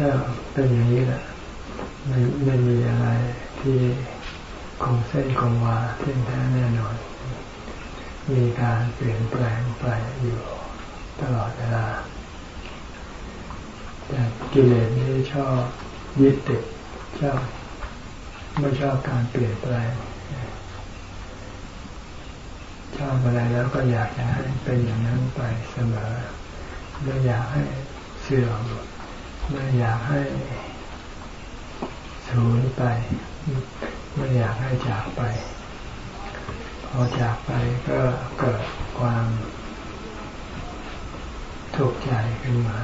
ก็เป็นอย่างนี้แหละไม่ไม่มีอะไรที่คงเส้นคงวาเส้นแท้แน่นอน มีการเปลี่ยนแปลงไปอยู่ตลอดเวลาแต่กิเลสนี่ชอบยึดติดชอบไม่ชอบการเปลี่ยนแปลงชอบอะไรแล้วก็อยากจะให้เป็นอย่างนั้นไปเสมอไม่อยากให้เสื่อม ไม่อยากให้สูญไป ไม่อยากให้จากไป พอจากไปก็เกิดความทุกข์ใจขึ้นมา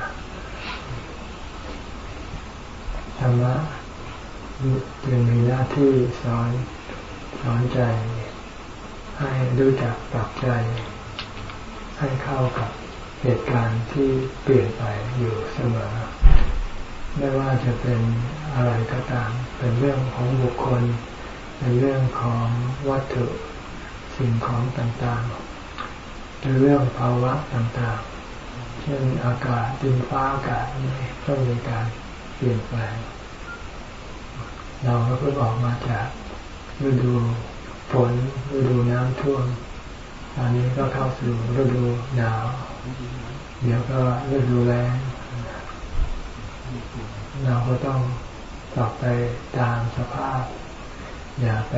ธรรมะจึงมีหน้าที่สอนสอนใจ ให้รู้จักปรับใจ ให้เข้ากับเหตุการณ์ที่เปลี่ยนไปอยู่เสมอ ไม่ว่าจะเป็นอะไรก็ตาม เป็นเรื่องของบุคคล เป็นเรื่องของวัตถุสิ่งของต่างๆเป็นเรื่องภาวะต่างๆ เช่นอากาศดินฟ้าอากาศนี่ต้องมีการเปลี่ยนแปลง เราก็เพิ่งออกมาจากฤดูฝนฤดูน้ำท่วมตอนนี้ก็เข้าสู่ฤดูหนาว เดี๋ยวก็ฤดูแล้ง เราก็ต้องปรับไปตามสภาพ อย่าไป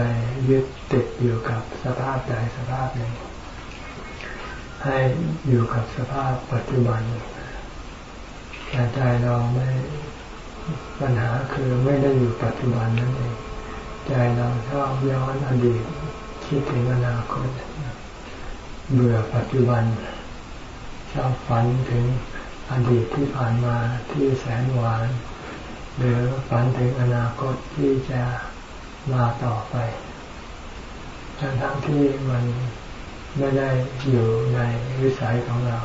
ยึดติดอยู่กับสภาพใดสภาพหนึ่ง ให้อยู่กับสภาพปัจจุบันแต่ใจเราไม่ปัญหาคือไม่ได้อยู่ปัจจุบันนั่นเองใจเราชอบย้อนอดีตคิดถึงอนาคตเบื่อปัจจุบันชอบฝันถึงอดีตที่ผ่านมาที่แสนหวาน หรือฝันถึงอนาคตที่จะมาต่อไป ทั้งทั้งที่มันไม่ได้อยู่ในวิสัยของเรา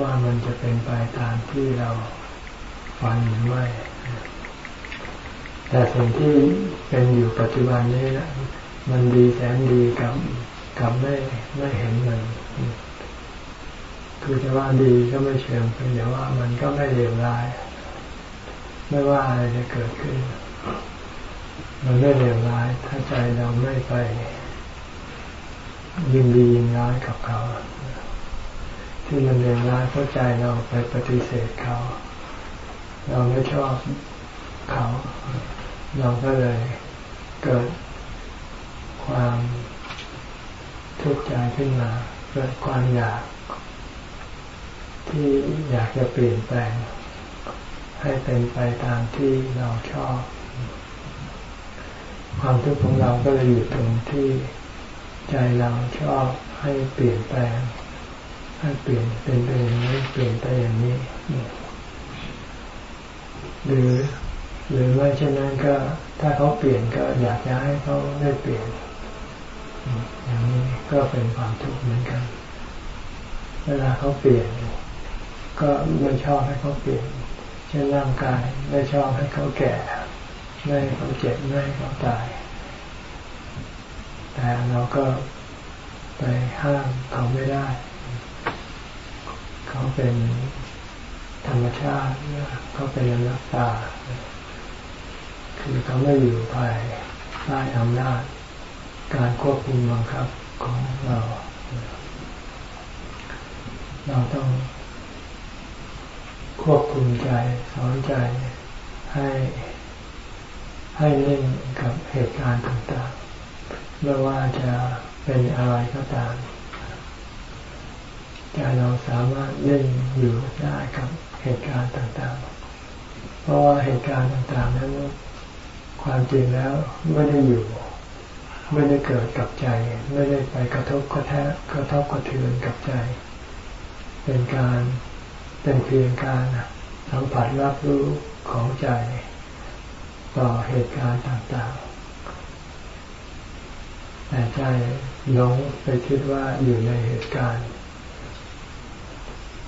ว่ามันจะเป็นไปตามที่เราฝันหรือไม่แต่สิ่งที่เป็นอยู่ปัจจุบันนี้นะมันดีแสนดีกับกับไม่ไม่เห็นมัน คือจะว่าดีก็ไม่เชิงเพียงแต่ว่ามันก็ไม่เลวร้าย ไม่ว่าอะไรจะเกิดขึ้น มันไม่เลวร้าย ถ้าใจเราไม่ไปยินดียินร้ายกับเขา ที่มันเลวร้ายเพราะใจเราไปปฏิเสธเขา เราไม่ชอบเขา เราก็เลยเกิดความทุกข์ใจขึ้นมา เกิดความอยาก ที่อยากจะเปลี่ยนแปลง ให้เป็นไปตามที่เราชอบ ความทุกข์ของเราก็เลยอยู่ตรงที่ใจเราชอบให้เปลี่ยนแปลง ให้เปลี่ยนเป็นไปอย่างนี้เปลี่ยนไปอย่างนี้ หรือหรือไม่เช่นนั้นก็ถ้าเขาเปลี่ยนก็อยากจะให้เขาได้เปลี่ยน อย่างนี้ก็เป็นความทุกข์เหมือนกัน เวลาเขาเปลี่ยน ก็ไม่ชอบให้เขาเปลี่ยน เช่นร่างกายไม่ชอบให้เขาแก่ไม่ให้เขาเจ็บไม่ให้เขาตาย แต่เราก็ไปห้ามเขาไม่ได้ เขาเป็นธรรมชาติเขาเป็นอนัตตา คือเขาไม่อยู่ภายใต้อำนาจการควบคุมบังคับของเรา เราต้อง ควบคุมใจสอนใจให้ให้เล่นกับเหตุการณ์ต่างๆ ไม่ว่าจะเป็นอะไรก็ตามใจเราสามารถเล่นอยู่ได้กับเหตุการณ์ต่างๆ เพราะว่าเหตุการณ์ต่างๆนั้นความจริงแล้วไม่ได้อยู่ ไม่ได้เกิดกับใจ ไม่ได้ไปกระทบกระแทกกระทบกระเทือนกับใจ เป็นการ เป็นเพียงการสัมผัสรับรู้ของใจ ต่อเหตุการณ์ต่างๆ แต่ใจหลงไปคิดว่าอยู่ในเหตุการณ์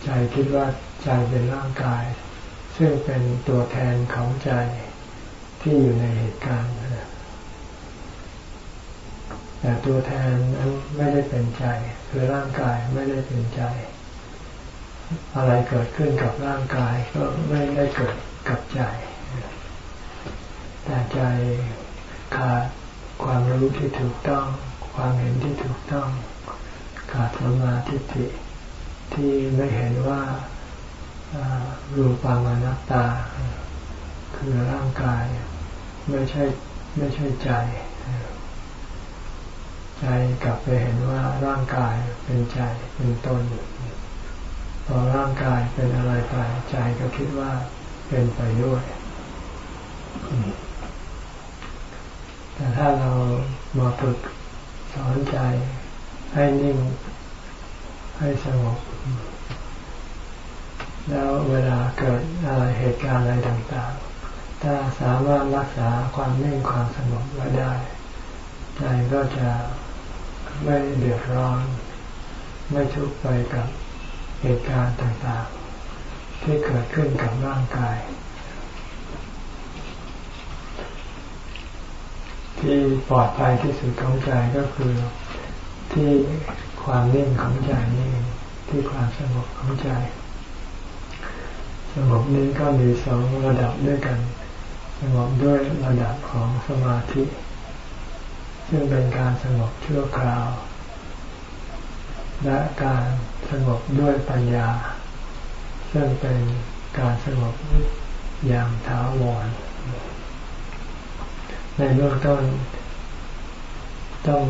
ใจคิดว่าใจเป็นร่างกาย ซึ่งเป็นตัวแทนของใจที่อยู่ในเหตุการณ์แต่ตัวแทนนั้นไม่ได้เป็นใจ คือร่างกายไม่ได้เป็นใจ อะไรเกิดขึ้นกับร่างกายก็ไม่ได้เกิดกับใจ แต่ใจขาดความรู้ที่ถูกต้อง ความเห็นที่ถูกต้อง ขาดสมาธิิที่ไม่เห็นว่ารูปังอนัตตา คือร่างกายไม่ใช่ไม่ใช่ใจ ใจกลับไปเห็นว่าร่างกายเป็นใจเป็นตน พอร่างกายเป็นอะไรไปใจก็คิดว่าเป็นไปด้วย แต่ถ้าเรามาฝึกสอนใจให้นิ่งให้สงบ แล้วเวลาเกิดอะไรเหตุการณ์อะไรต่างๆ ถ้าสามารถรักษาความนิ่งความสงบไว้ได้ ใจก็จะไม่เดือดร้อน ไม่ทุกข์ไปกับ เหตุการณ์ต่างๆ ที่เกิดขึ้นกับร่างกาย ที่ปลอดภัยที่สุดของใจก็คือที่ความนิ่งของใจนี่ที่ความสงบของใจ สงบนี้ก็มีสองระดับด้วยกัน สงบด้วยระดับของสมาธิ ซึ่งเป็นการสงบชั่วคราว และการสงบด้วยปัญญา ซึ่งเป็นการสงบอย่างถาวร ในเบื้องต้นต้อง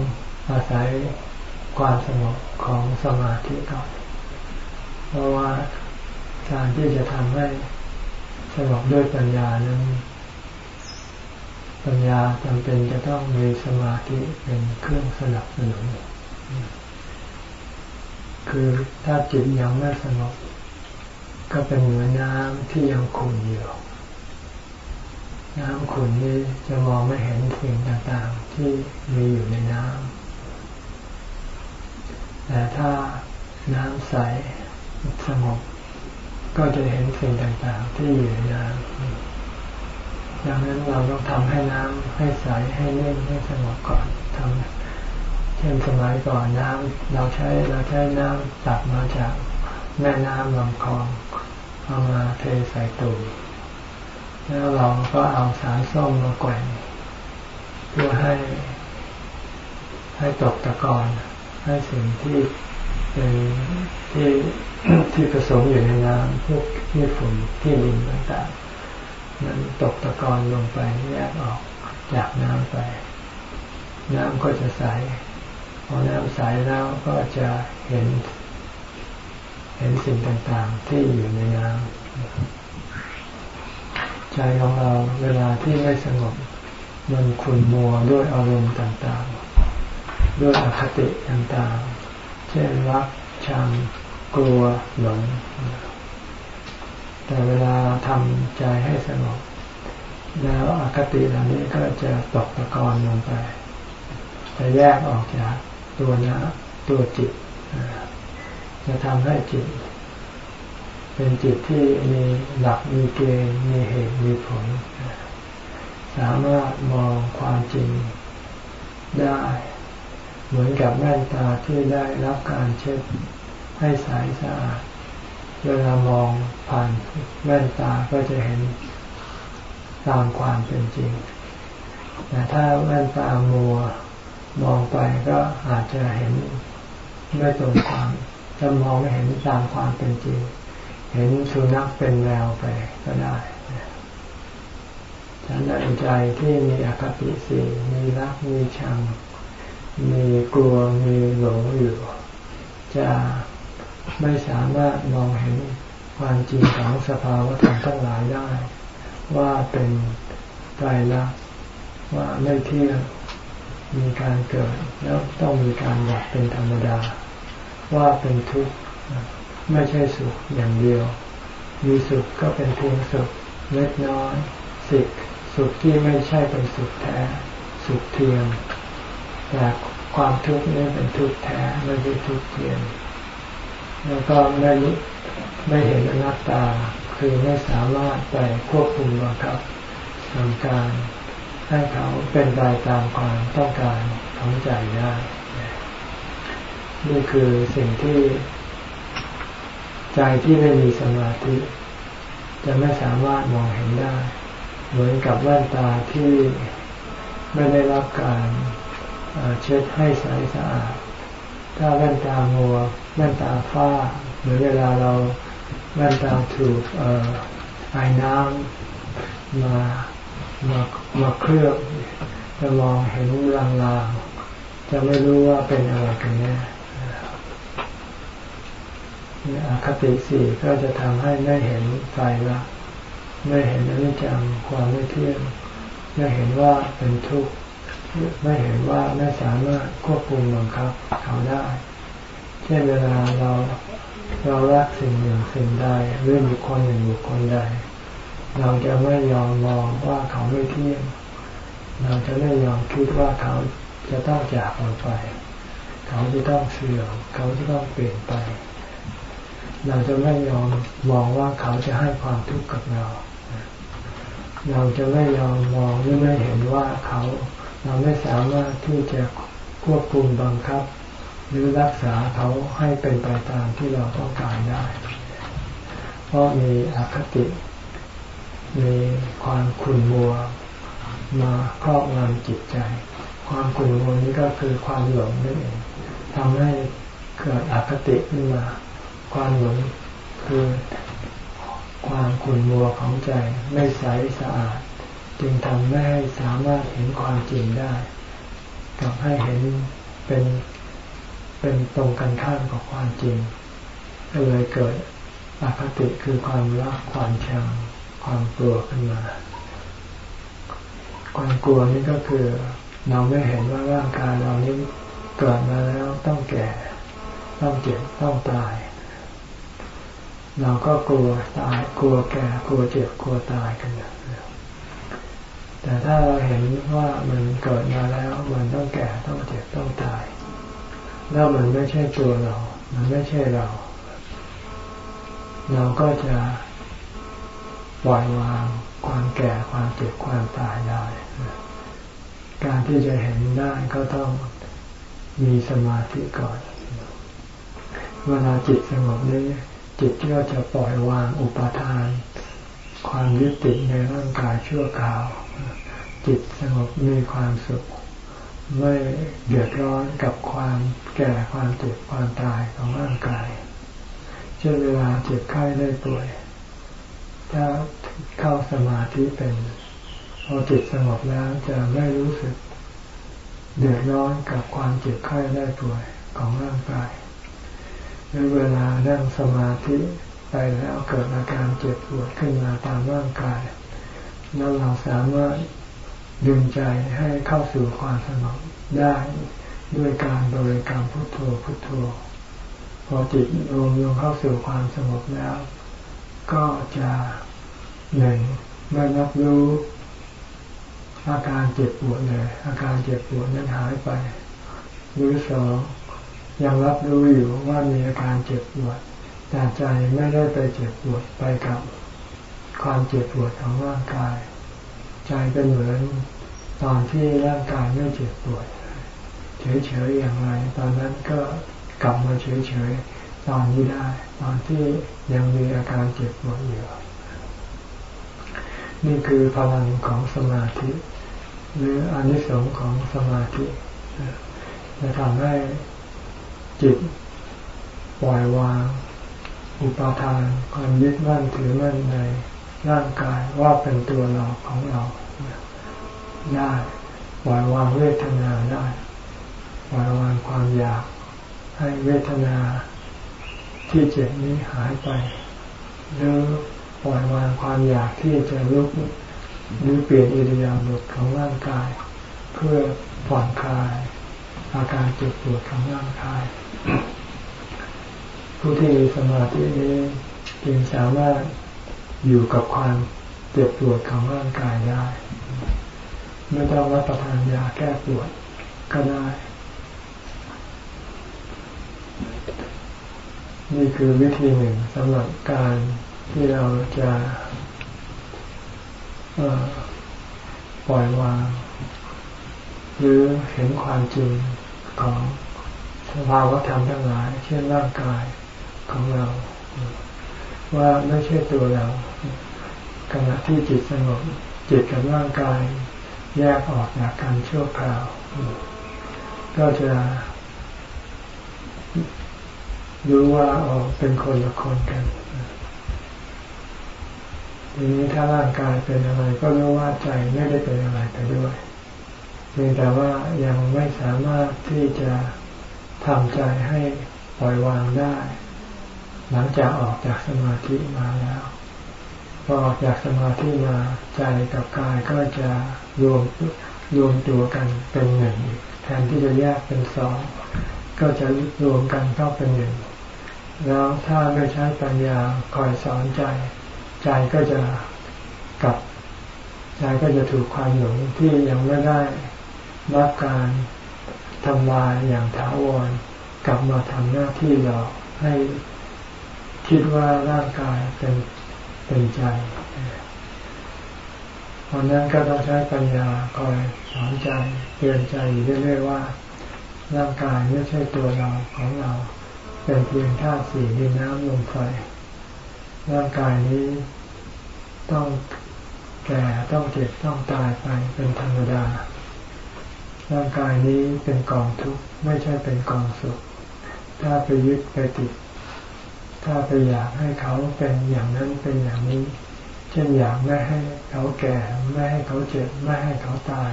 อาศัยความสงบของสมาธิก่อน เพราะว่าการที่จะทำให้สงบด้วยปัญญานั้น ปัญญาจำเป็นจะต้องมีสมาธิเป็นเครื่องสนับสนุน คือถ้าจิตยังไม่สงบ ก็เป็นเหมือนน้ำที่ยังขุ่นอยู่น้ำขุ่นนี้จะมองไม่เห็นสิ่งต่างๆ ที่มีอยู่ในน้ำแต่ถ้าน้ำใสสงบก็จะเห็นสิ่งต่างๆ ที่อยู่ในน้ำดังนั้นเราต้องทำให้น้ำให้ใสให้เล่นให้สงบก่อนทำ เช่นสมัยก่อนน้ำเราใช้เราใช้น้ำตักมาจากแม่น้ำลำคลองเอามาเทใส่ตู้แล้วเราก็เอาสารส้มมาแกว่งเพื่อให้ ให้ตกตะกอนให้สิ่งที่เป็นที่ที่ผสมอยู่ในน้ำพวกที่ฝุ่นที่ดินต่างๆนั้นตกตะกอนลงไปแยกออกจากน้ำไป น้ำก็จะใส พอน้ำใสแล้วก็จะเห็น เห็นสิ่งต่างๆที่อยู่ในน้ำใจของเราเวลาที่ไม่สงบมันขุ่นมัวด้วยอารมณ์ต่างๆ ด้วยอคติต่างๆ เช่นรักชังกลัวหลง แต่เวลาทำใจให้สงบแล้วอคติเหล่านี้ก็จะตกตะกอนลงไป จะแยกออกจาก ตัวนะตัวจิต จะทำให้จิต เป็นจิตที่มีหลักมีเกณฑ์มีเหตุมีผล สามารถมองความจริงได้ เหมือนกับแว่นตาที่ได้รับการเช็ดให้ใสสะอาดเวลามองผ่านแว่นตาก็จะเห็นตามความเป็นจริง แต่ถ้าแว่นตามัว มองไปก็อาจจะเห็นไม่ตรงความจะมองไม่เห็นตามความเป็นจริง เห็นสุนัขเป็นแมวไปก็ได้ฉันในใจที่มีอคติสี่มีรักมีชัง มีกลัวมีหลงอยู่ จะไม่สามารถมองเห็นความจริงของสภาวะธรรมทั้งหลายได้ ว่าเป็นไตรลักษณ์ว่าไม่เที่ยง มีการเกิดแล้วต้องมีการดับเป็นธรรมดา ว่าเป็นทุกข์ไม่ใช่สุขอย่างเดียว มีสุขก็เป็นเพียงสุขเล็กน้อยสิกสุขที่ไม่ใช่เป็นสุขแท้ สุขเทียมแต่ความทุกข์นี่เป็นทุกข์แท้ไม่ใช่ทุกข์เทียมแล้วก็ไม่ไม่เห็นอนัตตาคือไม่สามารถไปควบคุมบังคับทำการ ให้เขาเป็นไปตามความต้องการของใจได้นี่คือสิ่งที่ ใจที่ไม่มีสมาธิ จะไม่สามารถมองเห็นได้ เหมือนกับแว่นตาที่ไม่ได้รับการเช็ดให้ใสสะอาด ถ้าแว่นตามัวแว่นตาฝ้าเหรือนเวลาเราแว่นตาถูกไอ้น้ำมา มามาเคลือบจะมองเห็นลางๆ จะไม่รู้ว่าเป็นอะไรกันแน่อคติสี่ก็จะทำให้ไม่เห็นไฟละไม่เห็นอนิจจังความไม่เที่ยงไม่เห็นว่าเป็นทุกข์ไม่เห็นว่าไม่สามารถควบคุมบังคับเขาได้ เช่นเวลาเราเรารักสิ่งหนึ่งสิ่งใดหรือบุคคลหนึ่งบุคคลใด เราจะไม่ยอมมองว่าเขาไม่เที่ยง เราจะไม่ยอมคิดว่าเขาจะต้องจากเราไป เขาจะต้องเสื่อมเขาจะต้องเปลี่ยนไป เราจะไม่ยอมมองว่าเขาจะให้ความทุกข์กับเรา เราจะไม่ยอมมองหรือไม่เห็นว่าเขาเราไม่สามารถที่จะควบคุมบังคับ หรือรักษาเขาให้เป็นไปตามที่เราต้องการได้ เพราะมีอคติ มีความขุ่นมัวมาครอบงำจิตใจ ความขุ่นมัวนี้ก็คือความหลงนั่นเองทำให้เกิดอคติขึ้นมา ความหลงคือความขุ่นมัวของใจไม่ใสสะอาด จึงทำให้สามารถเห็นความจริงได้กับให้เห็นเป็นเป็นตรงกันข้ามกับความจริง ก็เลยเกิดอคติคือความรักความชัง ความกลัวขึ้นมา ความกลัวนี่ก็คือเราไม่เห็นว่าร่างกายเรานี้เกิดมาแล้วต้องแก่ ต้องเจ็บต้องตาย เราก็กลัวตายกลัวแก่กลัวเจ็บกลัวตายกันอย่างแต่ถ้าเราเห็นว่ามันเกิดมาแล้วมันต้องแก่ต้องเจ็บต้องตาย แล้วมันไม่ใช่ตัวเรา มันไม่ใช่เรา เราก็จะ ปล่อยวางความแก่ความเจ็บความตายได้ การที่จะเห็นได้ก็ต้องมีสมาธิก่อน เวลาจิตสงบนี้จิตก็จะปล่อยวางอุปทาน ความยึดติดในร่างกายชั่วคราว จิตสงบมีความสุขไม่เดือดร้อนกับความแก่ความเจ็บความตายของร่างกาย เช่นเวลาเจ็บไข้ได้ป่วย ถ้าเข้าสมาธิเป็นพอจิตสงบแล้วจะไม่รู้สึกเดือดร้อนกับความเจ็บไข้ได้ป่วยของร่างกายหรือเวลานั่งสมาธิไปแล้วเกิดอาการเจ็บปวดขึ้นมาตามร่างกายแล้วเราสามารถดึงใจให้เข้าสู่ความสงบได้ด้วยการบริกรรมพุทโธพุทโธ พอจิตรวมลงเข้าสู่ความสงบแล้ว ก็จะหนึ่งไม่รับรู้อาการเจ็บปวดเลย อาการเจ็บปวดนั้นหายไป หรือสองยังรับรู้อยู่ว่ามีอาการเจ็บปวดแต่ใจไม่ได้ไปเจ็บปวดไปกับความเจ็บปวดของร่างกาย ใจเป็นเหมือนตอนที่ร่างกายไม่เจ็บปวดเฉยๆอย่างไร ตอนนั้นก็กลับมาเฉยๆตอนนี้ได้ ตอนที่ ยังมีอาการเจ็บปวดอยู่นี่คือพลังของสมาธิ หรืออนิสงส์ของสมาธิจะทำให้จิตปล่อยวาง อุปาทานความยึดมั่นถือมั่นในร่างกายว่าเป็นตัวเราของเราได้ปล่อยวางเวทนาได้ปล่อยวางความอยากให้เวทนา ที่เจ็บนี้หายไปหรือปล่อยวางความอยากที่จะลุกหรือเปลี่ยนอิริยาบถของร่างกาย เพื่อผ่อนคลาย อาการเจ็บปวดของร่างกาย ผู้ที่มีสมาธินี้จึงสามารถอยู่กับความเจ็บปวดของร่างกายได้ ไม่ต้องรับประทานยาแก้ปวดก็ได้ นี่คือวิธีหนึ่งสำหรับการที่เราจะปล่อยวาง หรือเห็นความจริงของสภาวะธรรมทั้งหลาย เช่นร่างกายของเรา ว่าไม่ใช่ตัวเราขณะที่จิตสงบจิตกับร่างกายแยกออกจากกันชั่วคราว ก็จะ รู้ว่าออกเป็นคนละคนกันทีนี้ถ้าร่างกายเป็นอะไร ก็รู้ว่าใจไม่ได้เป็นอะไรไปด้วยเพียงแต่ว่ายังไม่สามารถที่จะทำใจให้ปล่อยวางได้ หลังจากออกจากสมาธิมาแล้วพอออกจากสมาธิมาใจกับกายก็จะรวมรวมตัวกันเป็นหนึ่งแทนที่จะแยกเป็นสอง ก็จะรวมกันเข้าเป็นหนึ่ง แล้วถ้าไม่ใช้ปัญญาคอยสอนใจ ใจก็จะกลับ ใจก็จะถูกความหลงที่ยังไม่ได้รับการทำลายอย่างถาวรกลับมาทำหน้าที่หลอกให้คิดว่าร่างกายเป็นเป็นใจเพราะนั้นก็ต้องใช้ปัญญาคอยสอนใจเตือนใจอยู่เรื่อยๆว่า ร่างกายไม่ใช่ตัวเราของเรา เป็นเพียงธาตุสี่ดินน้ำลมไฟ ร่างกายนี้ต้องแก่ต้องเจ็บต้องตายไปเป็นธรรมดา ร่างกายนี้เป็นกองทุกข์ไม่ใช่เป็นกองสุข ถ้าไปยึดไปติด ถ้าไปอยากให้เขาเป็นอย่างนั้นเป็นอย่างนี้ เช่นอยากไม่ให้เขาแก่ไม่ให้เขาเจ็บไม่ให้เขาตาย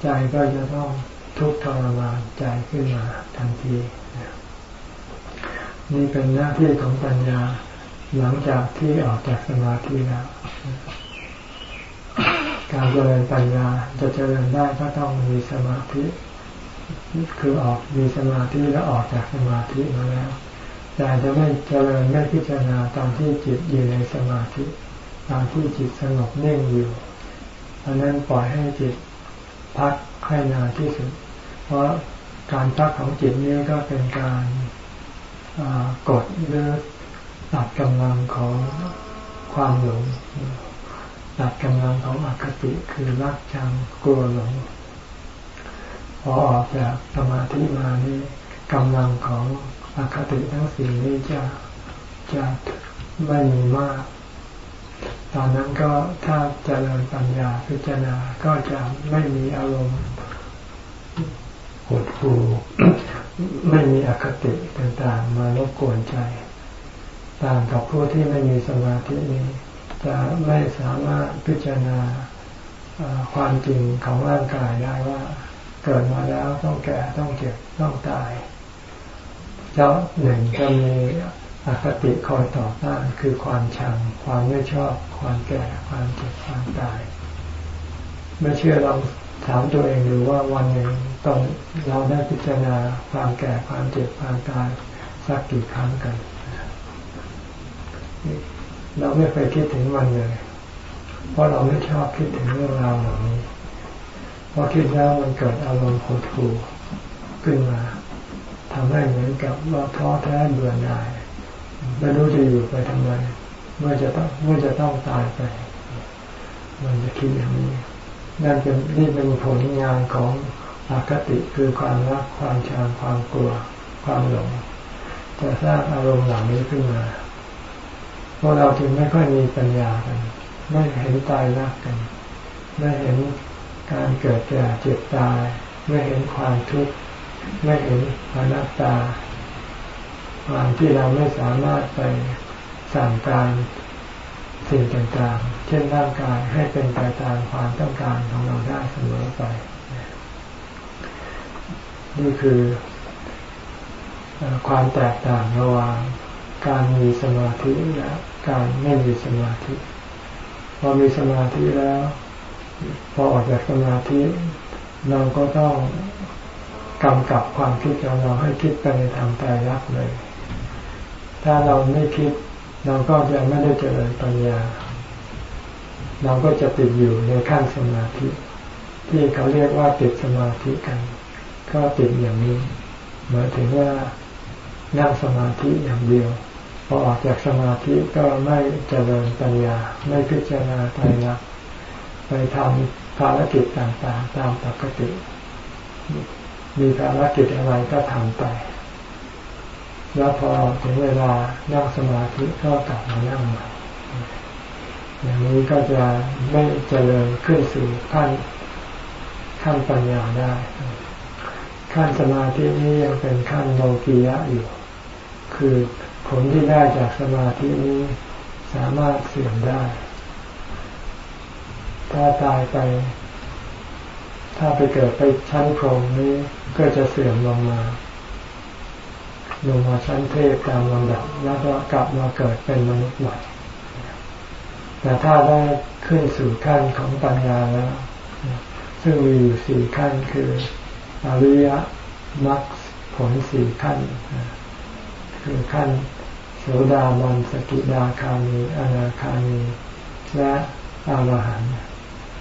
ใจก็จะต้อง ทุกข์ทรมานใจขึ้นมาทันทีนี่เป็นหน้าที่ของปัญญาหลังจากที่ออกจากสมาธิแล้ว การเจริญปัญญาจะเจริญได้ก็ต้องมีสมาธิ คือออกมีสมาธิแล้วออกจากสมาธิมาแล้วแต่จะไม่เจริญไม่พิจารณาตอนที่จิตอยู่ในสมาธิตอนที่จิตสงบเน่งอยู่เพราะนั้นปล่อยให้จิตพักให้นานที่สุด เพราะการพักของจิตนี้ก็เป็นการกดหรือตัดกำลังของความหลงตัดกำลังของอคติคือรักชังกลัวหลงพอออกจากสมาธิมานี่กำลังของอคติทั้งสี่นี้จะจะไม่มีมาก ตอนนั้นก็ถ้าเจริญปัญญาพิจารณาก็จะไม่มีอารมณ์ หดหู่ไม่มีอคติต่างๆ มารบกวนใจ ต่างกับผู้ที่ไม่มีสมาธินี้ จะไม่สามารถพิจารณาความจริงของร่างกายได้ว่า เกิดมาแล้วต้องแก่ต้องเจ็บต้องตายเจ้าหนึ่งจะมีอคติคอยต่อต้านคือความชัง ความไม่ชอบ ความแก่ ความเจ็บความตาย ไม่เชื่อลอง ถามตัวเองดูว่าวันหนึ่งต้องเราได้พิจารณาความแก่ความเจ็บความตายสักกี่ครั้งกัน เราไม่เคยคิดถึงมันเลย เพราะเราไม่ชอบคิดถึงเรื่องราวเหล่านี้พอคิดแล้วมันเกิดอารมณ์หดหู่ขึ้นมาทำให้เหมือนกับว่าท้อแท้เบื่อหน่ายไม่รู้จะอยู่ไปทำไมเมื่อจะต้องเมื่อจะต้องตายไป มันจะคิดอย่างนี้ นั่นเป็นนี่เป็นผลงานของอคติคือความรักความชังความกลัว ความหลง จะสร้างอารมณ์เหล่านี้ขึ้นมาพวกเราจึงไม่ค่อยมีปัญญากัน ไม่เห็นตายรักกัน ไม่เห็นการเกิดแก่เจ็บตาย ไม่เห็นความทุกข์ไม่เห็นอนัตตา ความที่เราไม่สามารถไปสั่งการสิ่งต่างๆ เช่นร่างกายให้เป็นไปตามความต้องการของเราได้เสมอไป นี่คือความแตกต่างระหว่างการมีสมาธิและการไม่มีสมาธิ พอมีสมาธิแล้ว พอออกจากสมาธิเราก็ต้องกำกับความคิดของเราให้คิดไปในทางใจรักเลย ถ้าเราไม่คิดเราก็จะไม่ได้เจริญปัญญา เราก็จะติดอยู่ในขั้นสมาธิ ที่เขาเรียกว่าติดสมาธิกัน ก็ติดอย่างนี้หมายถึงว่านั่งสมาธิอย่างเดียวพอออกจากสมาธิก็ไม่เจริญปัญญา ไม่พิจารณาไตรลักษณ์ไปทำภารกิจต่างๆ ตามปกติ มีภารกิจอะไรก็ทำไป แล้วพอถึงเวลานั่งสมาธิก็กลับมานั่งใหม่ อย่างนี้ก็จะไม่เจริญขึ้นสู่ขั้นขั้นปัญญาได้ ขั้นสมาธินี้ยังเป็นขั้นโลกียะอยู่ คือผลที่ได้จากสมาธินี้สามารถเสื่อมได้ ถ้าตายไป ถ้าไปเกิดไปชั้นพรหมนี้ก็จะเสื่อมลงมา ลงมาชั้นเทพตามลำดับแล้วก็กลับมาเกิดเป็นมนุษย์ใหม่ แต่ถ้าได้ขึ้นสู่ขั้นของปัญญาแล้ว ซึ่งมีอยู่สี่ขั้นคืออริยมรรคผลสี่ขั้น คือขั้นโสดาบันสกิดาคามีอนาคามี และอรหันต์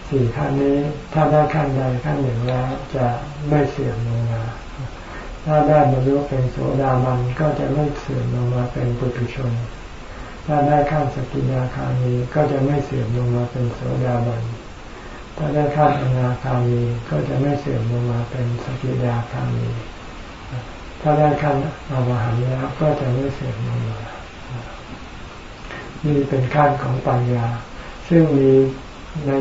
สี่ขั้นนี้ถ้าได้ขั้นใดขั้นหนึ่งแล้วจะไม่เสื่อมลงมา ถ้าได้บรรลุเป็นโสดาบันก็จะไม่เสื่อมลงมาเป็นปุถุชน ถ้าได้ขั้นสกิดาคามีก็จะไม่เสื่อมลงมาเป็นโสดาบัน ถ้าได้ขั้นอนาคามีก็จะไม่เสื่อมลงมาเป็นสกิดาคามี ถ้าได้ขั้นอรหันต์แล้วก็จะไม่เสื่อมลงมานี่เป็นขั้นของปัญญา ซึ่งมีใน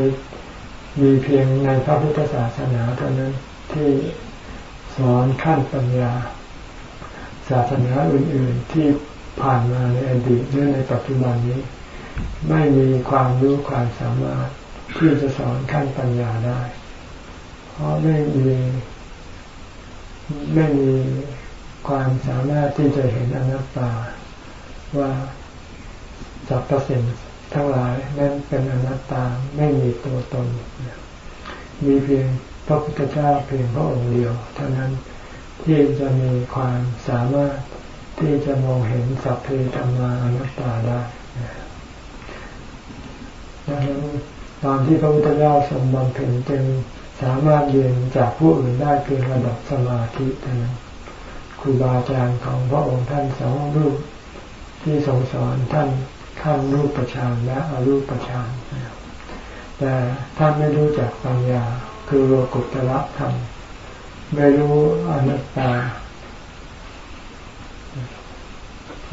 มีเพียงในพระพุทธศาสนาเท่านั้นที่สอนขั้นปัญญา ศาสนาอื่น ๆที่ ผ่านมาในอดีตหรือในปัจจุบันนี้ ไม่มีความรู้ความสามารถที่จะสอนขั้นปัญญาได้ เพราะไม่มีไม่มีความสามารถที่จะเห็นอนัตตาว่าจับประสิทธทั้งหลายนั้นเป็นอนัตตาไม่มีตัวตน มีเพียงพระพุทธเจ้าเพียงพระองค์เดียว เท่านั้นที่จะมีความสามารถ ที่จะมองเห็นสัพเพธรรมาอนัตตาได้ดังนั้นตอนที่พระพุทธเจ้าทรงบำเพ็ญจึงสามารถเรียนจากผู้อื่นได้เพียงระดับสมาธิเท่านั้นครูบาอาจารย์ของพระองค์ท่านสองรูป ที่ทรงสอนท่านขั้นรูปประชานและอรูปประชานแต่ท่านไม่รู้จักปัญญาคือโลกุตระธรรมไม่รู้อนัตตา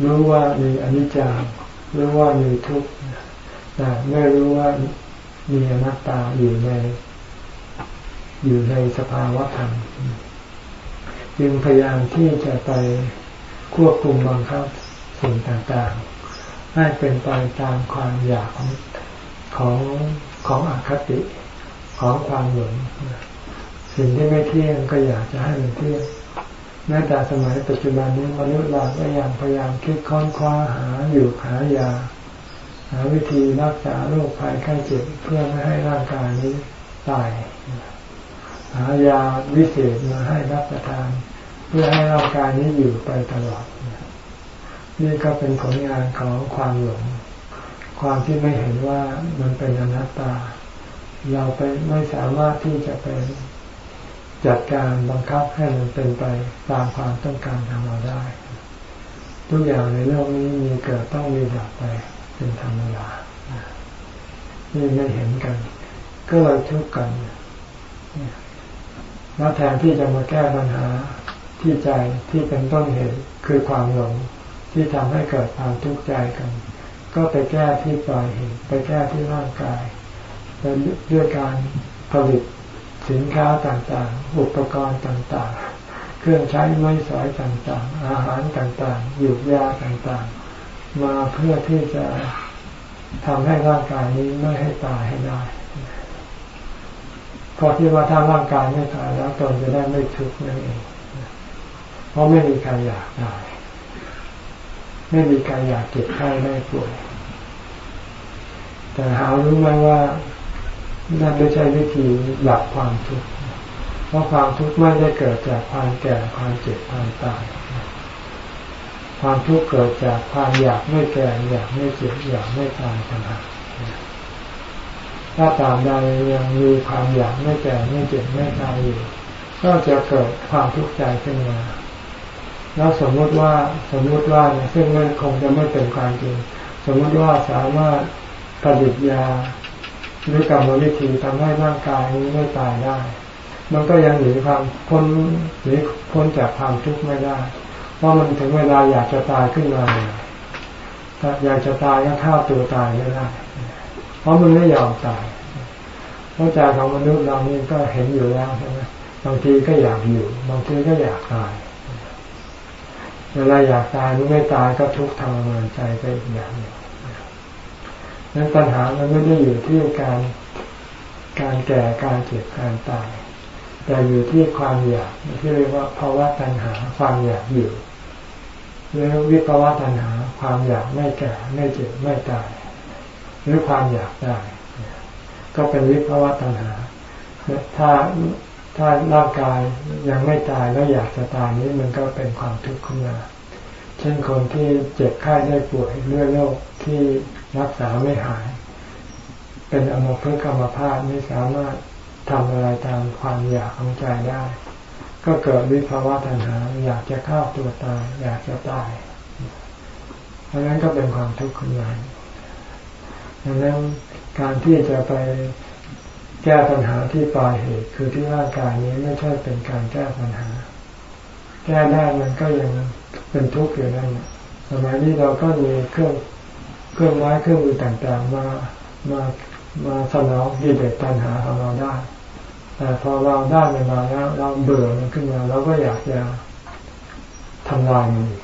รู้ว่ามีอนิจจารู้ว่ามีทุกข์แต่ไม่รู้ว่ามีอนัตตาอยู่ใน อยู่ในสภาวะธรรมจึงพยายามที่จะไปควบคุมบังคับสิ่งต่างๆ ให้เป็นไปตามความอยากของของของอคติของความหลงสิ่งที่ไม่เที่ยงก็อยากจะให้มันเที่ยง แม้แต่สมัยปัจจุบันนี้มนุษย์เราก็ยังพยายามคิดค้นคว้าหาอยู่หายา หาวิธีรักษาโรคภัยไข้เจ็บเพื่อไม่ให้ร่างกายนี้ตาย หายาวิเศษมาให้รับประทาน เพื่อให้ร่างกายนี้อยู่ไปตลอด นี่ก็เป็นผลงานของความหลง ความที่ไม่เห็นว่ามันเป็นอนัตตา เราไปไม่สามารถที่จะไป จัดการบังคับให้มันเป็นไปตามความต้องการของเราได้ ทุกอย่างในโลกนี้มีเกิดต้องมีดับไปเป็นธรรมดานี่ไม่เห็นกัน ก็เลยทุกข์กันแล้วแทนที่จะมาแก้ปัญหาที่ใจที่เป็นต้นเหตุคือความหลงที่ทำให้เกิดความทุกข์ใจกัน ก็ไปแก้ที่ปลายเหตุไปแก้ที่ร่างกายด้วยการผลิต สินค้าต่างๆ อุปกรณ์ต่างๆ เครื่องใช้ไม้สอยต่างๆ อาหารต่างๆหยุดยาต่างๆ มาเพื่อที่จะทำให้ร่างกายนี้ไม่ให้ตายให้ได้เพราะที่ว่าถ้าร่างกายไม่ตายแล้วตนจะได้ไม่ทุกข์นั่นเอง เพราะไม่มีใครอยากตาย ไม่มีใครอยากเจ็บไข้ได้ป่วย แต่หารู้ไหมว่า นั่นไม่ใช่วิธีหลับความทุกข์เพราะความทุกข์ไม่ได้เกิดจากความแก่ความเจ็บความตาย ความทุกข์เกิดจากความอยากไม่แก่อยากไม่เจ็บอยากไม่ตายต่างหากถ้าตามใดยังมีความอยากไม่แก่ไม่เจ็บไม่ตายอยู่ก็จะเกิดความทุกข์ใจขึ้นมา แล้วสมมติว่าสมมติว่าเนี่ยซึ่งมันคงจะไม่เป็นความจริง สมมติว่าสามารถผลิตยา หรือกรรมวิธีทำให้ร่างกายนี้ไม่ตายได้ มันก็ยังหนีความพ้นหนีพ้นจากความทุกข์ไม่ได้ เพราะมันถึงเวลาอยากจะตายขึ้นมาถ้าอยากจะตายก็ฆ่าตัวตายไม่ได้ เพราะมันไม่ยอมตายเพราะใจของมนุษย์เรานี่ก็เห็นอยู่แล้วใช่ไหมบางทีก็อยากอยู่ บางทีก็อยากตาย เวลาอยากตายมันไม่ตายก็ทุกข์ทรมานใจไปอีกอย่างหนึ่ง นั้นปัญหามันไม่ได้อยู่ที่การการแก่การเจ็บการตาย แต่อยู่ที่ความอยากที่เรียกว่าภาวะตัณหาความอยากอยู่หรือวิภาวะตัณหาความอยากไม่แก่ไม่เจ็บไม่ตาย หรือความอยากได้ก็เป็นวิภาวะตัณหา ถ้าถ้าร่างกายยังไม่ตายแล้วอยากจะตายนี้มันก็เป็นความทุกข์ขึ้นมา เช่นคนที่เจ็บไข้ได้ป่วยเรื่อโรคที่ รักษาไม่หาย เป็นอมภพกรรมภาพไม่สามารถทำอะไรตามความอยากของใจได้ ก็เกิดวิภาวะตัณหา อยากจะฆ่าตัวตาย อยากจะตายเพราะนั้นก็เป็นความทุกข์ขึ้นมาดังนั้นการที่จะไปแก้ปัญหาที่ปลายเหตุ คือที่ร่างกายนี้ไม่ใช่เป็นการแก้ปัญหา แก้ได้มันก็ยังเป็นทุกข์อยู่นั่นสมัยนี้เราก็มีเครื่อง เครื่องไม้เครื่องมือต่างๆมามามาสนองกิเลสตัณหาของเราได้ แต่พอเราได้มันมาแล้วเราเบื่อมันขึ้นมาเราก็อยากจะทำลายมันอีก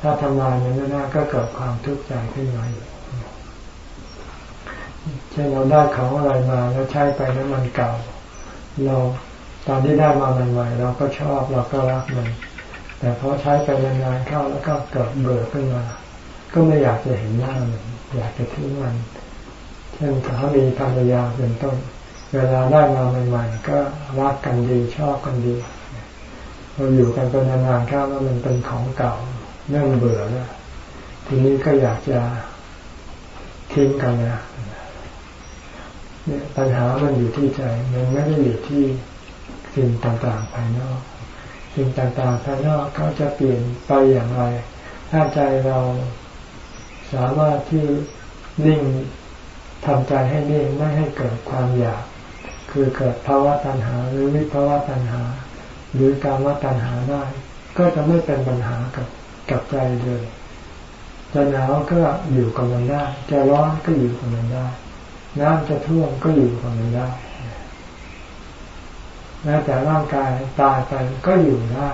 ถ้าทำลายมันไม่ได้ก็เกิดความทุกข์ใจขึ้นมาอีกเช่นเราได้ของอะไรมาแล้วใช้ไปแล้วมันเก่า เราตอนที่ได้มาใหม่ๆเราก็ชอบเราก็รักมัน แต่พอใช้ไปนานๆเข้าแล้วก็เกิดเบื่อขึ้นมา ก็ไม่อยากจะเห็นหน้ามันอยากจะทิ้งมันเช่นสามีภรรยาเป็นต้น เวลาได้มาใหม่ๆก็รักกันดีชอบกันดีเราอยู่กันเป็นนานๆเข้าแล้วมันเป็นของเก่าเริ่มเบื่อแล้วทีนี้ก็อยากจะทิ้งกันนะปัญหามันอยู่ที่ใจ มันไม่ได้อยู่ที่สิ่งต่างๆภายนอก สิ่งต่างๆภายนอกเขาจะเปลี่ยนไปอย่างไร ถ้าใจเรา สามารถที่นิ่งทำใจให้นิ่งไม่ให้เกิดความอยาก คือเกิดภาวะตัณหา หรือวิภาวะตัณหา หรือการว่าตัณหาได้ ก็จะไม่เป็นปัญหากับกับใจเลยจะหนาวก็อยู่กับมันได้จะร้อนก็อยู่กับมันได้ น้ำจะท่วมก็อยู่กับมันได้แม้แต่ร่างกายตายไปก็อยู่ได้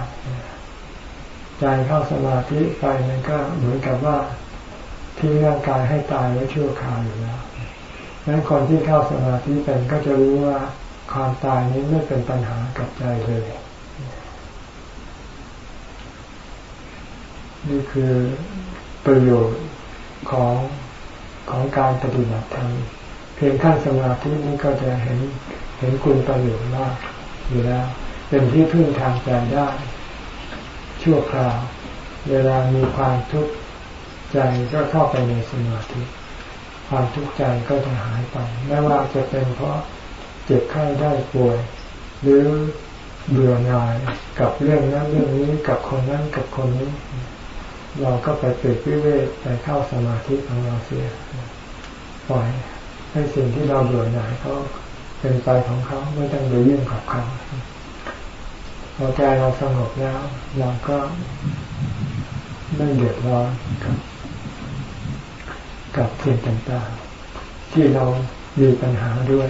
ใจเข้าสมาธิไปมันก็เหมือนกับว่า ทิ้งร่างกายให้ตายไว้ชั่วคราวอยู่แล้วนั้นคนที่เข้าสมาธิเป็นก็จะรู้ว่าความตายนี้ไม่เป็นปัญหากับใจเลย นี่คือประโยชน์ของของการปฏิบัติธรรมเพียงขั้นสมาธินี้ก็จะเห็นเห็นคุณประโยชน์มากอยู่แล้ว เป็นที่พึ่งทางใจได้ ชั่วคราว เวลามีความทุกข์ ใจก็เข้าไปในสมาธิความทุกข์ใจก็จะหายไปไม่ว่าจะเป็นเพราะเจ็บไข้ได้ป่วย หรือเบื่อหน่ายกับเรื่องนั้นเรื่องนี้กับคนนั้นกับคนนี้ เราก็ไปเปิดวิเวกไปเข้าสมาธิของเราเสียปล่อยให้สิ่งที่เราเบื่อหน่ายเขาเป็นไปของเขาไม่ต้องไปยุ่งกับเขาพอใจเราสงบแล้วเราก็ไม่เดือดร้อนกับ กับสิ่งต่างๆ ที่เรามีปัญหาด้วย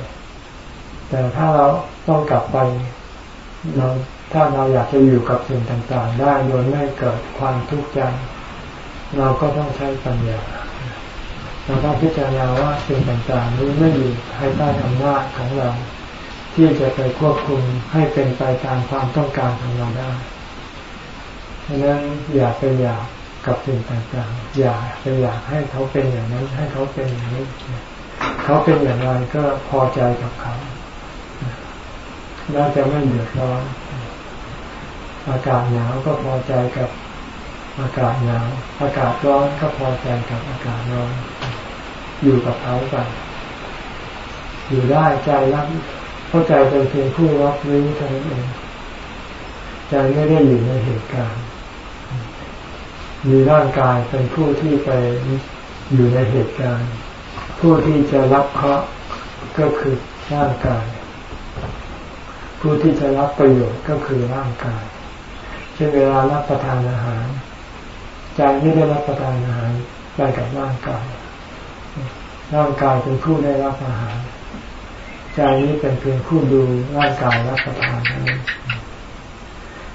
แต่ถ้าเราต้องกลับไปเราถ้าเราอยากจะอยู่กับสิ่งต่างๆ ได้โดยไม่เกิดความทุกข์ใจ เราก็ต้องใช้ปัญญาเราต้องพิจารณาว่าสิ่งต่างๆนี้ไม่อยู่ภายใต้อำนาจของเรา ที่จะไปควบคุมให้เป็นไปตามความต้องการของเราได้ดังนั้นอย่าไปอยาก กับสิ่งต่างๆ อย่าไปอยากให้เขาเป็นอย่างนั้น ให้เขาเป็นอย่างนี้ เขาเป็นอย่างไรก็พอใจกับเขาน่าจะไม่เดือดร้อนอากาศหนาวก็พอใจกับอากาศหนาวอากาศร้อนก็พอใจกับอากาศร้อนอยู่กับเขาไปอยู่ได้ใจรับเข้าใจเป็นเพียงผู้รับรู้เท่านั้นเองใจไม่ได้อยู่ในเหตุการณ์ มีร่างกายเป็นผู้ที่ไปอยู่ในเหตุการณ์ ผู้ที่จะรับเคราะห์ก็คือร่างกาย ผู้ที่จะรับประโยชน์ก็คือร่างกาย เช่นเวลารับประทานอาหาร ใจไม่ได้รับประทานอาหารไปกับร่างกาย ร่างกายเป็นผู้ได้รับอาหาร ใจนี้เป็นเพียงผู้ดูร่างกายรับประทานนั้น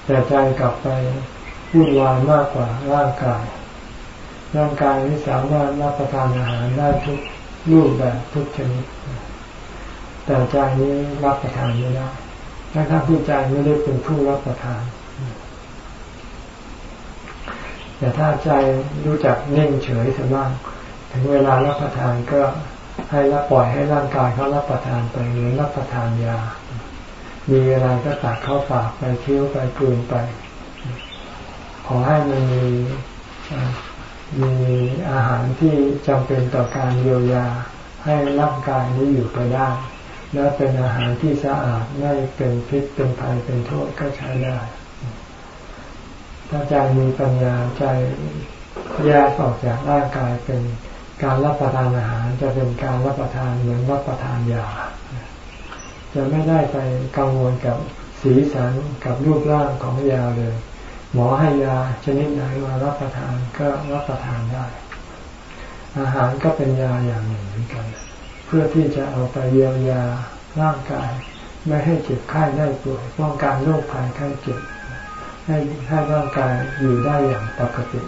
แต่ใจกลับไป วุ่นวายมากกว่าร่างกาย ร่างกายนี้สามารถรับประทานอาหารได้ทุกรูปแบบทุกชนิด แต่ใจนี้รับประทานไม่ได้ทั้งทั้งที่ใจไม่ได้เป็นผู้รับประทาน แต่ถ้าใจรู้จักนิ่งเฉยสบ้างถึงเวลารับประทานก็ให้รับปล่อยให้ร่างกายเขารับประทานไปหรือรับประทานยา มีอะไรก็ตักเข้าปากไปเคี้ยวไปกลืนไป อให้มันมีมีอาหารที่จำเป็นต่อการเยียวยาให้ร่างกายนี้อยู่ไปได้ และเป็นอาหารที่สะอาดไม่เป็นพิษเป็นภัยเป็นโทษก็ใช้ได้ ถ้าใจมีปัญญาใจแยกออกจากร่างกายเป็นการรับประทานอาหารจะเป็นการรับประทานเหมือนรับประทานยา จะไม่ได้ไปกังวลกับสีสันกับรูปร่างของยาเลย หมอให้ยาชนิดไหนมารับประทานก็รับประทานได้ อาหารก็เป็นยาอย่างหนึ่งเหมือนกัน เพื่อที่จะเอาไปเยียวยาร่างกาย ไม่ให้เจ็บไข้ได้ป่วยป้องกันโรคภัยไข้เจ็บให้ให้ร่างกายอยู่ได้อย่างปกติ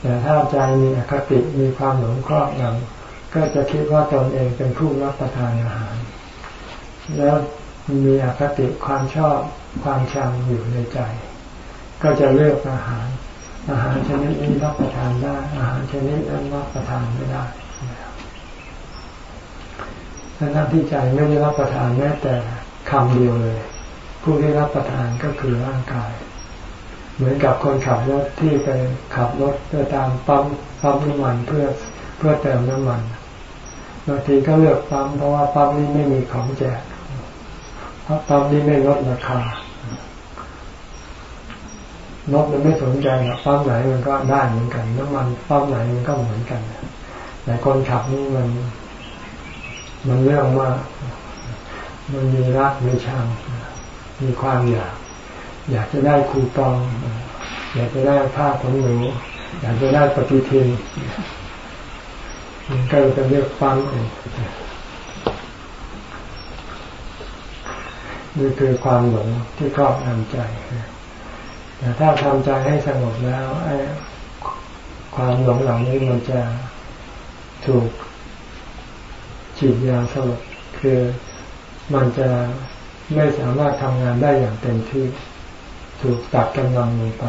แต่ถ้าใจมีอคติมีความหลงครอบงำก็จะคิดว่าตนเองเป็นผู้รับประทานอาหาร แล้ว มีอคติความชอบความชังอยู่ในใจ ก็จะเลือกอาหาร อาหารชนิดนี้รับประทานได้ อาหารชนิดนั้นรับประทานไม่ได้ดังนั้นที่ใจไม่ได้รับประทานแม้แต่คำเดียวเลย ผู้ที่รับประทานก็คือร่างกาย เหมือนกับคนขับรถที่ไปขับรถเพื่อตามปั๊มปั๊มน้ำมันเพื่อเพื่อเติมน้ำมันบางทีก็เลือกปั๊มเพราะว่าปั๊มนี้ไม่มีของแจก เพราะปั๊มนี้ไม่ลดราคานกมันไม่สนใจนะปั๊มไหนมันก็ได้เหมือนกันน้ำมันปั๊มไหนมันก็เหมือนกันแต่คนขับนี่มัน มันเรื่องว่ามันมีรักมีชัง มีความอยาก อยากจะได้คูปอง อยากจะได้ผ้าขนหนูอยากจะได้ปฏิทินมันก็จะเรียกปั๊มเอง นี่คือความหลงที่ครอบงำใจแต่ถ้าทำใจให้สงบแล้วไอ้ความหลงเหล่านี้มันจะถูกฉีดยาสลบคือมันจะไม่สามารถทำงานได้อย่างเต็มที่ถูกตัดกำลังลงไป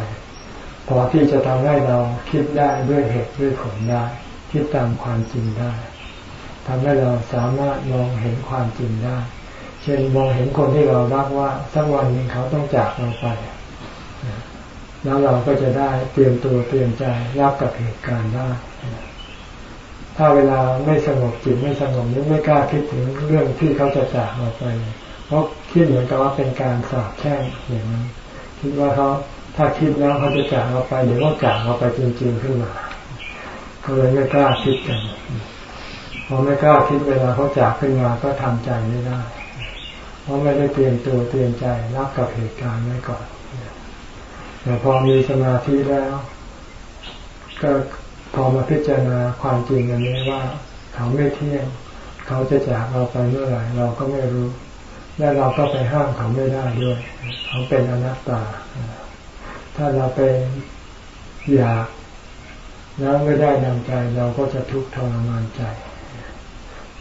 พอที่จะทำให้เราคิดได้ด้วยเหตุด้วยผลได้ คิดตามความจริงได้ทำให้เราสามารถมองเห็นความจริงได้ เช่นมองเห็นคนที่เรารักว่าสักวันหนึ่งเขาต้องจากเราไป แล้วเราก็จะได้เตรียมตัวเตรียมใจรับกับเหตุการณ์ได้ถ้าเวลาไม่สงบจิตไม่สงบนึกไม่กล้าคิดถึงเรื่องที่เขาจะจากเราไป เพราะคิดเหมือนกับว่าเป็นการสาบแช่งอย่างนั้นคิดว่าเขาถ้าคิดแล้วเขาจะจากเราไปเดี๋ยวก็จากเราไปจริงๆขึ้นมาเขาเลยไม่กล้าคิดกันพอไม่กล้าคิดเวลาเขาจากขึ้นมาก็ทำใจไม่ได้ เพราะไม่ได้เตรียมตัวเตรียมใจรับกับเหตุการณ์ไว้ก่อนแต่พอมีสมาธิแล้ว ก็พอมาพิจารณาความจริงอันนี้ว่าเขาไม่เที่ยง เขาจะจากเราไปเมื่อไหร่เราก็ไม่รู้ และเราก็ไปห้ามเขาไม่ได้ด้วย เขาเป็นอนัตตา ถ้าเราไปอยากแล้วไม่ได้ดังใจเราก็จะทุกข์ทรมานใจ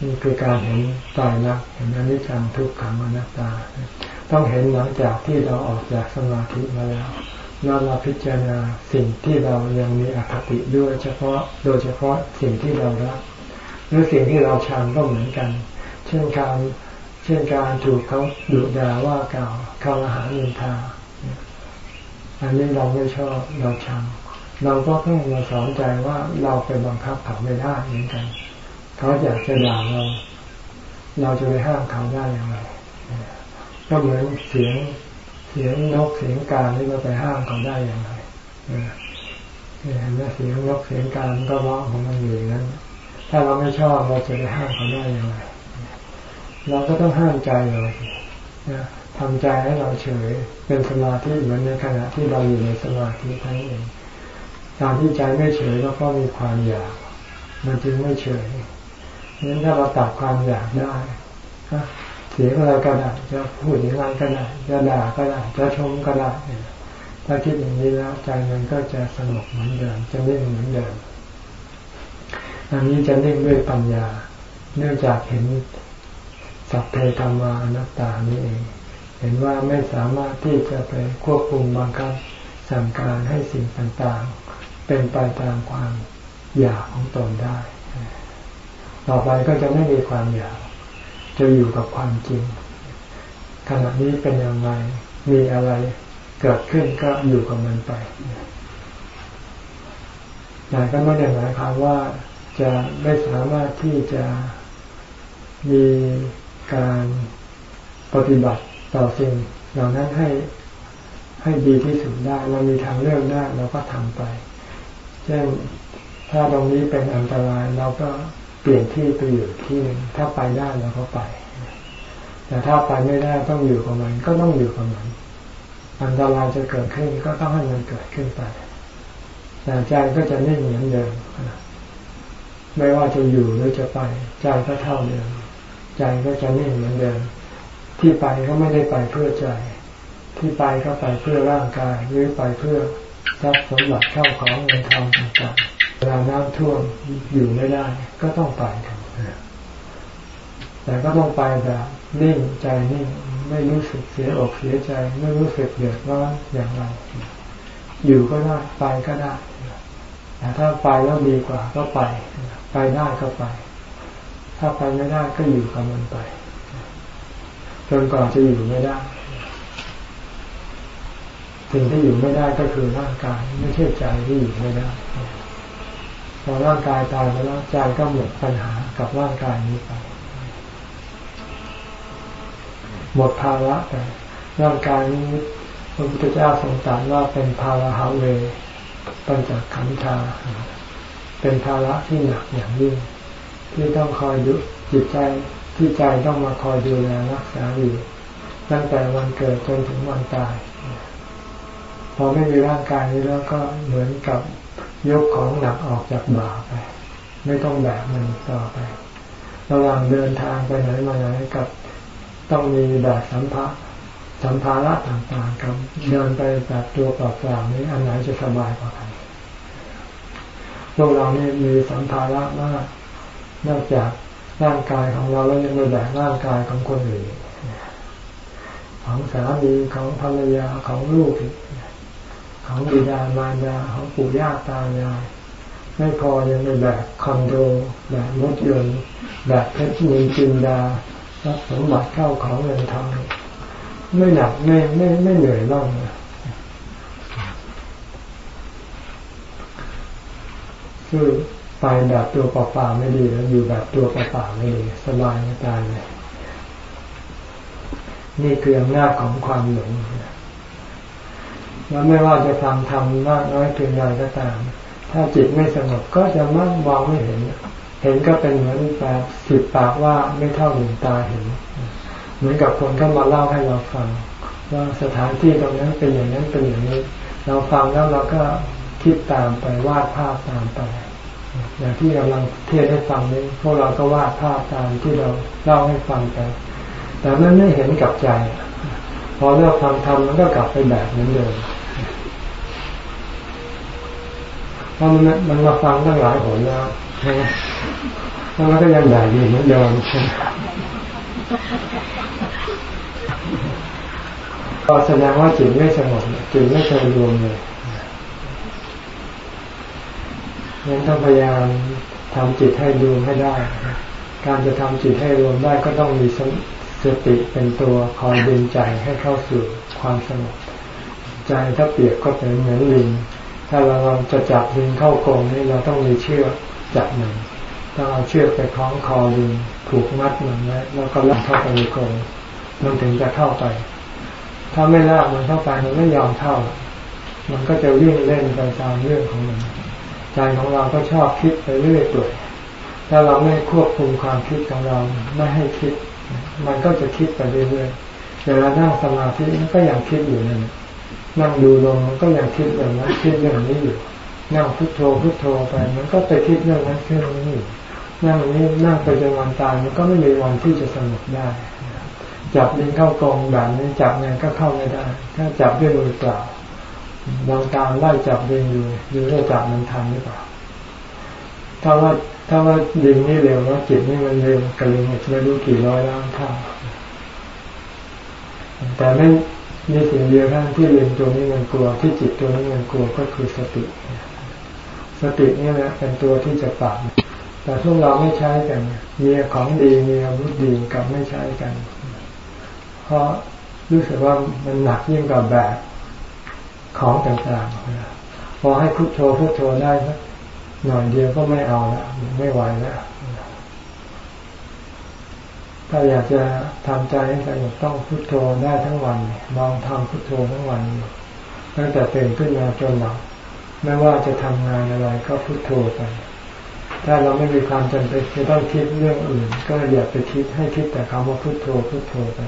นี่คือการเห็นตายรักเห็นอนิจจังทุกขังอนัตตา ต้องเห็นหลังจากที่เราออกจากสมาธิมาแล้วเรามาพิจารณาสิ่งที่เรายังมีอคติด้วยเฉพาะโดยเฉพาะสิ่งที่เรารักหรือสิ่งที่เราชังก็เหมือนกัน เช่นการเช่นการถูกเขาดุด่าว่ากล่าวคำอาหารนินทาอันนี้เราไม่ชอบเราชัง เราก็ต้องมาสอนใจว่าเราไปบังคับเขาไม่ได้เหมือนกัน เขาอยากจะด่าเรา เราจะไปห้ามเขาได้อย่างไรก็เหมือนเสียงเสียงนกเสียงการนี่เราไปห้ามเขาได้อย่างไรเห็นไหมเสียงนกเสียงการก็ร้องของมันอยู่อย่างนั้นถ้าเราไม่ชอบเราจะไปห้ามเขาได้อย่างไรเราก็ต้องห้ามใจเราทำใจให้เราเฉย เป็นสมาธิเหมือนในขณะที่เราอยู่ในสมาธิทั้งเองการที่ใจไม่เฉยก็เราะมีความอยาก มันจึงไม่เฉย นั้นถ้าเราตัดความอยากได้เสียอะไรก็ได้จะพูดอย่างไรก็ได้จะด่าก็ได้จะชมก็ได้ถ้าคิดอย่างนี้แล้วใจมันก็จะสงบเหมือนเดิมจะนิ่งเหมือนเดิมอันนี้จะนิ่งด้วยปัญญา เนื่องจากเห็นสัพเพธรรมานัตตานี่เอง เห็นว่าไม่สามารถที่จะไปควบคุมบังคับสั่งการให้สิ่งต่างๆ เป็นไปตามความอยากของตนได้ ต่อไปก็จะไม่มีความอยากจะอยู่กับความจริง ขณะนี้เป็นอย่างไรมีอะไรเกิดขึ้นก็อยู่กับมันไปแต่ก็ไม่ได้หมายความว่าจะไม่สามารถที่จะมีการปฏิบัติต่อสิ่งเหล่านั้นให้ให้ดีที่สุดได้ เรามีทางเลือกได้เราก็ทำไป เช่นถ้าตรงนี้เป็นอันตรายเราก็ เปลี่ยนที่ไปอยู่ที่หนึ่งถ้าไปได้เราก็ไป แต่ถ้าไปไม่ได้ต้องอยู่กับมัน ก็ต้องอยู่กับมันอันตรายจะเกิดขึ้นก็ต้องให้มันเกิดขึ้นไปแต่ใจก็จะนิ่งเหมือนเดิมไม่ว่าจะอยู่หรือจะไป ใจก็เท่าเดิม ใจก็จะนิ่งเหมือนเดิม ที่ไปก็ไม่ได้ไปเพื่อใจ ที่ไปก็ไปเพื่อร่างกายหรือไปเพื่อทรัพย์สมบัติเข้าของเงินทองต่างๆ ลาน้ำท่วมอยู่ไม่ได้ ก็ต้องไปกันแต่ก็ต้องไปแบบนิ่งใจนิ่งไม่รู้สึกเสียอกเสียใจ ไม่รู้สึกเดือดร้อนอย่างไรอยู่ก็ได้ไปก็ได้แต่ถ้าไปแล้วดีกว่าก็ไป ไปได้ก็ไป ถ้าไปไม่ได้ก็อยู่กับมันไป จนกว่าจะอยู่ไม่ได้สิ่งที่อยู่ไม่ได้ก็คือร่างกายไม่ใช่ใจที่อยู่ไม่ได้ พอร่างกายตายไปแล้วใจก็หมดปัญหากับร่างกายนี้ไปหมดภาระไปร่างกายนี้พระพุทธเจ้าทรงตรัสว่าเป็นภาระหาเวปัญจขันธา เป็นภาระที่หนักอย่างยิ่งที่ต้องคอยดูจิตใจที่ใจต้องมาคอยดูแลรักษาอยู่ตั้งแต่วันเกิดจนถึงวันตาย พอไม่มีร่างกายนี้แล้วก็เหมือนกับ ยกของหนักออกจากบ่าไป ไม่ต้องแบกมันต่อไประหว่างเดินทางไปไหนมาไหนกับต้องมีแบบสัมภาสัมภาระต่างๆกับเดินไปแบบตัวเปล่าๆนี้อันไหนจะสบายกว่ากันพวกเรานี่มีสัมภาระมากนอกจากร่างกายของเราแล้วยังมีแบบร่างกายของคนอื่นของสามีของภรรยาของลูก ของบิดามารดาของปู่ย่าตายายไม่พอยังมีแบบคอนโดแบบรถยนต์แบบเพชรนินจินดาทรัพย์สมบัติเข้าของเงินทองไม่หนักไม่ไม่ไม่เหนื่อยบ้างคือไปแบบตัวเปล่าๆไม่ดีแล้วอยู่แบบตัวเปล่าๆไม่ดีสบายไม่ตายเลยนี่คืออำนาจของความหลง แล้วไม่ว่าจะทำทำมากน้อยเพียงใดก็ตาม ถ้าจิตไม่สงบก็จะมั่งมองไม่เห็น เห็นก็เป็นเหมือนแบบสิบปากว่าไม่เท่าหนึ่งตาเห็น เหมือนกับคนเข้ามาเล่าให้เราฟัง ว่าสถานที่ตรงนั้นเป็นอย่างนั้นเป็นอย่างนี้ เราฟังแล้วเราก็คิดตามไปวาดภาพตามไปอย่างที่กำลังเทศให้ฟังนี้พวกเราก็วาดภาพตามที่เราเล่าให้ฟังไปแต่มันไม่เห็นกับใจ พอเลิกทำทำมันก็กลับไปแบบนั้นเดิม ราะมันมันมาฟังตั้งหลายหนแล้วแล้วก็ยังใหญ่อยู่เหมือนเดิมก็แสดงว่าจิตไม่สงบจิตไม่เคยรวมเลยงั้นต้องพยายามทำจิตให้รวมให้ได้ การจะทำจิตให้รวมได้ก็ต้องมีสติเป็นตัวคอยดึงใจให้เข้าสู่ความสงบใจถ้าเปียกก็เป็นเหมือนลิง ถ้าเราจะจับลิงเข้ากรงนี่เราต้องมีเชือกจับมันต้องเอาเชือกไปคล้องคอลิงผูกมัดมันไว้แล้วก็ลากเข้าไปในกรงมันถึงจะเข้าไป ถ้าไม่ลากมันเข้าไปมันไม่ยอมเข้า มันก็จะวิ่งเล่นไปตามเรื่องของมันใจของเราก็ชอบคิดไปเรื่อยเปื่อยถ้าเราไม่ควบคุมความคิดของเราไม่ให้คิด มันก็จะคิดไปเรื่อยๆเวลานั่งสมาธิมันก็ยังคิดอยู่นั่น นั่งดูลมมันก็ยังคิดอย่างนั้นคิดอย่างนี้อยู่นั่งพุทโธพุทโธไปมันก็ไปคิดเรื่องนั้นเรื่องนี้อยู่นั่งนี้นั่งไปจนวันตายมันก็ไม่มีวันที่จะสงบได้จับลิงเข้ากองแบบนี้จับเงินก็เข้าไม่ได้ ถ้าจับด้วยมือเปล่าลองตามไล่จับลิงอยู่ดูว่าจับมันทันหรือเปล่าถ้าว่าถ้าว่าลิงนี่เร็วแล้วจิตนี่มันเร็วกับลิงไม่รู้กี่ร้อยล้านเท่าแต่ไม่ มีสิ่งเดียวท่านที่ลิงตัวนี้มันกลัวที่จิตตัวนี้มันกลัวก็คือสติ สตินี่แหละเป็นตัวที่จะปราบแต่พวกเราไม่ใช้กันมีของดีมีอาวุธดีกับไม่ใช้กัน เพราะรู้สึกว่ามันหนักยิ่งกว่าแบกของต่างๆพอให้พุโทโธพุโทโธได้สักหน่อยเดียวก็ไม่เอาละไม่ไหวแล้ว ถ้าอยากจะทำใจให้สงบต้องพุโทโธได้ทั้งวันลองทำพุโทโธทั้งวันตั้งแต่ตื่นขึ้นมาจนหลับไม่ว่าจะทำงานอะไรก็พุโทโธไปถ้าเราไม่มีความจำเป็นจะต้องคิดเรื่องอื่น ก็อย่าไปคิดให้คิดแต่คำว่าพุโทโธพุโทโธไป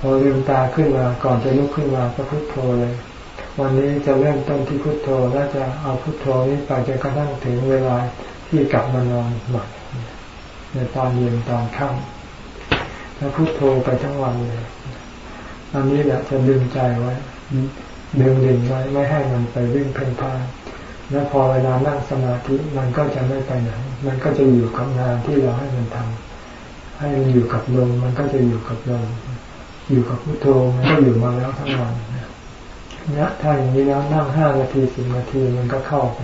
พอลืมตาขึ้นมาก่อนจะลุกขึ้นมาก็พุโทโธเลย วันนี้จะเริ่มต้นที่พุโทโธแล้วจะเอาพุโทโธนี้ไปจนกระทั่งถึงเวลาที่กลับมานอนใหม่ ในตอนเย็นตอนค่ำแล้วพุโทโธไปทั้งวันเลยอันนี้แหละจะดึงใจไว้ดึงดึงไว้ไม่ให้มันไปวิ่งเพ่นพ่านแล้วพอเวลานั่งสมาธิมันก็จะไม่ไปไหน มันก็จะอยู่กับงานที่เราให้มันทำให้มันอยู่กับลมมันก็จะอยู่กับลมอยู่กับพุทโธมันก็อยู่มาแล้วทั้งวันเนี่ยถ้าอย่างนี้แล้วนั่งห้านาทีสิบนาทีมันก็เข้าไป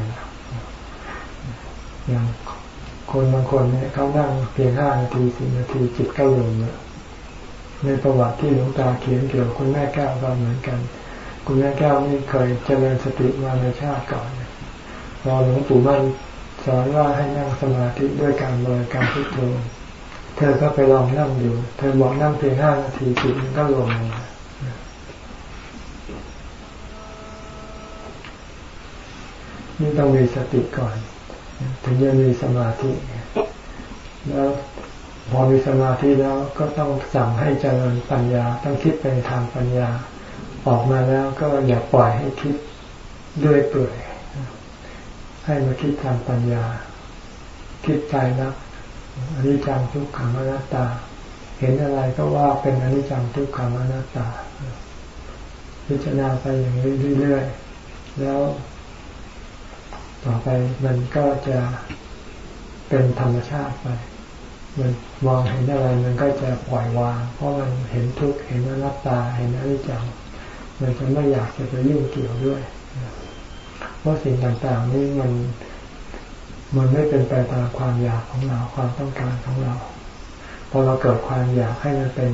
อย่าง คนบางคนเนี่ยเขานั่งเพียงห้านาทีสิบนาทีจิตก็ลงแล้วในประวัติที่หลวงตาเขียนเกี่ยวคุณแม่แก้วก็เหมือนกัน คุณแม่แก้วนี่เคยเจริญสติมาในชาติก่อนพอหลวงปู่มั่นสอนว่าให้นั่งสมาธิด้วยการบริการมพุทโธเธอก็ไปลองนั่งอยู่ เธอบอกนั่งเพียงห้านาทีจิตมันก็ลงมานี่ต้องมีสติก่อน ถึงจะมีสมาธิ แล้วพอมีสมาธิแล้วก็ต้องสั่งให้เจริญปัญญา ต้องคิดเป็นทางปัญญา ออกมาแล้วก็อย่าปล่อยให้คิดด้วยเปื่อย ให้มาคิดทางปัญญา คิดใจนักอนิจจังทุกขังอนัตตา เห็นอะไรก็ว่าเป็นอนิจจังทุกขังอนัตตา พิจารณาไปอย่างนี้เรื่อยๆ แล้ว ต่อไปมันก็จะเป็นธรรมชาติไป มันมองเห็นอะไรมันก็จะปล่อยวาง เพราะมันเห็นทุกข์เห็นอนัตตาเห็นอนิจจังมันจะไม่อยากจะไปยุ่งเกี่ยวด้วย เพราะสิ่งต่างๆนี้มันมันไม่เป็นไปตามความอยากของเราความต้องการของเรา พอเราเกิดความอยากให้มันเป็น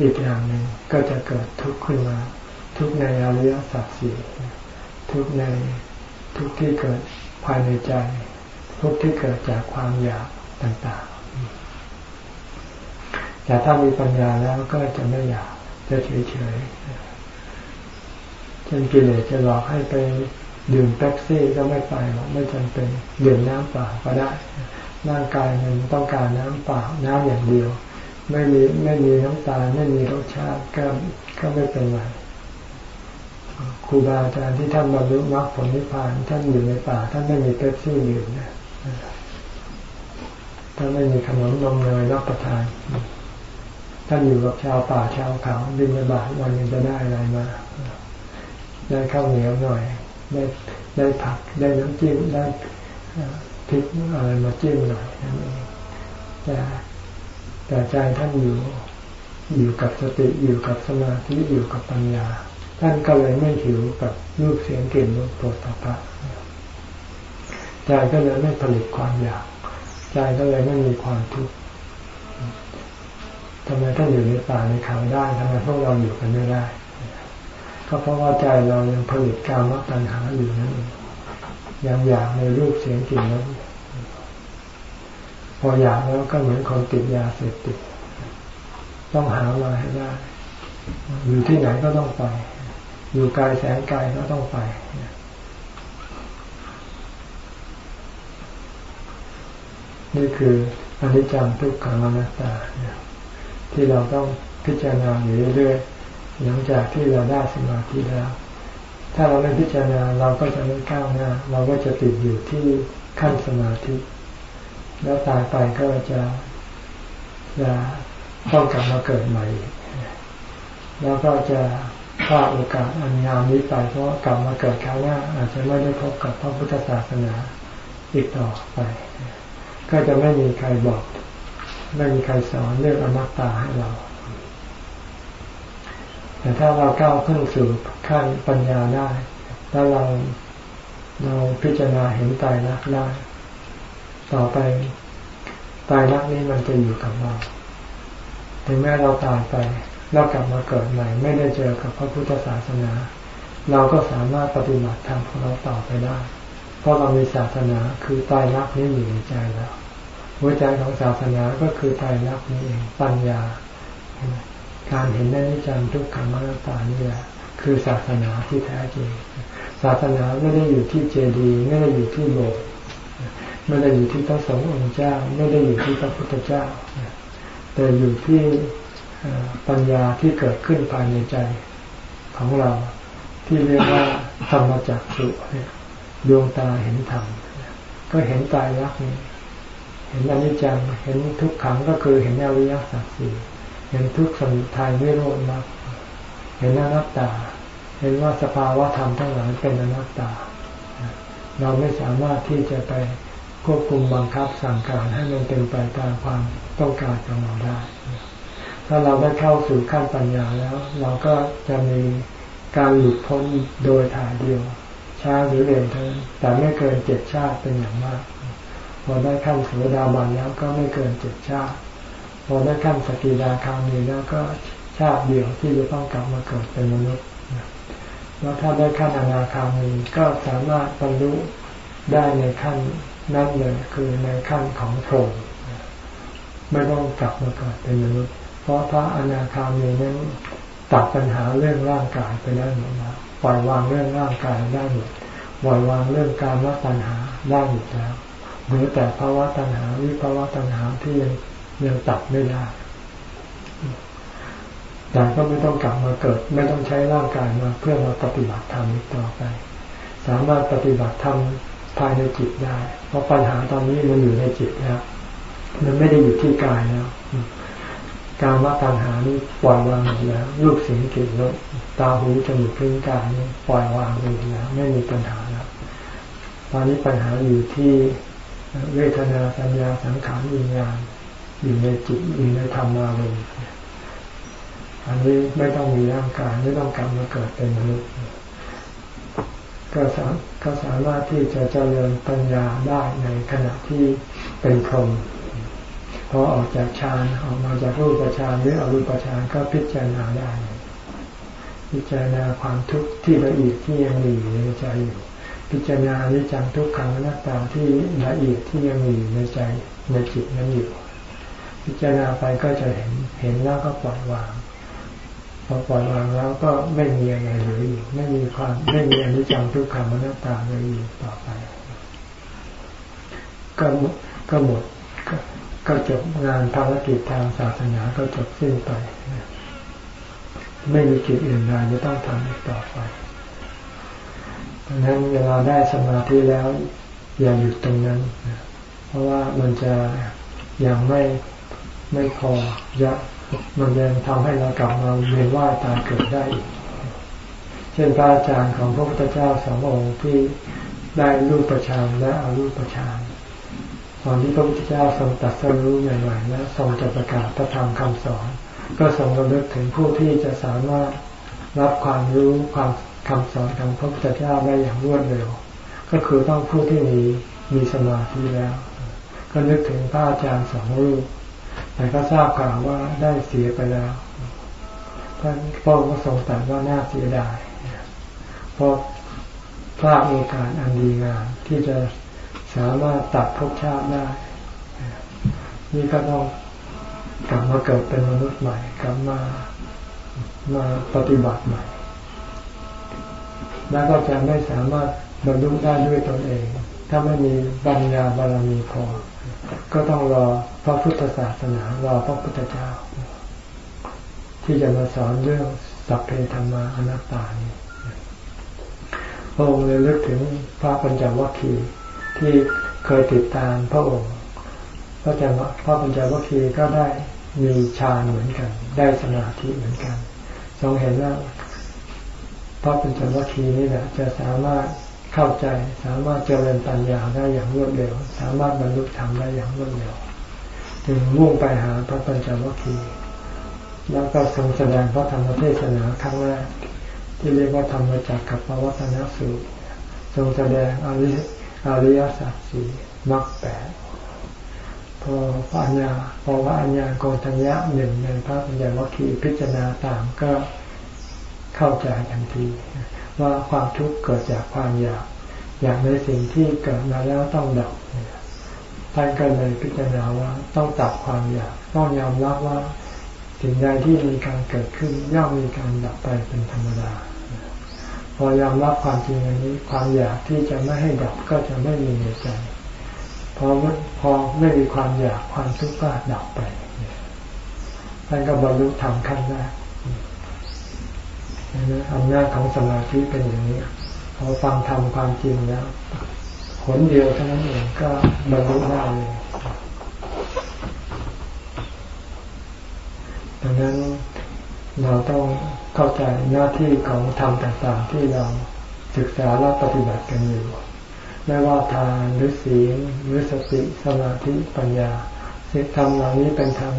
อีกอย่างหนึ่งก็จะเกิดทุกข์ขึ้นมา ทุกในอริยสัจสี่ทุกในทุกที่เกิด ภายในใจ ทุกที่เกิดจากความอยากต่างๆ แต่ถ้ามีปัญญาแล้วก็จะไม่อยากจะเฉยๆเช่นกิเลสจะหลอกให้ไปดื่มแป๊บซี่ก็ไม่ไปหรอกไม่จำเป็นดื่มน้ำเปล่าก็ได้ ร่างกายมันต้องการน้ำเปล่าน้ำอย่างเดียว ไม่มีไม่มีน้ำตาลไม่มีรสชาติก็ก็ไม่เป็นไร ครูบาอาจารย์ที่ท่านบรรลุมรรคผลนิพพานท่านอยู่ในป่าท่านไม่มีเป๊ปซี่ดื่มนะท่านไม่มีขนมนมเนยรับประทาน ท่านอยู่กับชาวป่าชาวเขาบินบาทวันนึงจะได้อะไรมา ได้ข้าวเหนียวหน่อย ได้ได้ผัก ได้น้ำจิ้มได้พริกอะไรมาจิ้มหน่อยนั่นเองแต่แต่ใจท่านอยู่อยู่กับสติอยู่กับสมาธิอยู่กับปัญญา ท่านก็เลยไม่หิวกับรูปเสียงกลิ่นรสโผฏฐัพพะใจก็เลยไม่ผลิตความอยาก ใจก็เลยไม่มีความทุกข์ทำไมท่านอยู่ในป่าในเขาได้ทำไมพวกเราอยู่กันไม่ได้ ก็เพราะว่าใจเรายังผลิตกามตัณหาอยู่นั่นยังอยากในรูปเสียงกลิ่นรสพออยากแล้วก็เหมือนคนติดยาเสพติด ต้องหามาให้ได้ อยู่ที่ไหนก็ต้องไป อยู่ไกลแสนไกลก็ต้องไป นี่คืออนิจจังทุกขังอนัตตาที่เราต้องพิจารณาอยู่เรื่อยๆหลังจากที่เราได้สมาธิแล้ว ถ้าเราไม่พิจารณาเราก็จะไม่ก้าวหน้า เราก็จะติดอยู่ที่ขั้นสมาธิ แล้วตายไปก็จะจะต้องกลับมาเกิดใหม่ แล้วก็จะ พลาดโอกาสอันงามนี้ไปเพราะกลับมาเกิดคราวหน้าอาจจะไม่ได้พบกับพระพุทธศาสนาอีกต่อไป ก็จะไม่มีใครบอก ไม่มีใครสอนเรื่องอนัตตาให้เรา แต่ถ้าเราก้าวขึ้นสู่ขั้นปัญญาได้ ถ้าเราเราพิจารณาเห็นตายรักได้ ต่อไปตายรักนี้มันจะอยู่กับเรา ถึงแม้เราตายไป เรากลับมาเกิดใหม่ ไม่ได้เจอกับพระพุทธศาสนา เราก็สามารถปฏิบัติธรรมของเราต่อไปได้ เพราะเรามีศาสนาคือตายรักนี้อยู่ในใจแล้วหัวใจของศาสนาก็คือตายรักนี้เองปัญญา การเห็นได้นิจังทุกขังอนัตตานี่แหละคือศาสนาที่แท้จริง ศาสนาไม่ได้อยู่ที่เจดีย์ไม่ได้อยู่ที่โบสถ์ไม่ได้อยู่ที่พระสงฆ์องค์เจ้า ไม่ได้อยู่ที่พระพุทธเจ้า แต่อยู่ที่ ปัญญาที่เกิดขึ้นภายในใจของเราที่เรียกว่าธรรมจักสุดวงตาเห็นธรรมก็เห็นตายรักนี้เห็นอนิจจังเห็นทุกขังก็คือเห็นอริยสัจสี่เห็นทุกสมุทัยไม่โรดมากเห็นอนัตตา เห็นว่าสภาวะธรรมทั้งหลายเป็นอนัตตา เราไม่สามารถที่จะไปควบคุมบังคับสั่งการให้มันเป็นไปตามความต้องการของเราได้ ถ้าเราได้เข้าสู่ขั้นปัญญาแล้ว เราก็จะมีการหลุดพ้นโดยถ่ายเดียวช้าหรือเร็วเท่านั้นแต่ไม่เกินเจ็ดชาติเป็นอย่างมากพอได้ขั้นสุดาบันแล้วก็ไม่เกินเจ็ดชาติพอได้ขั้นสกิดาคามีแล้วก็ชาติเดียวที่จะต้องกลับมาเกิดเป็นมนุษย์แล้วถ้าได้ขั้นอนาคามีก็สามารถบรรลุได้ในขั้นนั่นเลยคือในขั้นของโพรไม่ต้องกลับมาเกิดเป็นมนุษย์ ราะพระอนาคามีนั้นตัดปัญหาเรื่องร่างกายไปได้หมดแล้วปล่อยวางเรื่องร่างกายได้หมดปล่อยวางเรื่องการวัตัญหาได้หมดแล้วเหลือแต่ภาวะตัญหาวิภาวะตัญหาที่ยังยังตัดไม่ได้แต่ก็ไม่ต้องกลับมาเกิด ไม่ต้องใช้ร่างกายมาเพื่อมาปฏิบัติธรรมต่อไป สามารถปฏิบัติธรรมภายในจิตได้ เพราะปัญหาตอนนี้มันอยู่ในจิตแล้วมันไม่ได้อยู่ที่กายแล้ว การว่าปัญหานี้ปล่อยวางหมดแล้วรูปเสียงกลิ่นรสตาหูจมูกลิ้นกายนี้ปล่อยวางไปแล้ว ไม่มีปัญหาแล้วตอนนี้ปัญหาอยู่ที่เวทนาสัญญาสังขารวิญญาณอยู่ในจิตอยู่ในธรรมารมณ์อันนี้ไม่ต้องมีร่างกายไม่ต้องกลับมาเกิดเป็นมนุษย์ก็สามก็สามารถที่จะเจริญปัญญาได้ในขณะที่เป็นพรหม พอออกจากฌานออกมาจากรูปฌานหรืออรูปฌานก็พิจารณาได้ พิจารณาความทุกข์ที่ละเอียดที่ยังมีอยู่ในใจอยู่ พิจารณาวิจังทุกขังนัตตาที่ละเอียดที่ยังมีอยู่ในใจในจิตนั้นอยู่ พิจารณาไปก็จะเห็นเห็นแล้วก็ปล่อยวางพอปล่อยวางแล้วก็ไม่มีอะไรเหลืออยู่ไม่มีความไม่มีอนิจจังทุกขังอนัตตาเลยอยู่ต่อไป ก็ก็หมด ก็จบงานภารกิจทางศาสนาก็จบสิ้นไป ไม่มีกิจอื่นใดจะต้องทำอีกต่อไปดังนั้นเวลาได้สมาธิแล้ว อย่าหยุดตรงนั้น เพราะว่ามันจะยังไม่ไม่พอจะมันยังทำให้เรากลับมาเวียนว่ายตายเกิดได้อีกเช่นพระอาจารย์ของพระพุทธเจ้าสององค์ที่ได้รูปประชานและอารูปประชาน อนที่พระพุทธเจ้าทรงตัดสรู้ใหม่ๆและทรงจะประกาศพระธรรมคำสอน ก็ทรงระลึกถึงผู้ที่จะสามารถรับความรู้ความคำสอนของพระพุทธเจ้าได้อย่างรวดเร็ว ก็คือต้องผู้ที่มีมีสมาธิแล้ว ก็นึกถึงพระอาจารย์สองรูป แต่ก็ทราบข่าวว่าได้เสียไปแล้วท่านพ่อก็ทรงตรัสว่าน่าเสียดายเพราะพลาดโอกาสอันดีงามที่จะ สามารถตัดภพชาติได้ นี่ก็ต้องกลับมาเกิดเป็นมนุษย์ใหม่ กลับมามาปฏิบัติใหม่ แล้วก็จะไม่สามารถบรรลุได้ด้วยตนเอง ถ้าไม่มีปัญญาบารมีพอ ก็ต้องรอพระพุทธศาสนารอพระพุทธเจ้า ที่จะมาสอนเรื่องสัพเพธรรมาอนัตตานี่พระองค์เลยลึกถึงพระปัญจวัคคีย์ ที่เคยติดตามพระองค์พระจัพระปัญจวัคคีย์ก็ได้มีฌานเหมือนกัน ได้สมาธิเหมือนกันทรงเห็นว่าพระปัญจวัคคีย์นี่แหละจะสามารถเข้าใจ สามารถเจริญปัญญาได้อย่างรวดเร็ว สามารถบรรลุธรรมได้อย่างรวดเร็วจึงมุ่งไปหาพระปัญจวัคคีย์แล้วก็ทรงแสดงพระธรรมเทศนาครั้งแรกที่เรียกว่าธรรมจักรกับปวัตนสูตรทรงแสดงอริ อริยสัจสี่มรรคแปดพอปัญญาพอว่าอัญญาโกฏัญญะหนึ่งในพระปัญญาวัคคีพิจารณาตามก็เข้าใจทันที ว่าความทุกข์เกิดจากความอยาก อยากในสิ่งที่เกิดมาแล้วต้องดับท่านก็เลยพิจารณาว่าต้องตัดความอยาก ต้องยอมรับว่าสิ่งใดที่มีการเกิดขึ้นย่อมมีการดับไปเป็นธรรมดา พอยอมรับความจริงอันนี้ ความอยากที่จะไม่ให้ดับก็จะไม่มีในใจพอพอไม่มีความอยากความทุกข์ก็ดับไปท่านก็บรรลุธรรมขั้นแรกอำนาจของสมาธิเป็นอย่างนี้พอฟังธรรมความจริงแล้วผลเดียวเท่านั้นเองก็บรรลุได้เลยดังนั้น เราต้องเข้าใจหน้าที่ของธรรมต่างๆ ที่เราศึกษาและปฏิบัติกันอยู่ไม่ว่าทานหรือศีลหรือสติสมาธิปัญญาสิ่งธรรมเหล่านี้เป็นธรรม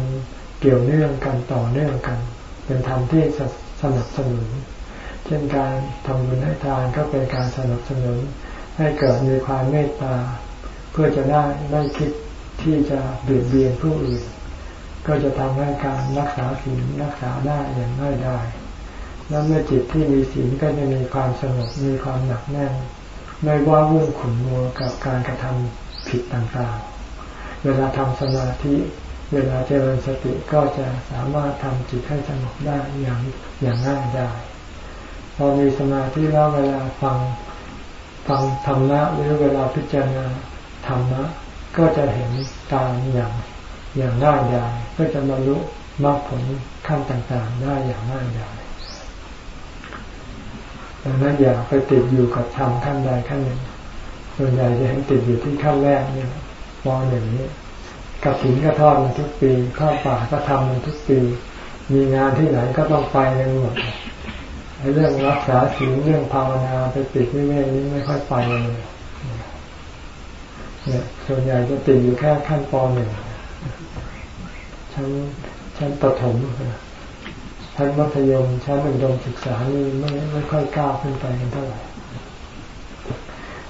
เกี่ยวเนื่องกันต่อเนื่องกัน เป็นธรรมที่สนับสนุน เช่นการทำบุญให้ทานก็เป็นการสนับสนุน ให้เกิดมีความเมตตา เพื่อจะได้ไม่คิดที่จะเบียดเบียนผู้อื่น ก็จะทำให้การรักษาศีลรักษาได้อย่างง่ายได้แล้วเมื่อจิตที่มีศีลก็จะมีความสงบมีความหนักแน่นไม่ว่าวุ่นขุนมัวกับการกระทำผิดต่างๆ เวลาทำสมาธิเวลาเจริญสติก็จะสามารถทำจิตให้สงบได้อย่างอย่างง่ายได้พอมีสมาธิแล้วเวลาฟังฟังธรรมะหรือเวลาพิจารณาธรรมะก็จะเห็นตามอย่าง อย่างง่ายดายก็จะบรรลุมรรคผลขั้นต่างๆ ได้อย่างง่ายดายดังนั้นอย่าไปติดอยู่กับธรรมขั้นใดขั้นหนึ่ง ส่วนใหญ่จะเห็นติดอยู่ที่ขั้นแรกเนี่ยมองอย่างนี้กับถินก็ทอดมันทุกปีข้าวป่าก็ทำมันทุกปี มีงานที่ไหนก็ต้องไปกันหมดเรื่องรักษาศีลเรื่องภาวนาไปติดไม่ไม่นี้ไม่ค่อยไปเลยเนี่ยส่วนใหญ่จะติดอยู่แค่ขั้นปหนึ่ง ชั้นชั้นประถมชั้นมัธยมชั้นอุดมศึกษานี่ไม่ไม่ค่อยก้าวขึ้นไปกันเท่าไหร่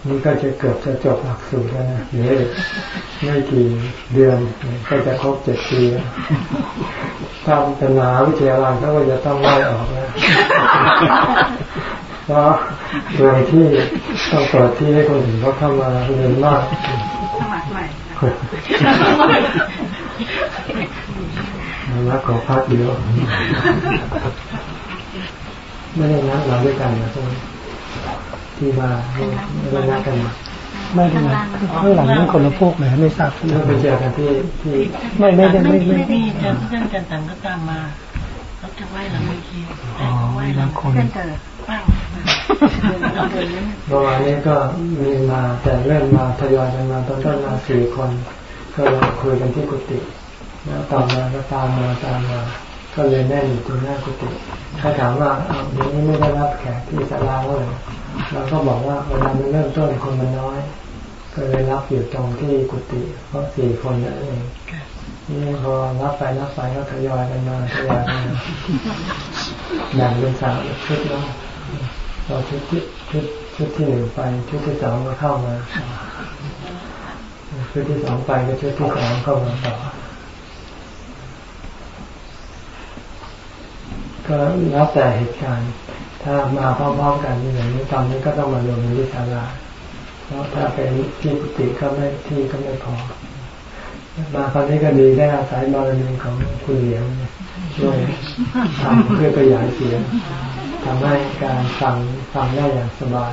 นี่ก็จะเกือบจะจบหลักสูตรแล้วนะเหลือไม่กี่เดือนก็จะครบเจ็ดปีถ้าเป็นมหาวิทยาลัยก็จะต้องไล่ออกแล้วเพราะเรื่องที่ต้องเปิดที่ให้คนอื่นเขาเข้ามาเรียนมากสมัครใหม่ รักขอพักเดียวไม่ได้นัดเราด้วยกันนะทุกที่มาไม่ได้นัดกันไม่ได้นัดข้างหลังนั่นคนละพวกไหนไม่ทราบไม่ไปเจอกันที่ที่ไม่ไม่ได้ไม่ไม่ไม่เจอเพื่อนกันต่างก็ตามมาเขาจะไหว้หลังเวทีอ๋อบางคนเจอบ้างเมื่อวานนี้ก็มีมาแต่เริ่มมาทยอยกันมาตอนต้นมาสี่คน ก็เราคุยกันที่กุฏิ แล้วต่อมาก็ตามมาตามมา ก็เลยแน่นอยู่ตรงหน้ากุฏิถ้าถามว่าเดี๋ยวนี้ไม่ได้รับแขกที่ศาลาเลยเราก็บอกว่าเวลามันเริ่มต้นคนมันน้อย ก็เลยรับอยู่ตรงที่กุฏิเพราะสี่คนนั่นเองนี่พอรับไปรับไปก็ทยอยกันมาทยอยกันมาแบ่งเป็นสามชุดแล้วพอชุดที่ชุดชุดที่หนึ่งไปชุดที่สองก็เข้ามาชุดที่สองไปก็ชุดที่สองเข้ามาต่อ ก็แล้วแต่เหตุการณ์ ถ้ามาพร้อมๆกันอย่างนี้ตอนนี้ก็ต้องมารวมในที่ศาลาเพราะถ้าเป็นที่กุฏิก็ไม่ที่ก็ไม่พอ มาคราวนี้ก็ดีได้อาศัยบารมีของคุณเหลียงช่วยทำเพื่อขยายเสียงทำให้การฟังฟังได้อย่างสบาย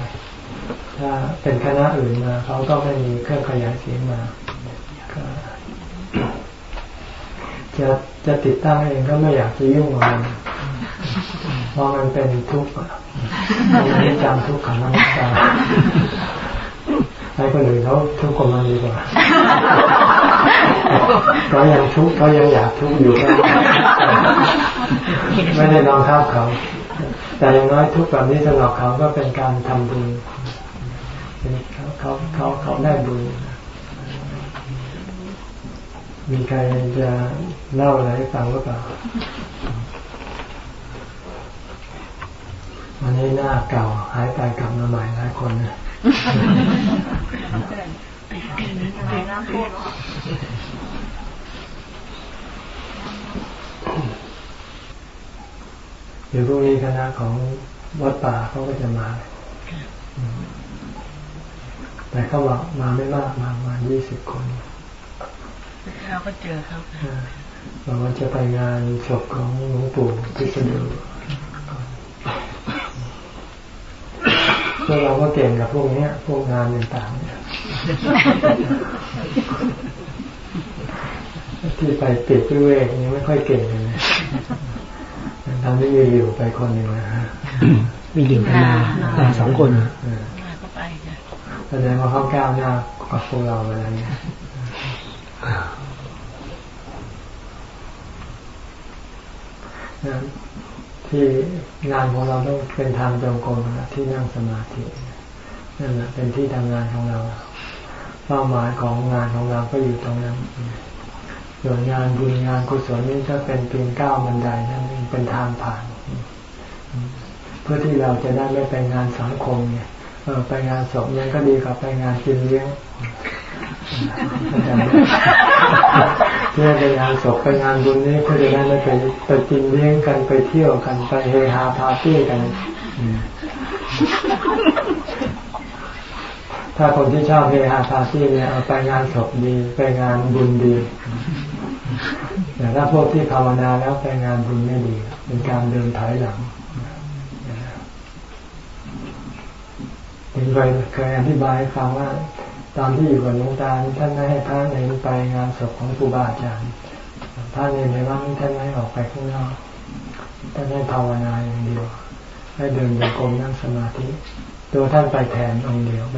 ถ้าเป็นคณะอื่นมาเขาก็ไม่มีเครื่องขยายเสียงมาจะจะติดตั้งเองก็ไม่อยากจะยุ่งกับมัน ราะมันเป็นทุกข์มันไม่จำทุกข์ขังนักตาให้คนอื่นเขาทุกข์กว่ามันดีกว่าก็ยังทุกข์ก็ยังอยากทุกข์อยู่ไม่ได้ลองท้าเขา แต่อย่างน้อยทุกข์แบบนี้สำหรับเขาก็เป็นการทำบุญเขาเขาเขาเขาได้บุญมีใครจะเล่าอะไรให้ฟังหรือเปล่า วันนี้หน้าเก่าหายไปกลับมาใหม่หลายคนนะเดี๋ยวพรุ่งนี้คณะของวัดป่าเขาก็จะมา แต่เขาบอกมาไม่มากมาประมาณยี่สิบคนเราก็เจอเขาบอกว่าจะไปงานศพของหลวงปู่พิษณุ พวกเราก็เก่งกับพวกนี้พวกงานต่างๆเนี่ยที่ไปปิดด้วยเวกนี่ไม่ค่อยเก่งเลยทำให้มีอยู่ไปคนหนึ่งนะฮะมีอยู่มามาสองคนก็ไปแสดงว่าเขาก้าวหน้ากับพวกเราอะไรเงี้ย ที่งานของเราต้องเป็นทางจงกรมที่นั่งสมาธินั่นแหละเป็นที่ทำงานของเราเป้าหมายของงานของเราก็อยู่ตรงนั้นส่วนงานบุญงานกุศลนี่ถ้าเป็นเพียงก้าวบันไดนั่นเป็นทางผ่าน เพื่อที่เราจะได้ไม่ไปงานสังคมเนี่ยไปงานศพเนี่ยก็ดีกว่าไปงานกินเลี้ยง เพื่อไปงานศพไปงานบุญนี้เพื่อจะได้ไม่ไปไปกินเลี้ยงกันไปเที่ยวกันไปเฮฮาปาร์ตี้กัน ถ้าคนที่ชอบเฮฮาปาร์ตี้เนี่ยเอาไปงานศพดีไปงานบุญดีแต่ถ้าพวกที่ภาวนาแล้วไปงานบุญไม่ดี เป็นการเดินถอยหลังเคยเคยอธิบายฟังว่า ตอนที่อยู่กับหลวงตาท่านไม่ให้พระเนรไปงานศพของครูบาอาจารย์พระเนรในวัดท่านไม่ออกไปข้างนอกท่านให้ภาวนาอย่างเดียวให้เดินโยกมนั่งสมาธิ ตัวท่านไปแทนองค์เดียวไป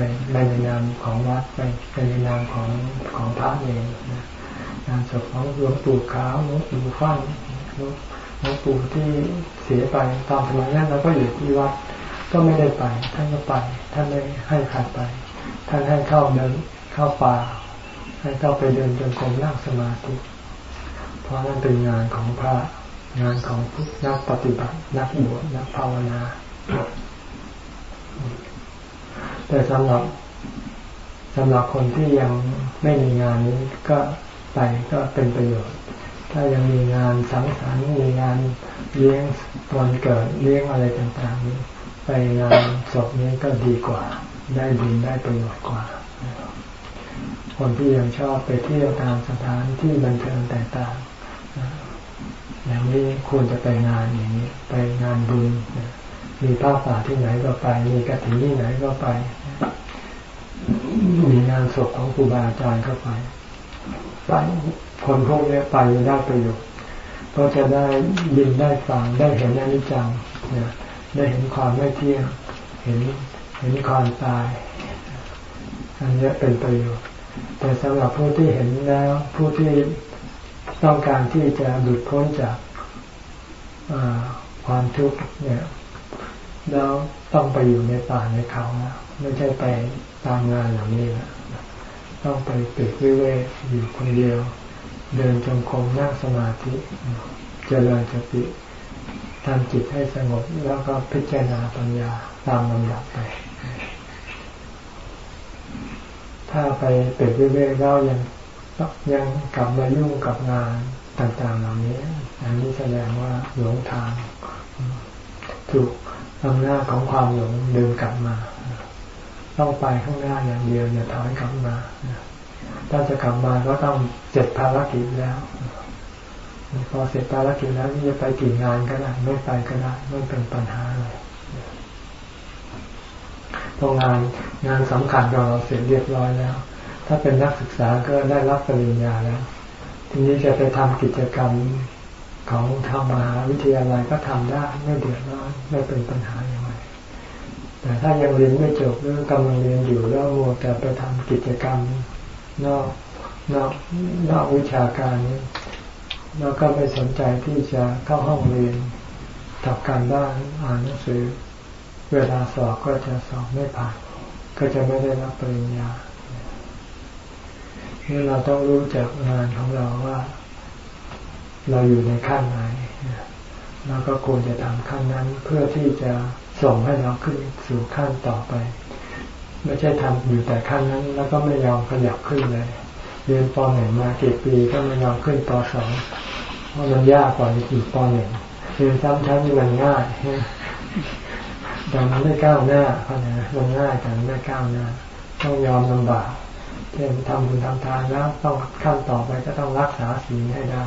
ในนามของวัดไปในนามของของพระเองงานศพของหลวงปู่ขาวหลวงปู่ฟั่นหลวงปู่ที่เสียไปตอนสมัยนั้นเราก็อยู่ที่วัดก็ไม่ได้ไป ท่านก็ไป ท่านไม่ให้ใครไป ท่านให้เข้าเดินเข้าป่า ให้เข้าไปเดินจนกรมนั่งสมาธิเพราะนั่นเป็นงานของพระงานของนักปฏิบัติ นักบวชนักภาวนา แต่สำหรับสำหรับคนที่ยังไม่มีงานนี้ก็ไปก็เป็นประโยชน์ ถ้ายังมีงานสังสรรค์มีงานเลี้ยงวันเกิดเลี้ยงอะไรต่างๆนี้ไปงานศพนี้ก็ดีกว่า ได้บุญได้ประโยชน์กว่า คนที่ยังชอบไปเที่ยวตามสถานที่บันเทิงต่างๆอย่างนี้ควรจะไปงานอย่างนี้ ไปงานบุญ มีภาพป่าที่ไหนก็ไป มีกระถิ่นที่ไหนก็ไป มีงานศพของครูบาอาจารย์ก็ไปไปคนพวกนี้ไปได้ประโยชน์ก็จะได้ยินได้ฟังได้เห็นอนิจจังได้เห็นความไม่เที่ยงเห็น เห็นความตาย อันนี้เป็นประโยชน์ แต่สำหรับผู้ที่เห็นแล้ว ผู้ที่ต้องการที่จะหลุดพ้นจากความทุกข์เนี่ยแล้วต้องไปอยู่ในป่าในเขานะไม่ใช่ไปตามงานเหล่านี้นะต้องไปปิดวิเวกอยู่คนเดียว เดินจงกรมนั่งสมาธิเจริญสติทำจิตให้สงบแล้วก็พิจารณาปัญญาตามลำดับไป ถ้าไปเป็ดเรื่อยๆแล้วยังยังกลับมายุ่งกับงานต่างๆเหล่านี้ อันนี้แสดงว่าหลงทาง ถูกอำนาจของความหลงดึงกลับมา ต้องไปข้างหน้าอย่างเดียวอย่าถอยกลับมาถ้าจะกลับมาก็ต้องเสร็จภารกิจแล้ว พอเสร็จภารกิจแล้วจะไปกี่งานก็ได้ไม่ไปก็ได้ไม่เป็นปัญหาเลย พองานงานสำคัญของเราเสร็จเรียบร้อยแล้ว ถ้าเป็นนักศึกษาก็ได้รับปริญญาแล้ว ทีนี้จะไปทำกิจกรรมของทำมหาวิทยาลัยก็ทำได้ไม่เดือดร้อนไม่เป็นปัญหาอย่างไรแต่ถ้ายังเรียนไม่จบหรือกำลังเรียนอยู่แล้วมัวแต่ไปทำกิจกรรมนอกนอกนอกวิชาการนี้แล้วก็ไม่สนใจที่จะเข้าห้องเรียนทำการบ้านอ่านหนังสือ เวลาสอบก็จะสอบไม่ผ่าน ก็จะไม่ได้รับปริญญานี่เราต้องรู้จักงานของเราว่า เราอยู่ในขั้นไหนเราก็ควรจะทำขั้นนั้นเพื่อที่จะส่งให้เราขึ้นสู่ขั้นต่อไป ไม่ใช่ทำอยู่แต่ขั้นนั้น แล้วก็ไม่ยอมขยับขึ้นเลยเรียนปหนึ่งมาเกี่ปีก็ไม่ยอมขึ้นปสองเพราะมันยากกว่าอีกปหนึ่งเรียนซ้ำชั้นมันง่าย แต่มันไม่ก้าวหน้าเพราะนะมันง่ายแต่ไม่ก้าวหน้า ต้องยอมลำบากเช่นทำบุญทำทานแล้วต้องขั้นต่อไปก็ต้องรักษาศีลให้ได้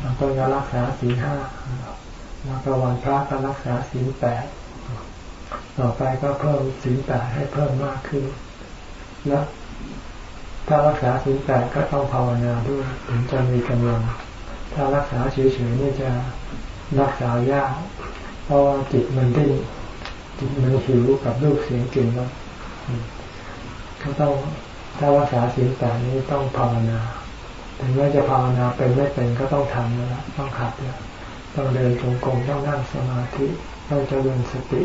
บางคนก็รักษาศีลห้าแล้วก็วันพระก็รักษาศีลแปดต่อไปก็เพิ่มศีลแปดให้เพิ่มมากขึ้นแล้วถ้ารักษาศีลแปดก็ต้องภาวนาด้วยถึงจะมีกำลัง ถ้ารักษาเฉยๆนี่จะรักษายาก เพราะว่าจิตมันดิ้นจิตมันหิวกับรูปเสียงกลิ่นรสเขาต้องถ้ารักษาศีลแปดนี้ต้องภาวนาถึงแม้จะภาวนาเป็นไม่เป็นก็ต้องทำแล้วต้องขัดแล้วต้องเดินตรงกรมต้องนั่งสมาธิต้องเจริญสติ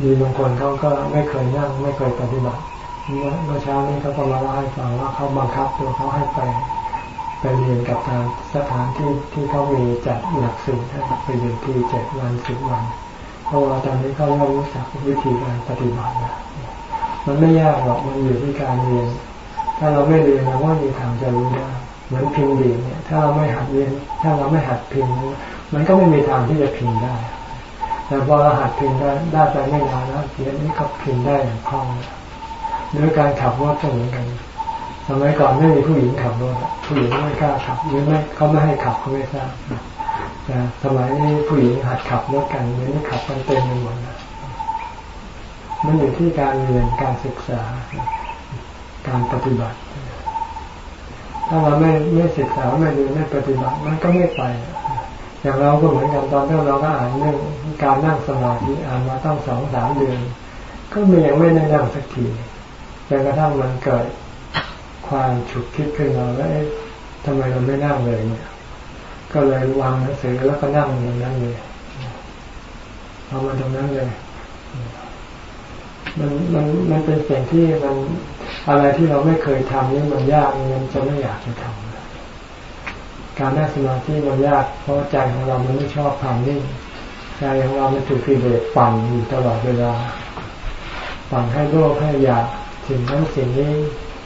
มีบางคนเขาก็ไม่เคยนั่งไม่เคยปฏิบัติเมื่อเช้านี้เขาก็มาเล่าให้ฟังว่าเขาบังคับตัวเขาให้ไป ไปเรียนกับทางสถานที่ที่เขามีจัดหลักสูตรให้ไปเรียนที่เจ็ดวันสิบวัน เพราะว่าตอนนี้เขาเริ่มรู้จักวิธีการปฏิบัติแล้วมันไม่ยากหรอกมันอยู่ที่การเรียน ถ้าเราไม่เรียนเราก็มีทางจะรู้ได้เหมือนพิมพ์ดีเนี่ย ถ้าเราไม่หัดเรียน ถ้าเราไม่หัดพิมพ์มันก็ไม่มีทางที่จะพิมพ์ได้ แต่พอเราหัดพิมพ์ได้ได้ไปไม่นานแล้วเดี๋ยวนี้ก็พิมพ์ได้อย่างคล่องหรือการขับรถก็เหมือนกัน สมัยก่อนไม่มีผู้หญิงขับรถผู้หญิงไม่กล้าขับหรือไม่เขาไม่ให้ขับเขาไม่ทราบแต่สมัยนี้ผู้หญิงหัดขับรถกันเลยวนี้ขับกันเต็มไปหมดแล้วมันอยู่ที่การเรียนการศึกษา การปฏิบัติ ถ้าเราไม่ไม่ศึกษาไม่เรียนไม่ปฏิบัติมันก็ไม่ไป อย่างเราก็เหมือนกันตอนที่เราก็อ่านเรื่องการนั่งสมาธิอ่านมาตั้งสองสามเดือน ก็มันยังไม่ได้นั่งสักทีจนกระทั่งมันเกิด ความฉุกคิดขึ้นมาว่าทำไมเราไม่นั่งเลยเนี่ย ก็เลยวางหนังสือแล้วก็นั่งอย่างนั้นเลยเอามาตรงนั้นเลย มันมันมันเป็นสิ่งที่มันอะไรที่เราไม่เคยทำนี่มันยากมันจะไม่อยากจะทำการนั่งสมาธิมันยากเพราะใจของเรามันไม่ชอบความนิ่งใจของเรามันถูกกิเลสปั่นอยู่ตลอดเวลาปั่นให้โลภให้อยากสิ่งนั้นสิ่งนี้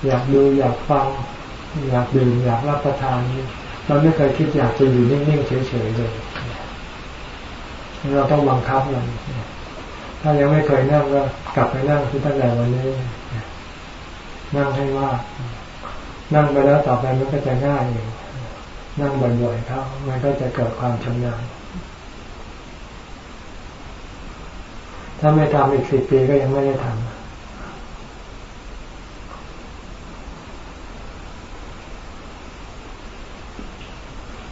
อยากดูอยากฟัง อยากดื่มอยากรับประทานมันไม่เคยคิดอยากจะอยู่นิ่งๆเฉยๆเลยเราต้องบังคับมันถ้ายังไม่เคยนั่งก็กลับไปนั่งที่ตั้งแต่วันนี้นั่งให้มานั่งไปแล้วต่อไปมันก็จะง่ายเองนั่งบ่อยๆครับมันก็จะเกิดความชำนาญถ้าไม่ทำอีกสิบปีก็ยังไม่ได้ทำ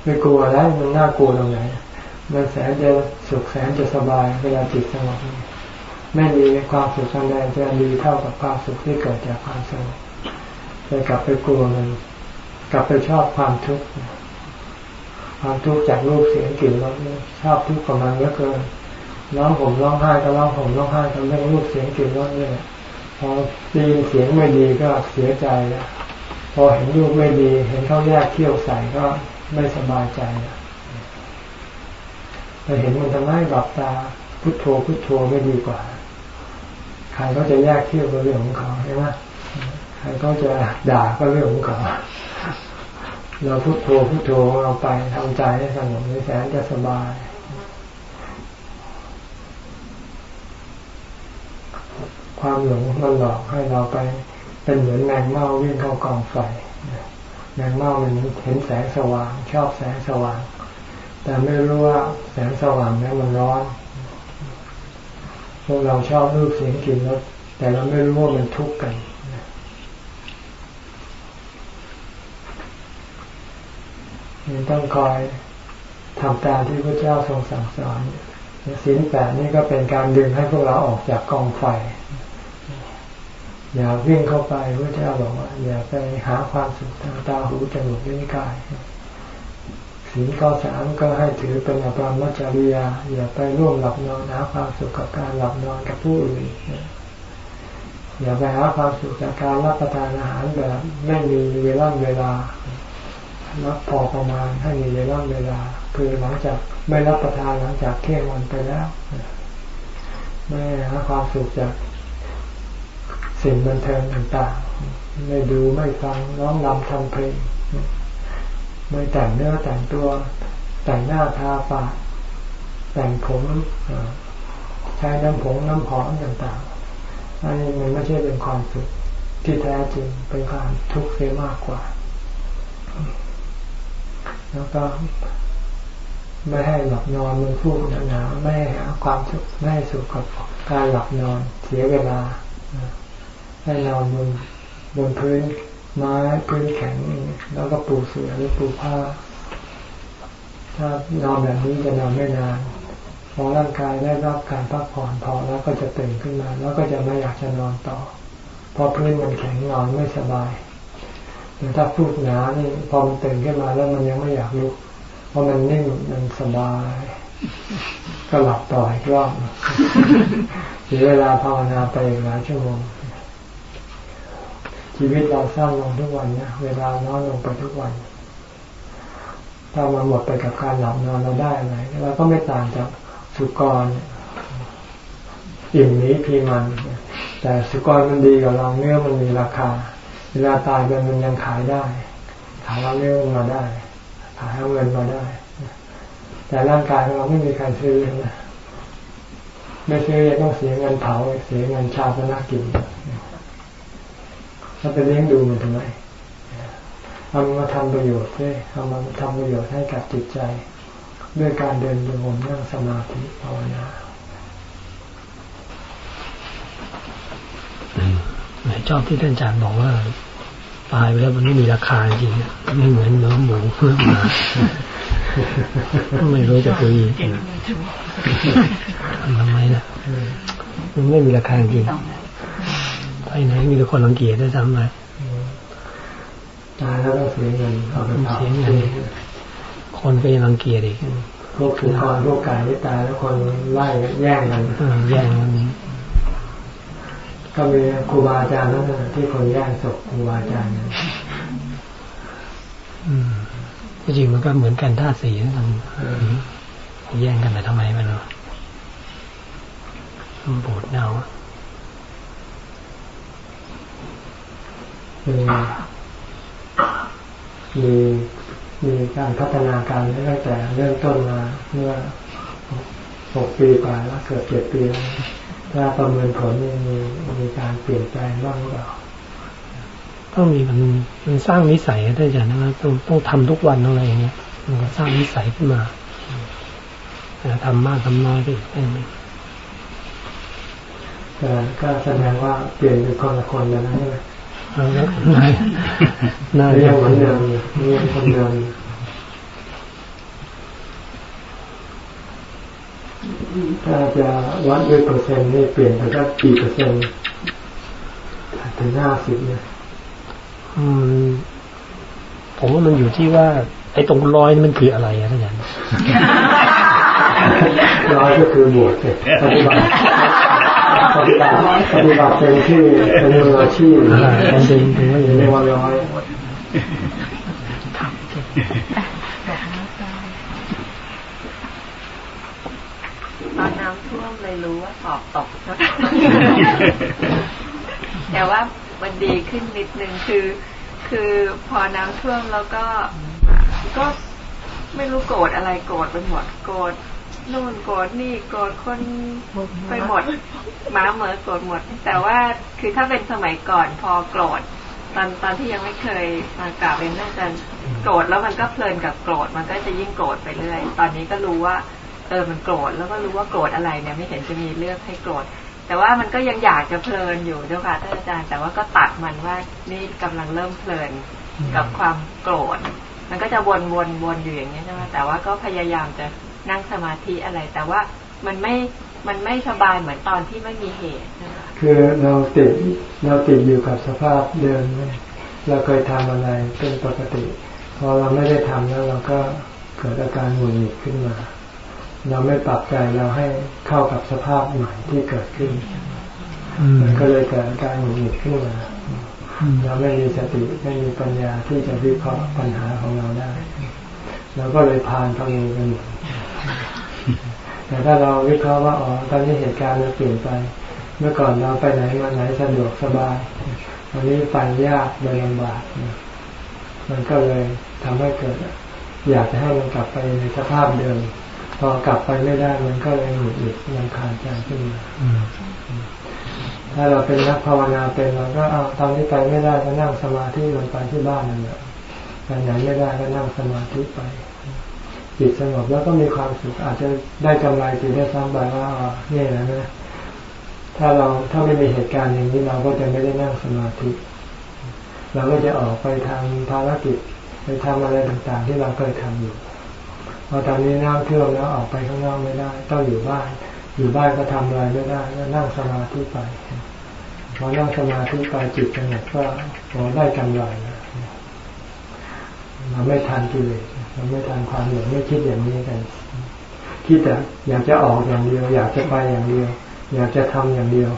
ไม่กลัวแล้วมันน่ากลัวตรงไหนมันแสนจะสุขแสนจะสบายเวลาจิตสงบไม่มีความสุขทางใดจะดีเท่ากับความสุขที่เกิดจากความสงบจะกลับไปกลัวมันกลับไปชอบความทุกข์ความทุกข์จากรูปเสียงกลิ่นรสชอบทุกข์กับมันเยอะเกินร้องผมร้องไห้ก็ร้องผมร้องไห้ทำเรื่องรูปเสียงกลิ่นรสเนี่ยพอได้ยินเสียงไม่ดีก็เสียใจพอเห็นรูปไม่ดี เห็นเขาแยกเที่ยวใส่ก็ ไม่สบายใจแต่เห็นมันทำให้หลับตาพุทโธพุทโธไม่ดีกว่า ใครก็จะแยกเที่ยวก็เรื่องของเขาใช่ไหมใครก็จะด่าก็เรื่องของเขาเราพุทโธพุทโธเราไปทำใจให้สงบในแสนจะสบายความหลงมันหลอกให้เราไปเป็นเหมือนแมงเม่าวิ่งเข้ากองไฟ แมงเม่ามันเห็นแสงสว่าง ชอบแสงสว่าง แต่ไม่รู้ว่าแสงสว่างนั้นมันร้อนพวกเราชอบรูปเสียงกลิ่นรสแต่เราไม่รู้ว่ามันทุกข์กันนี่ต้องคอยทำตามที่พระเจ้าทรงสั่งสอนศีลแปดนี่ก็เป็นการดึงให้พวกเราออกจากกองไฟ อย่าวิ่งเข้าไปพระเจ้าบอกว่า อย่าไปหาความสุขทางตาหูจมูกลิ้นกายศีลข้อสามก็ให้ถือเป็นอภรรมจริยา อย่าไปร่วมหลับนอนหาความสุขกับการหลับนอนกับผู้อื่นอย่าไปหาความสุขจากการรับประทานอาหารแบบไม่มีเวลาเวลารับพอประมาณให้มีเวลาเวลา คือหลังจากไม่รับประทานหลังจากเที่ยงวันไปแล้ว ไม่หาความสุขจาก สิ่งบันเทิงต่างๆ ไม่ดูไม่ฟังร้องรำทำเพลง ไม่แต่งเนื้อแต่งตัวแต่งหน้าทาปากแต่งผมใช้น้ำผงน้ำหอมต่างๆอันนี้มันไม่ใช่เป็นความสุขที่แท้จริงเป็นความทุกข์เสียมากกว่า แล้วก็ไม่ให้หลับนอนมันฟูกหนาๆไม่ให้หาความสุขไม่ให้สุขกับการหลับนอนเสียเวลา ให้นอนบนบนพื้นไม้พื้นแข็งแล้วก็ปูเสื่อหรือปูผ้า ถ้านอนแบบนี้จะนอนไม่นานพอร่างกายได้รับการพักผ่อนพอแล้วก็จะตื่นขึ้นมา แล้วก็จะไม่อยากจะนอนต่อ เพราะพื้นมันแข็งนอนไม่สบายแต่ถ้าฟูกหนานี่พอมันตื่นขึ้นมาแล้วมันยังไม่อยากลุกเพราะมันนิ่งมันสบาย ก็หลับต่ออีกรอบเสียเวลาภาวนาไปหลายชั่วโมง ชีวิตเราสั้นลงทุกวันนะเวลาน้อยลงไปทุกวัน ถ้ามันหมดไปกับการหลับนอนเราได้อะไรเราก็ไม่ต่างจากสุกรอิ่มนี้พีมัน แต่สุกรมันดีกับเราเนื้อมันมีราคา เวลาตายไปมันยังขายได้ ขายเอาเนื้อมาได้ ขายเอาเงินมาได้ แต่ร่างกายเราไม่มีใครซื้อนะไม่ซื้อยังต้องเสียเงินเผาเสียเงินชาปนกิน จถ้าไปเลี้ยงดูมันทำไมเอามาทำประโยชน์ด้วยเอามาทำประโยชน์ให้กับจิตใจ ด้วยการเดินโยมนั่งสมาธิภาวนาชอบที่ท่านอาจารย์บอกว่าตายไปแล้วมันไม่มีราคาจริงไม่เหมือนเนื้อหมูเนื้อหมาไม่รู้จะคุยทำไมนะมันไม่มีราคาจริง ไปไหนมีแต่คนรังเกียจได้ซ้ำไปตายแล้วต้องเสียเงินเอาไปเสียเงินคนก็ยังรังเกียจอีกพวกคือคนพวกไก่ที่ตายแล้วคนไล่แย่งกันแย่งกันนี้ก็มีครูบาอาจารย์นั่นที่คนแย่งศพครูบาอาจารย์อืมจริงมันก็เหมือนกันท่าสีนั่นแย่งกันไปทำไมมันเนาะมันปวดเน่า มีมีมีการพัฒนาการตั้งแต่เริ่มต้นมาเมื่อหกปีกว่าแล้วเกิดเจ็ดปีแล้วถ้าประเมินผลมีมีการเปลี่ยนแปลงบ้างหรือเปล่าต้องมีมันมันสร้างนิสัยได้จ้ะนะต้องต้องทำทุกวันอะไรอย่างเงี้ยมันก็สร้างนิสัยขึ้นมาทำมากทำน้อยก็อีกได้ไหมก็แสดงว่าเปลี่ยนเป็นคนละคนแล้วนะใช่ไหม นายนายยังเหมือนเดิมยังคนเดิมถ้าจะวัดด้วยเปอร์เซ็นต์นี่เปลี่ยนไปสักกี่เปอร์เซ็นต์ถึงห้าสิบเนี่ยอืม ผมว่ามันอยู่ที่ว่า ไอ้ตรงร้อยนี่มันคืออะไรอะท่านอาจารย์ร้อยก็คือบวชปฏิบัติ ปฏิบัติปฏิบัติเป็นที่เป็นมืออาชีพเป็นจริงถึงว่าอยู่วันร้อยตอนน้ำท่วมเลยรู้ว่าสอบตกแต่ว่ามันดีขึ้นนิดนึงคือ คือพอน้ำท่วมแล้วก็ก็ไม่รู้โกรธอะไรโกรธไปหมดโกรธ นู่นโกรธนี่โกรธคนไปหมดม้าเหมือโกรธหมด แต่ว่าคือถ้าเป็นสมัยก่อนพอโกรธตอนตอนที่ยังไม่เคยมากราบเป็นน่าจะโกรธแล้วมันก็เพลินกับโกรธมันก็จะยิ่งโกรธไปเรื่อย ตอนนี้ก็รู้ว่าเออมันโกรธแล้วก็รู้ว่าโกรธอะไรเนี่ยไม่เห็นจะมีเลือกให้โกรธแต่ว่ามันก็ยังอยากจะเพลินอยู่เจ้าค่ะท่านอาจารย์ แต่ว่าก็ตัดมันว่านี่กำลังเริ่มเพลินกับความโกรธ มันก็จะวนวนวนอยู่อย่างนี้ใช่ไหมแต่ว่าก็พยายามจะ นั่งสมาธิอะไร แต่ว่ามันไม่มันไม่สบายเหมือนตอนที่ไม่มีเหตุนะคะคือเราติดเราติดอยู่กับสภาพเดิมเราเคยทำอะไรเป็นปกติ พอเราไม่ได้ทำแล้วเราก็เกิดอาการหงุดหงิดขึ้นมา เราไม่ปรับใจเราให้เข้ากับสภาพใหม่ที่เกิดขึ้นมันก็เลยเกิดอาการหงุดหงิดขึ้นมาเราไม่มีสติไม่มีปัญญาที่จะวิเคราะห์ปัญหาของเราได้เราก็เลยพานทะเลกัน แต่ถ้าเราวิเคราะห์ว่าอ๋อตอนนี้เหตุการณ์มันเปลี่ยนไป เมื่อก่อนเราไปไหนมาไหนสะดวกสบายวันนี้ไปยากเดินลำบากมันก็เลยทำให้เกิด อยากจะให้มันกลับไปในสภาพเดิม พอกลับไปไม่ได้มันก็เลยหงุดหงิดยังคาใจขึ้นมาถ้าเราเป็นนักภาวนาเป็นเราก็เอาตอนนี้ไปไม่ได้ก็นั่งสมาธิลงไปที่บ้านนั่นแหละไปไหนไม่ได้ก็นั่งสมาธิไป จิตสงบแล้วก็มีความสุขอาจจะได้กำไรจิตได้ซ้ำไปว่านี่แหละนะถ้าเราถ้าไม่มีเหตุการณ์อย่างนี้เราก็จะไม่ได้นั่งสมาธิ เราก็จะออกไปทางภารกิจไปทำอะไรต่างๆ ที่เราเคยทำอยู่พอตอนนี้น้ำเท่วมแล้วออกไปข้างนอกไม่ได้ ต้องอยู่บ้าน อยู่บ้านก็ทำอะไรไม่ได้ก็นั่งสมาธิไปพอนั่งสมาธิไปจิตสงบก็พอได้กำไรเราไม่ทันกิเลส เราไม่ทันความหลงไม่คิดอย่างนี้กัน คิดแต่อยากจะออกอย่างเดียว อยากจะไปอย่างเดียว อยากจะทำอย่างเดียว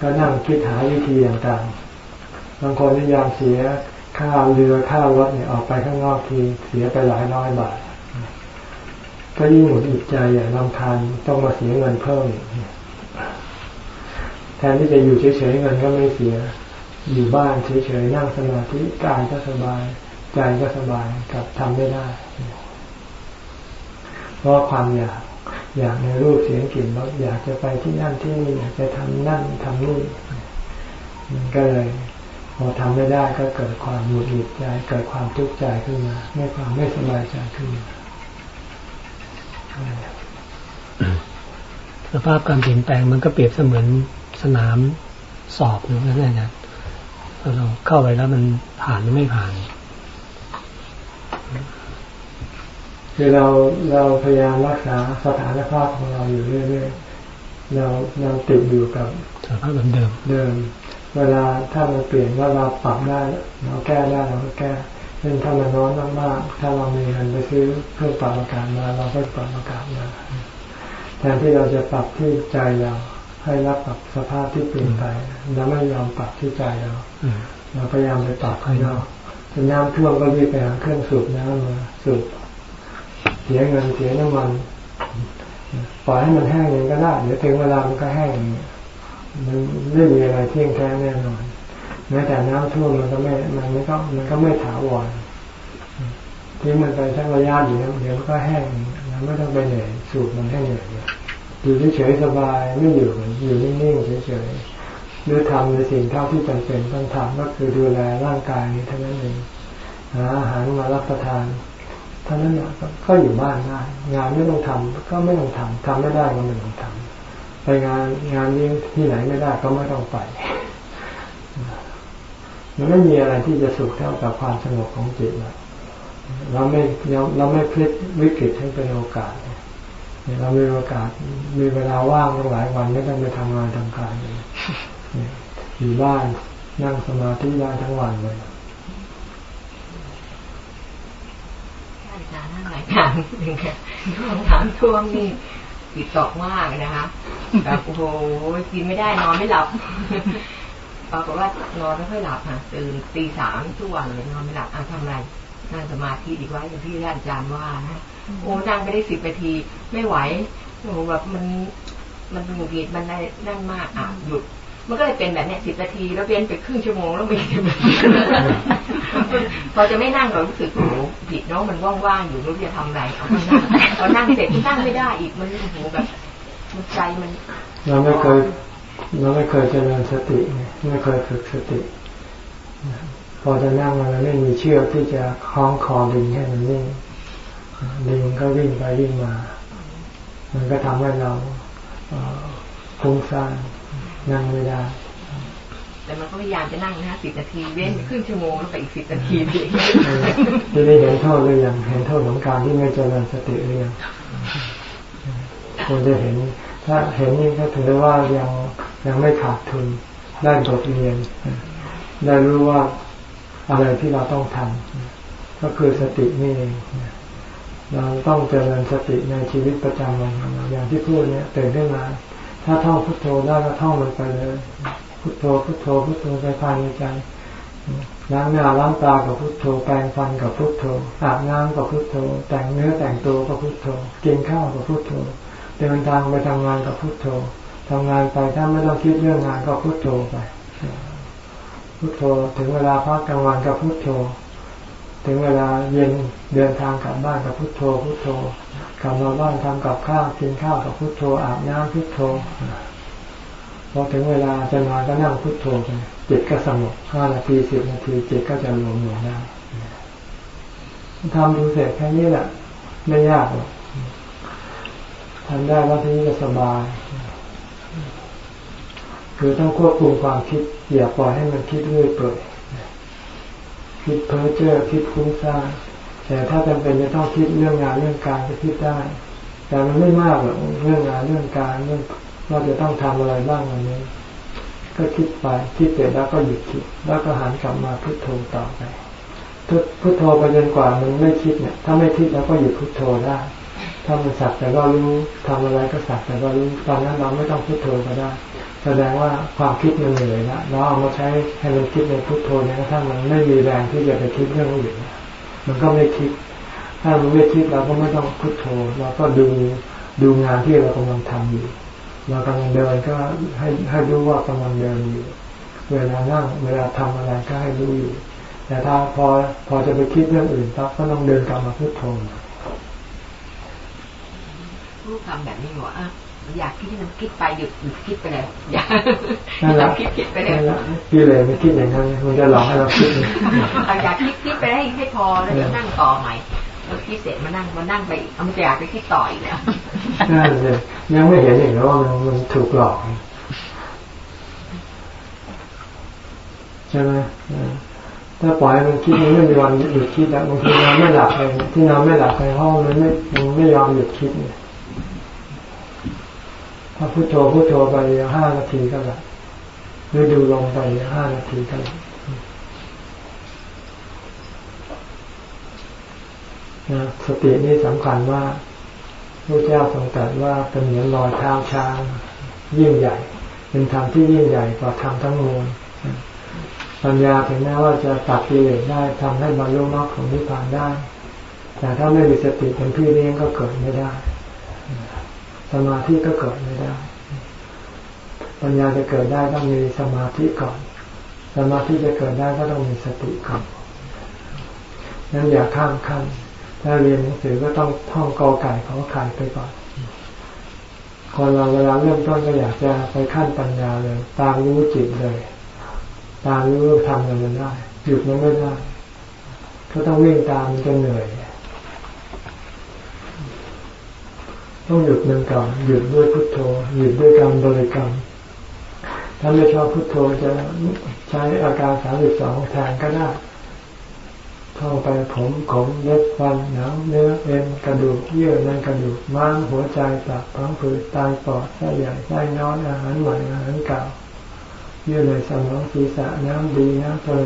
ก็นั่งคิดหาวิธีต่างๆบางคนนิยามเสียค่าเรือค่ารถเนี่ยออกไปข้างนอกทีเสียไปหลายร้อยบาทก็ยิ่งหมดอิจใจอย่างลำคาญต้องมาเสียเงินเพิ่มแทนที่จะอยู่เฉยๆเงินก็ไม่เสีย อยู่บ้านเฉยๆนั่งสมาธิกายก็สบาย ใจก็สบายกับทำไม่ได้ เพราะความอยากอยากในรูปเสียงกลิ่นรสอยากจะไปที่นั่นที่นี่อยากจะทำนั่นทำนี่มันก็เลยพอทำไม่ได้ก็เกิดความหงุดหงิดใจเกิดความทุกข์ใจขึ้นมาไม่ความไม่สบายใจขึ้นมาสภาพการเปลี่ยนแปลงมันก็เปรียบเสมือนสนามสอบนั่นแหละเราเข้าไปแล้วมันผ่านหรือไม่ผ่าน คือเราเราพยายามรักษาสถานภาพของเราอยู่เรื่อยๆเราเราติดอยู่กับสภาพเดิมเดิม เวลาถ้ามันเปลี่ยนว่าเราปรับได้เราแก้ได้เราก็แก้เช่นถ้ามันร้อนมากๆถ้าเรามีเงินไปซื้อเครื่องปรับอากาศมาเราก็ปรับอากาศมาแทนที่เราจะปรับที่ใจเราให้รับกับสภาพที่เปลี่ยนไปเราไม่ยอมปรับที่ใจเราเราพยายามไปปรับให้เราจะน้ำท่วมก็รีบไปหาเครื่องสูบน้ำมาสูบเสียเงินเสียน้ำมันปล่อยให้มันแห้งเองก็ได้เดี๋ยวถึงเวลามันก็แห้งมันไม่มีอะไรเที่ยงแท้แน่นอนแม้แต่น้ำท่วมมันก็ไม่มันไม่ก็มันก็ไม่ถาวรที่มันไปสักระยะเดียวเดี๋ยวก็แห้งมันไม่ต้องไปเหนื่อยสูบมันให้เหนื่อยอยู่เฉยๆสบายไม่อยู่อยู่นิ่งๆเฉยๆหรือทำในสิ่งเท่าที่จำเป็นต้องทำก็คือดูแลร่างกายนี้เท่านั้นเองหาอาหารมารับประทาน ท่านั้นก็อยู่บ้านได้งานไม่ต้องทำก็ไม่ต้องทำทำไม่ได้ก็ไม่ต้องทำไปงานงานนี้ที่ไหนไม่ได้ก็ไม่ต้องไปมันไม่มีอะไรที่จะสุขเท่ากับความสงบของจิตเราไม่เราไม่พลิกวิกฤตให้เป็นโอกาสเรามีโอกาสมีเวลาว่างหลายวันไม่ต้องไปทำงานทำการเลยอยู่บ้านนั่งสมาธิได้ทั้งวันเลย อย่างหนึ่งค่ะถามท่วงนี่ติดตอกมากนะคะแบบโอ้โหกินไม่ได้นอนไม่หลับปรากฏว่านอนไม่ค่อยหลับค่ะตื่นตีสามทุกวันเลยนอนไม่หลับอะทำไรนั่งสมาธิดีกว่าอย่างที่ท่านอาจารย์ว่านะโอ้นั่งไปได้สิบนาทีไม่ไหวโอ้แบบมันมันหงุดหงิดมันได้นั่งมากอะหยุด มันก็เลยเป็นแบบนี้สิบนาทีแล้วเวียนไปครึ่งชั่วโมงแล้วมีพอจะไม่นั่งเรารู้สึกโอ้โหผิดเนาะมันว่างๆอยู่ไม่รู้จะทำอะไรเอานั่งพอนั่งเสร็จนั่งไม่ได้อีกมันโอ้โหแบบมันใจมันเราไม่เคยเราไม่เคยเจริญสติไม่เคยฝึกสติ พอจะนั่งมันไม่มีเชือกที่จะคล้องคอดึงให้มันนิ่งดึงก็วิ่งไปวิ่งมา มันก็ทำให้เราฟุ้งซ่าน นั่งไม่ได้ แต่มันก็พยายามจะนั่งนะสิบนาทีเว้นครึ่งชั่วโมงแล้วไปอีกสิบนาทีอีกจะได้เห็นโทษหรือยังเห็นโทษของการที่ไม่เจริญสติหรือยังควรจะเห็น ถ้าเห็นนี่ก็ถือว่ายังยังไม่ขาดทุนได้บทเรียนได้รู้ว่าอะไรที่เราต้องทำก็คือสตินี่เองเราต้องเจริญสติในชีวิตประจำวันของเราอย่างที่พูดเนี่ยตื่นขึ้นมา ถ้าท่องพุทโธได้ก็ท่องมันไปเลย พุทโธพุทโธพุทโธไปภายในใจล้างหน้าล้างตากับพุทโธแปรงฟันกับพุทโธอาบน้ำกับพุทโธ แต่งเนื้อแต่งตัวกับพุทโธกินข้าวกับพุทโธเดินทางไปทำงานกับพุทโธทำงานไปถ้าไม่ต้องคิดเรื่องงานก็พุทโธไป พุทโธถึงเวลาพักกลางวันก็พุทโธ ถึงเวลาเย็นเดินทางกลับบ้านกับพุทโธพุทโธ กลับมาบ้านทำกับข้าวกินข้าวกับพุทโธอาบน้ำพุทโธพอถึงเวลาจะนอนก็นั่งพุทโธไปจิตก็สงบห้านาทีสิบนาทีจิตก็จะรวมลงได้ทำดูเสร็จแค่นี้แหละไม่ยากหรอกทำได้แล้วทีนี้จะสบาย คือต้องควบคุมความคิด อย่าปล่อยให้มันคิดเรื่อยเปื่อยคิดเพ้อเจ้อคิดคุ้งซ่าน แต่ถ้าจำเป็นจะต้องคิดเรื่องงานเรื่องการก็คิดได้ แต่มันไม่มากหรอกเรื่องงานเรื่องการเรื่องว่าจะต้องทำอะไรบ้างวันนี้ ก็คิดไปคิดเสร็จแล้วก็หยุดคิด แล้วก็หันกลับมาพุทโธต่อไปพุทโธไปจนกว่ามันไม่คิดเนี่ย ถ้าไม่คิดแล้วก็หยุดพุทโธได้ ถ้ามันสักแต่ก็รู้ทำอะไรก็สักแต่ก็รู้ตอนนั้นเราไม่ต้องพุทโธก็ได้ แสดงว่าความคิดมันเหนื่อยละเราเอามาใช้ให้มันคิดในพุทโธเนี่ยถ้ามันไม่มีแรงที่จะไปคิดเรื่องอื่น มันก็ไม่คิด ถ้ามันไม่คิดเราก็ไม่ต้องพุทโธเราก็ดูดูงานที่เรากำลังทำอยู่ เรากำลังเดินก็ให้ให้รู้ว่ากำลังเดินอยู่ เวลานั่งเวลาทำอะไรก็ให้รู้อยู่ แต่ถ้าพอพอจะไปคิดเรื่องอื่นปั๊บก็ต้องเดินกลับมาพุทโธูกทำแบบนี้หัวอะ อยากคิดที่มันคิดไปหยุดหยุดคิดไปเลยอยากอยากคิดคิดไปเลยพี่เลยไม่คิดอย่างนั้นมันจะหลอกให้เราคิดอยากคิดคิดไปให้ให้พอแล้วจะนั่งต่อใหม่แล้วคิดเสร็จมานั่งมานั่งไปเอามันจะอยากไปคิดต่ออีกแล้วนั่นเลยยังไม่เห็นอย่างว่ามันมันถูกหลอกใช่ไหมถ้าปล่อยมันคิดมันไม่มีวันหยุดคิดแล้วบางทีนอนไม่หลับเลยที่นอนไม่หลับในห้องมันไม่มันไม่ยอมหยุดคิดเนี่ย ถ้าพุโทโธพุโทโธไปห้านาทีก็ล้วหรือดูลงไปห้านาทีก็ล้วนะสตินี่สำคัญว่าพระเจ้าทรงตรัสว่าเป็นเหมือนรอยเท้าช้างยิ่งใหญ่ เป็นธรรมที่ยิ่งใหญ่กว่าธรรมทั้งมวลปัญญาถึงแม้ว่าจะตัดกิเลสได้ทำให้บรรลุมรรคผลนิพพานได้ แต่ถ้าไม่มีสติเป็นพี่เลี้ยงก็เกิดไม่ได้ สมาธิก็เกิดไม่ได้ ปัญญาจะเกิดได้ต้องมีสมาธิก่อน สมาธิจะเกิดได้ก็ต้องมีสติก่อนนั้นอย่าข้ามขั้นถ้าเรียนหนังสือก็ต้องท่องกอไก่ขอไข่ไปก่อนคนเราเวลาเริ่มต้นก็อยากจะไปขั้นปัญญาเลย ตามรู้จิตเลย ตามรู้ทำมันได้ หยุดมันไม่ได้ ก็ต้องวิ่งตามจนเหนื่อย ต้องหยุดมันก่อนหยุดด้วยพุทโธหยุดด้วยการบริกรรม ถ้าไม่ชอบพุทโธจะใช้อาการสามสิบสองแทนก็ได้เข้าไปผมขมเล็บฟันหนังเนื้อเอ็นกระดูกเยื่อในกระดูกม้ามหัวใจตับพังผืดตายปอดไส้ใหญ่ไส้น้อยอาหารใหม่อาหารเก่าเยื่อในสมองศีรษะน้ำดีน้ำทะเล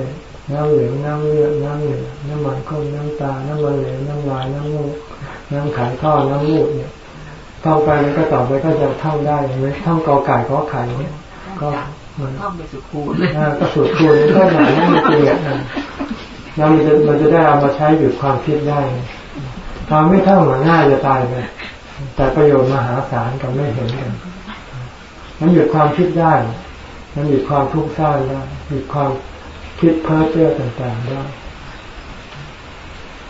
น้ำเหลืองน้ำเลือดน้ำเหลืองน้ำมันข้นน้ำตา น้ำมันเหลวน้ำลายน้ำมูกน้ำไข่ท่อน้ำมูกเนี่ย ท่องไปมันก็ต่อไปก็จะท่องได้ไหมท่องกอไก่กอไข่เนี่ยก็ท่องไปสุคูณก็สุคูณก็หมายไม่มีเกียรติแล้วมันจะมันจะได้เอามาใช้หยุดความคิดได้ทำไม่เท่าเหมือนง่ายจะตายไปแต่ประโยชน์มหาศาลกับไม่เห็นกันมันหยุดความคิดได้ มันหยุดความทุกข์ร้างได้หยุดความคิดเพ้อเจ้อต่างๆได้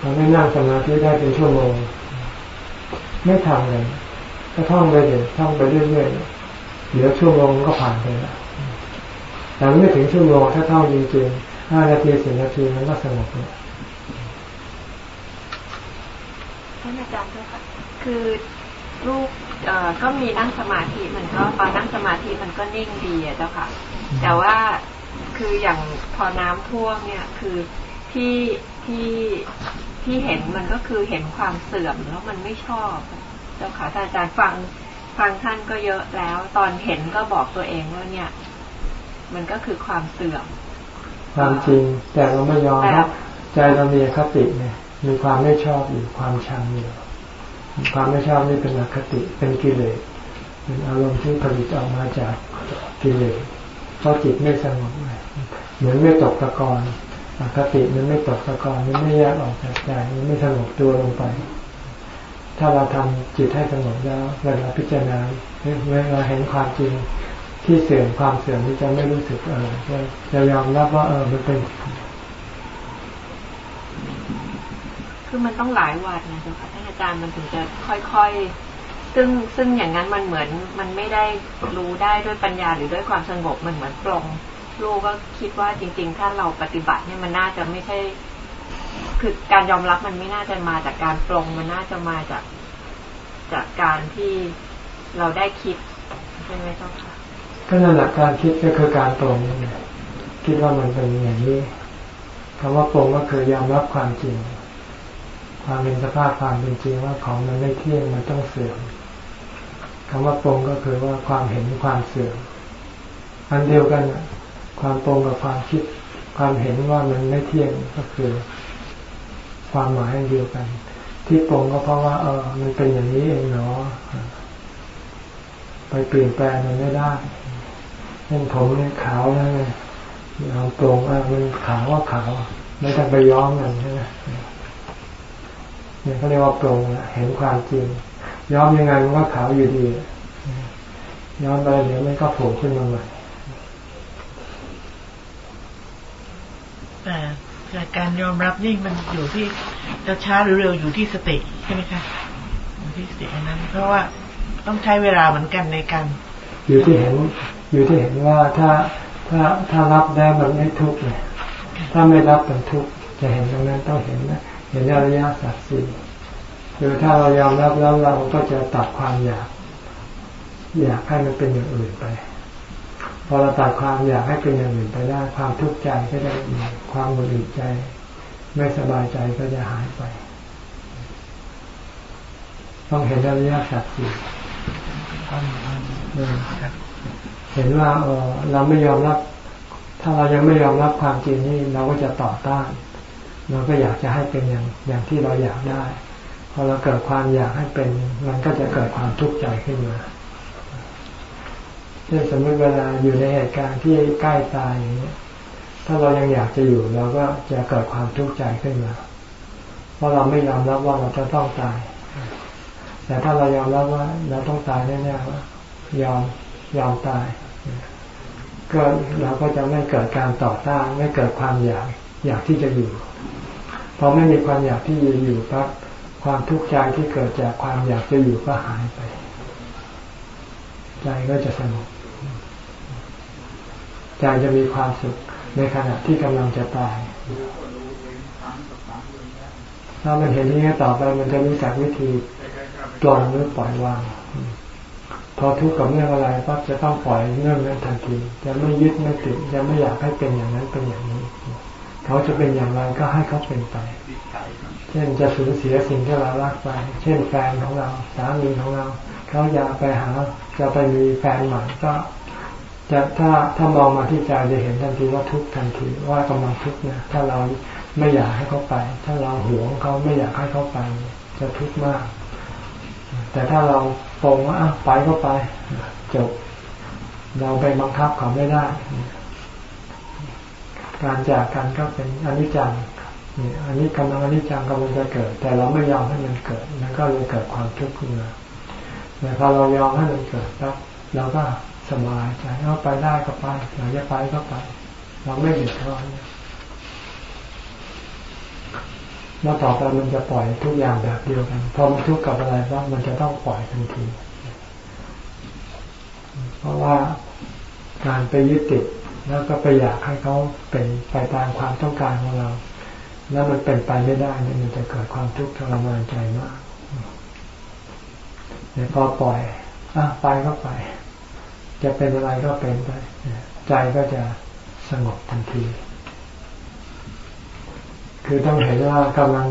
ทำให้นั่งสมาธิได้เป็นชั่วโมง ไม่ทำเลย ก็ท่องไปเดี๋ยท่องไปเรื่อยๆเดี๋ยวชั่วโมงก็ผ่านไปแล้วแต่ไม่ถึงชั่วโมงถ้าท่องจริงๆห้านาทีสิบนาทีมันก็สงบเลยท่านอาจารย์ค่ะคือลูกเอ่อก็มีนั่งสมาธิมันก็ตอนนั่งสมาธิมันก็นิ่งดีอะเจ้าค่ะ แต่ว่าคืออย่างพอน้ำท่วมเนี่ยคือที่ที่ที่เห็นมันก็คือเห็นความเสื่อมแล้วมันไม่ชอบ เจ้าค่ะอาจารย์ฟังฟังท่านก็เยอะแล้ว ตอนเห็นก็บอกตัวเองว่าเนี่ย มันก็คือความเสื่อมความจริงแต่เราไม่ยอมรับใจเรามีคติเนี่ยมีความไม่ชอบอยู่ความชังอยู่ความไม่ชอบนี่เป็นอคติเป็นกิเลสเป็นอารมณ์ที่ผลิตออกมาจากกิเลสเพราะจิตไม่สงบเหมือนไม่ตกตะกอนอคติมันไม่ตกตะกอนมันไม่แยกออกจากใจมันไม่สงบตัวลงไป ถ้าเราทำจิตให้สงบแล้วเวลาพิจารณาเวลาเห็นความจริงที่เสื่อมความเสื่อมนี่จะไม่รู้สึกเออจะยอมรับว่าเออมันเป็น คือมันต้องหลายวันนะเจ้าค่ะท่านอาจารย์มันถึงจะค่อยๆ ซึ่งซึ่งอย่างนั้นมันเหมือนมันไม่ได้รู้ได้ด้วยปัญญาหรือด้วยความสงบมันเหมือนปรงลูกก็คิดว่าจริง ๆ ถ้าเราปฏิบัติเนี่ยมันน่าจะไม่ใช่ คือการยอมรับมันไม่น่าจะมาจากการปรงมันน่าจะมาจากจากการที่เราได้คิดใช่ไหมเจ้าค่ะก็นั่นแหละการคิดก็คือการตรงคิดว่ามันเป็นอย่างนี้คำว่าปรงก็คือยอมรับความจริง ความเป็นสภาพความเป็นจริงว่าของมันไม่เที่ยงมันต้องเสื่อมคำว่าปรงก็คือว่าความเห็นความเสื่อมอันเดียวกันความตรงกับความคิด ความเห็นว่ามันไม่เที่ยงก็คือ ความหมายอันเดียวกัน ที่ตรงก็เพราะว่า เออ มันเป็นอย่างนี้เองเนาะไปเปลี่ยนแปลงมันไม่ได้เช่นผมเนี่ยขาวนะเอาตรงอะมันขาวว่าขาว ไม่ต้องไปย้อมมันใช่ไหมเนี่ยเขาเรียกว่าตรงเห็นความจริง ย้อมยังไงมันก็ขาวอยู่ดีย้อมไปเดี๋ยวมันก็โผล่ขึ้นมาใหม่แต่ การยอมรับนี่มันอยู่ที่จะช้าหรือเร็วอยู่ที่สติใช่ไหมคะอยู่ที่สติอันนั้น เพราะว่าต้องใช้เวลาเหมือนกันในการอยู่ที่เห็นอยู่ที่เห็นว่าถ้าถ้าถ้ารับได้มันไม่ทุกข์เลยถ้าไม่รับมันทุกข์จะเห็นตรงนั้นต้องเห็นนะเห็นอริยสัจสี่คือถ้าเรายอมรับแล้วเราก็จะตัดความอยาก อยากให้มันเป็นอย่างอื่นไป พอเราตัดความอยากให้เป็นอย่างอื่นไปได้ความทุกข์ใจก็จะมีความหงุดหงิดใจ ไม่สบายใจก็จะหายไป ต้องเห็นอริยสัจสี่เห็นว่าเออเราไม่ยอมรับ ถ้าเรายังไม่ยอมรับความจริงนี่เราก็จะต่อต้านเราก็อยากจะให้เป็นอย่างอย่างที่เราอยากได้พอเราเกิดความอยากให้เป็น มันก็จะเกิดความทุกข์ใจขึ้นมา ช่นสมมติเวลาอยู่ในเหตุการณ์ที่ใกล้ตายอย่างนี้ถ้าเรายังอยากจะอยู่เราก็จะเกิดความทุกข์ใจขึ้นมา เพราะเราไม่ยอมรับว่าเราจะต้องตาย แต่ถ้าเรายอมรับว่าเราต้องตายแน่ๆว่ายอมยอมตาย ก็เราก็จะไม่เกิดการต่อต้านไม่เกิดความอยากอยากที่จะอยู่พอไม่มีความอยากที่จะอยู่ปั๊บความทุกข์ใจที่เกิดจากความอยากจะอยู่ก็หายไป ใจก็จะสงบ ใจจะมีความสุขในขณะที่กำลังจะตาย ถ้ามันเห็นนี้ต่อไปมันจะรู้จักวิธีปล่อยหรือปล่อยวางพอทุกข์กับเรื่องอะไรก็จะต้องปล่อยเรื่องนั้นทันทีจะไม่ยึดไม่ติดจะไม่อยากให้เป็นอย่างนั้นเป็นอย่างนี้ เขาจะเป็นอย่างไรก็ให้เขาเป็นไป เช่นจะสูญเสียสิ่งที่เรารักไป เช่นแฟนของเราสามีของเรา เขาอยากไปหาจะไปมีแฟนใหม่ก็ จะถ้าถ้ามองมาที่ใจจะเห็นทันทีว่าทุกทันทีว่ากำลังทุกนี่ยถ้าเราไม่อยากให้เขาไป ถ้าเราหวงเขาไม่อยากให้เขาไป จะทุกข์มาก แต่ถ้าเราปรงว่าไปก็ไปจบ เราไปบังคับเขาไม่ได้ การจากกันก็เป็นอนิจจังนี่อันนี้กำลังอนิจจังกำลังจะเกิด แต่เราไม่ยอมให้มันเกิด มันก็เลยเกิดความทุกข์ขึ้นมาแต่พอเรายอมให้มันเกิดแล้วเราก็ สบายใจเอาไปได้ก็ไปอยากจะไปก็ไป เราไม่เดือดร้อนแล้วต่อไปมันจะปล่อยทุกอย่างแบบเดียวกัน พอมันทุกข์กับอะไรบ้างมันจะต้องปล่อยทันที เพราะว่าการไปยึดติดแล้วก็ไปอยากให้เขาเป็นไปตามความต้องการของเรา แล้วมันเป็นไปไม่ได้เนี่ยมันจะเกิดความทุกข์ทรมานใจมากเนี่ยพอปล่อยอะไปก็ไป จะเป็นอะไรก็เป็นไป ใจก็จะสงบทันที คือต้องเห็นว่ากำลัง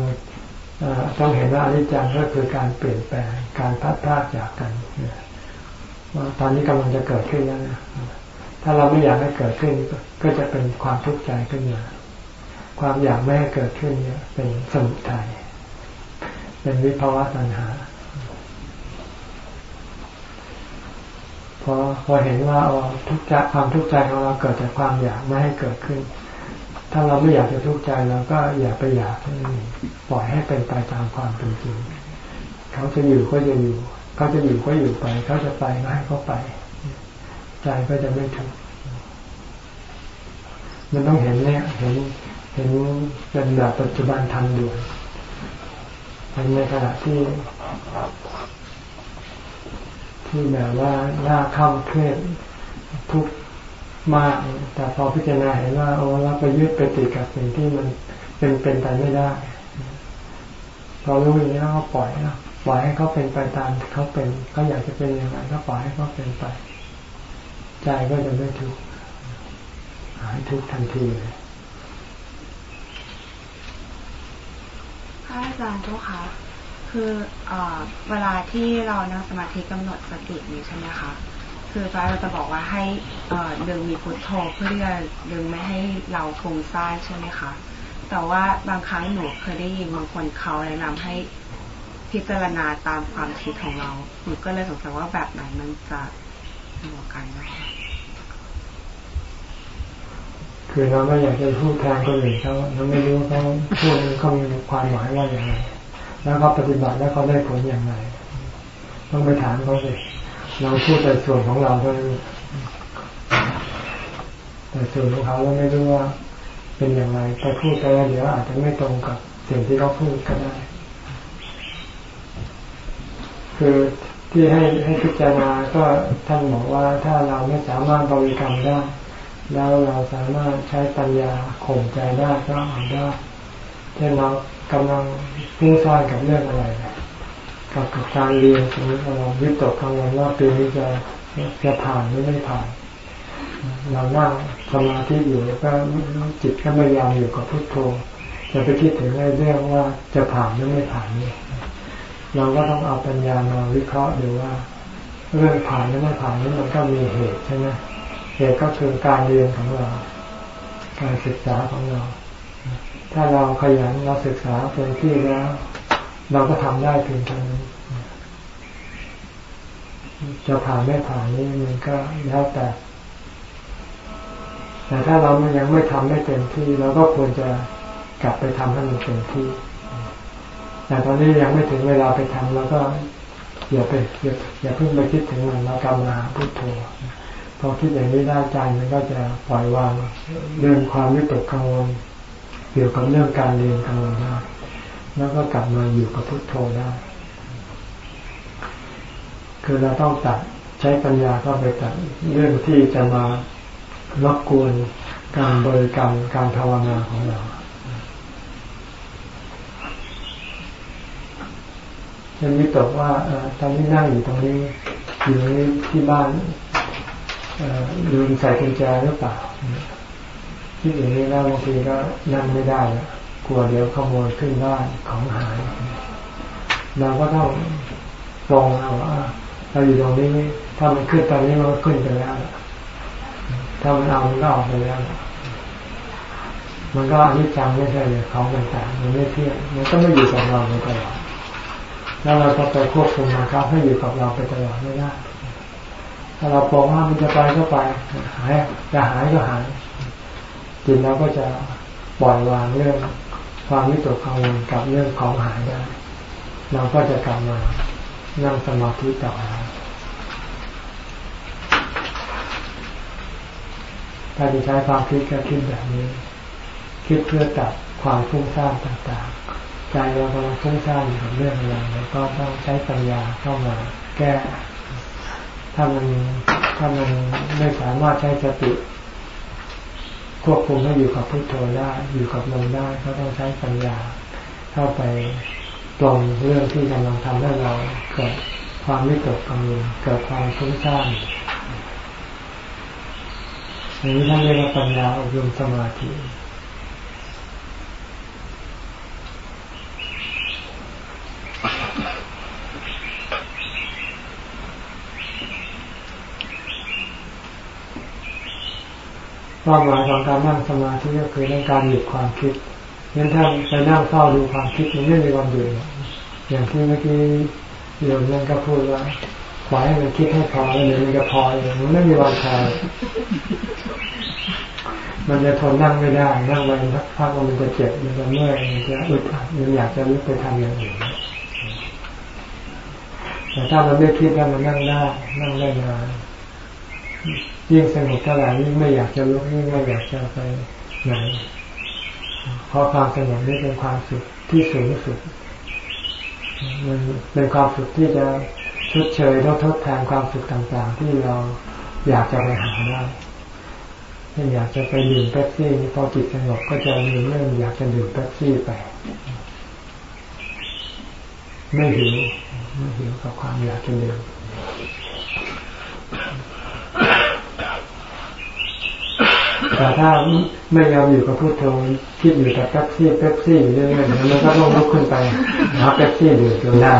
ต้องเห็นว่าอนิจจังก็คือการเปลี่ยนแปลงการพัดพาจากกันว่าตอนนี้กำลังจะเกิดขึ้นแล้วนะถ้าเราไม่อยากให้เกิดขึ้น ก็จะเป็นความทุกข์ใจขึ้นมาความอยากไม่ให้เกิดขึ้นเนี่ย เป็นสมุทัยเป็นวิภาวะตัณหา พอพอเห็นว่าอ๋อทุกข์ใจความทุกข์ใจของเราเกิดจากความอยากไม่ให้เกิดขึ้น ถ้าเราไม่อยากจะทุกข์ใจเราก็อย่าไปอยากปล่อยให้เป็นไปตามความเป็นจริงเขาจะอยู่ก็จะอยู่เขาจะอยู่ก็อยู่ไป เขาจะไปก็ให้เขาไป ใจก็จะไม่ทุกข์มันต้องเห็นเนี่ยเห็นเห็นเป็นแบบปัจจุบันทันด่วนในขณะที่ ที่แบบว่าหน้าข้าเครียดทุกมาก แต่พอพิจารณาเห็นว่าโอ้เราไปยึดไปติดกับสิ่งที่มันเป็นเป็นไปไม่ได้พอรู้อย่างนี้เราก็ปล่อยนะปล่อยให้เขาเป็นไปตามเขาเป็นเขาอยากจะเป็นยังไงก็ปล่อยให้เขาเป็นไปใจก็จะไม่ทุกข์หายทุกข์ทันทีเลยพระอาจารย์เจ้าค่ะ คือเอเวลาที่เรานั่งสมาธิกำหนดสตินี้ใช่ไหมคะคือฟ้าเราจะบอกว่าให้ดึงมีพุทโธเพื่อที่จะดึงไม่ให้เราฟุ้งซ่านใช่ไหมคะแต่ว่าบางครั้งหนูเคยได้ยินบางคนเขาแนะนำให้พิจารณาตามความคิดของเราหนูก็เลยสงสัยว่าแบบไหนมันจะเหมาะกันนะคะคือเราไม่อยากจะพูดแทนคนอื่นเขาเราไม่รู้เขาพูดเขามีความหมายว่าอย่างไร แล้วเขาปฏิบัติแล้วเขาได้ผลอย่างไร ต้องไปถามเขาสิเราพูดแต่ส่วนของเราเท่านั้นแต่ส่วนของเขาเราไม่รู้ว่า เป็นอย่างไรไปพูดไปแล้วเดี๋ยวอาจจะไม่ตรงกับสิ่งที่เขาพูดก็ได้ คือที่ให้ให้พิจารณาก็ท่านบอกว่าถ้าเราไม่สามารถบริกรรมได้แล้วเราสามารถใช้ปัญญาข่มใจได้ก็เอาได้เช่นเรา กำลังฟุ้งซ่านกับเรื่องอะไรกับกับการเรียนสมมติเราวิตกกังวลว่าปีนี้จะจะผ่านหรือไม่ผ่านเรานั่งสมาธิอยู่แล้วก็จิตก็พยายามอยู่กับพุทโธจะไปคิดถึงเรื่องว่าจะผ่านหรือไม่ผ่านนี่เราก็ต้องเอาปัญญามาวิเคราะห์ดูว่า เรื่องผ่านหรือไม่ผ่านนี้มันก็มีเหตุใช่ไหมเหตุก็คือการเรียนของเรา การศึกษาของเรา ถ้าเราขยันเราศึกษาเต็มที่แล้ว เราก็ทำได้เพียงเท่านั้จะผ่านไม่ผ่านนี่มันก็แล้วแต่ แต่ถ้าเรายังไม่ทำได้เต็มที่เราก็ควรจะกลับไปทำให้มันเต็มที่ แต่ตอนนี้ยังไม่ถึงเวลาไปทำแล้วก็อย่าไปอย่าอย่าเพิ่งไปคิดถึงมันเรากำมาพุทโธพอคิดอย่างนี้ได้ใจมันก็จะปล่อยวางเรื่องความวิตกกังวล เกี่ยวกับเรื่องการเรียนการได้ แล้วก็กลับมาอยู่กับพุทโธได้ คือเราต้องตัดใช้ปัญญาเข้าไปตัดเรื่องที่จะมารบกวนการบริกรรมการภาวนาของเราฉันวิตกว่าตอนนี้นั่งอยู่ตรงนี้อยู่ที่บ้านลืมใส่กุญแจหรือเปล่า คิดอย่างนี้แล้วบางทีก็นั่งไม่ได้ล้วกลัวเดี๋ยวขโมยขึ้นบ้านของหาย เราก็ต้องตรงเอาว่าเราอยู่ตรงนี้ถ้ามันขึ้นตอนนี้มันก็ขึ้นไปแล้วถ้ามันเอามันก็ออกไปแล้วมันก็อนิจจังไม่ใช่เลยของต่างๆมันไม่เที่ยงมันก็ไม่อยู่กับเราไปตลอดแล้วเราจะไปควบคุมมันครับให้อยู่กับเราไปตลอดไม่ได้ถ้าเราบอกว่ามันจะไปก็ไปหายจะหายก็หาย จิตเราก็จะปล่อยวางเรื่องความวิตกกังวลกับเรื่องของหายได้เราก็จะกลับมานั่งสมาธิต่อถ้าจะใช้ความคิดก็คิดแบบนี้ คิดเพื่อตัดความฟุ้งซ่านต่างๆ ใจเรากำลังฟุ้งซ่านอยู่กับเรื่องอะไรแล้วก็ต้องใช้ปัญญาเข้ามาแก้ ถ้ามันถ้ามันไม่สามารถใช้สติ ควบคุมให้อยู่กับพุทโธได้อยู่กับลมได้ก็ต้องใช้ปัญญา เข้าไปตรงเรื่องที่กำลังทำให้เราเกิดความไม่ตกกังวลเกิดความทุ้งซ่านอันนี้ท่านเรียกว่าปัญญาอบรมสมาธิ เป้าหมายของการนั่งสมาธิก็คือเรื่องการหยุดความคิดงั้นถ้าไปนั่งเฝ้าดูความคิดมันไม่มีวันหยุดอย่างที่เมื่อกี้โยมนั่นก็พูดว่าขอให้มันคิดให้พอแล้วเดี๋ยวมันจะพอเองมันไม่มีวันพอมันจะทนนั่งไม่ได้นั่งไปพักพักมันจะเจ็บมันจะเมื่อยมันจะอึดอัดมันอยากจะลุกไปทำอย่างอื่นแต่ถ้ามันไม่คิดแล้วมันนั่งได้นั่งได้นาน ยิ่งสงบเท่าไหร่ยิ่งไม่อยากจะลุกยิ่งไม่อยากจะไปไหนเพราะความสงบนี้เป็นความสุขที่สูงสุดมันเป็นความสุขที่จะชดเชยทดทดแทนความสุขต่างๆ ที่เราอยากจะไปหาได้เช่นอยากจะไปดื่มเป๊ปซี่พอจิตสงบก็จะมีเรื่องอยากจะดื่มเป๊ปซี่ไป ไม่หิวไม่หิวกับความอยากจะดื่ม แต่ถ้าไม่ยอมอยู่กับพุทโธคิดอยู่แต่เป๊ปซี่เป๊ปซี่เรื่อยๆมันก็ต้องลุกขึ้นไปหาเป๊ปซี่ดื่จนได้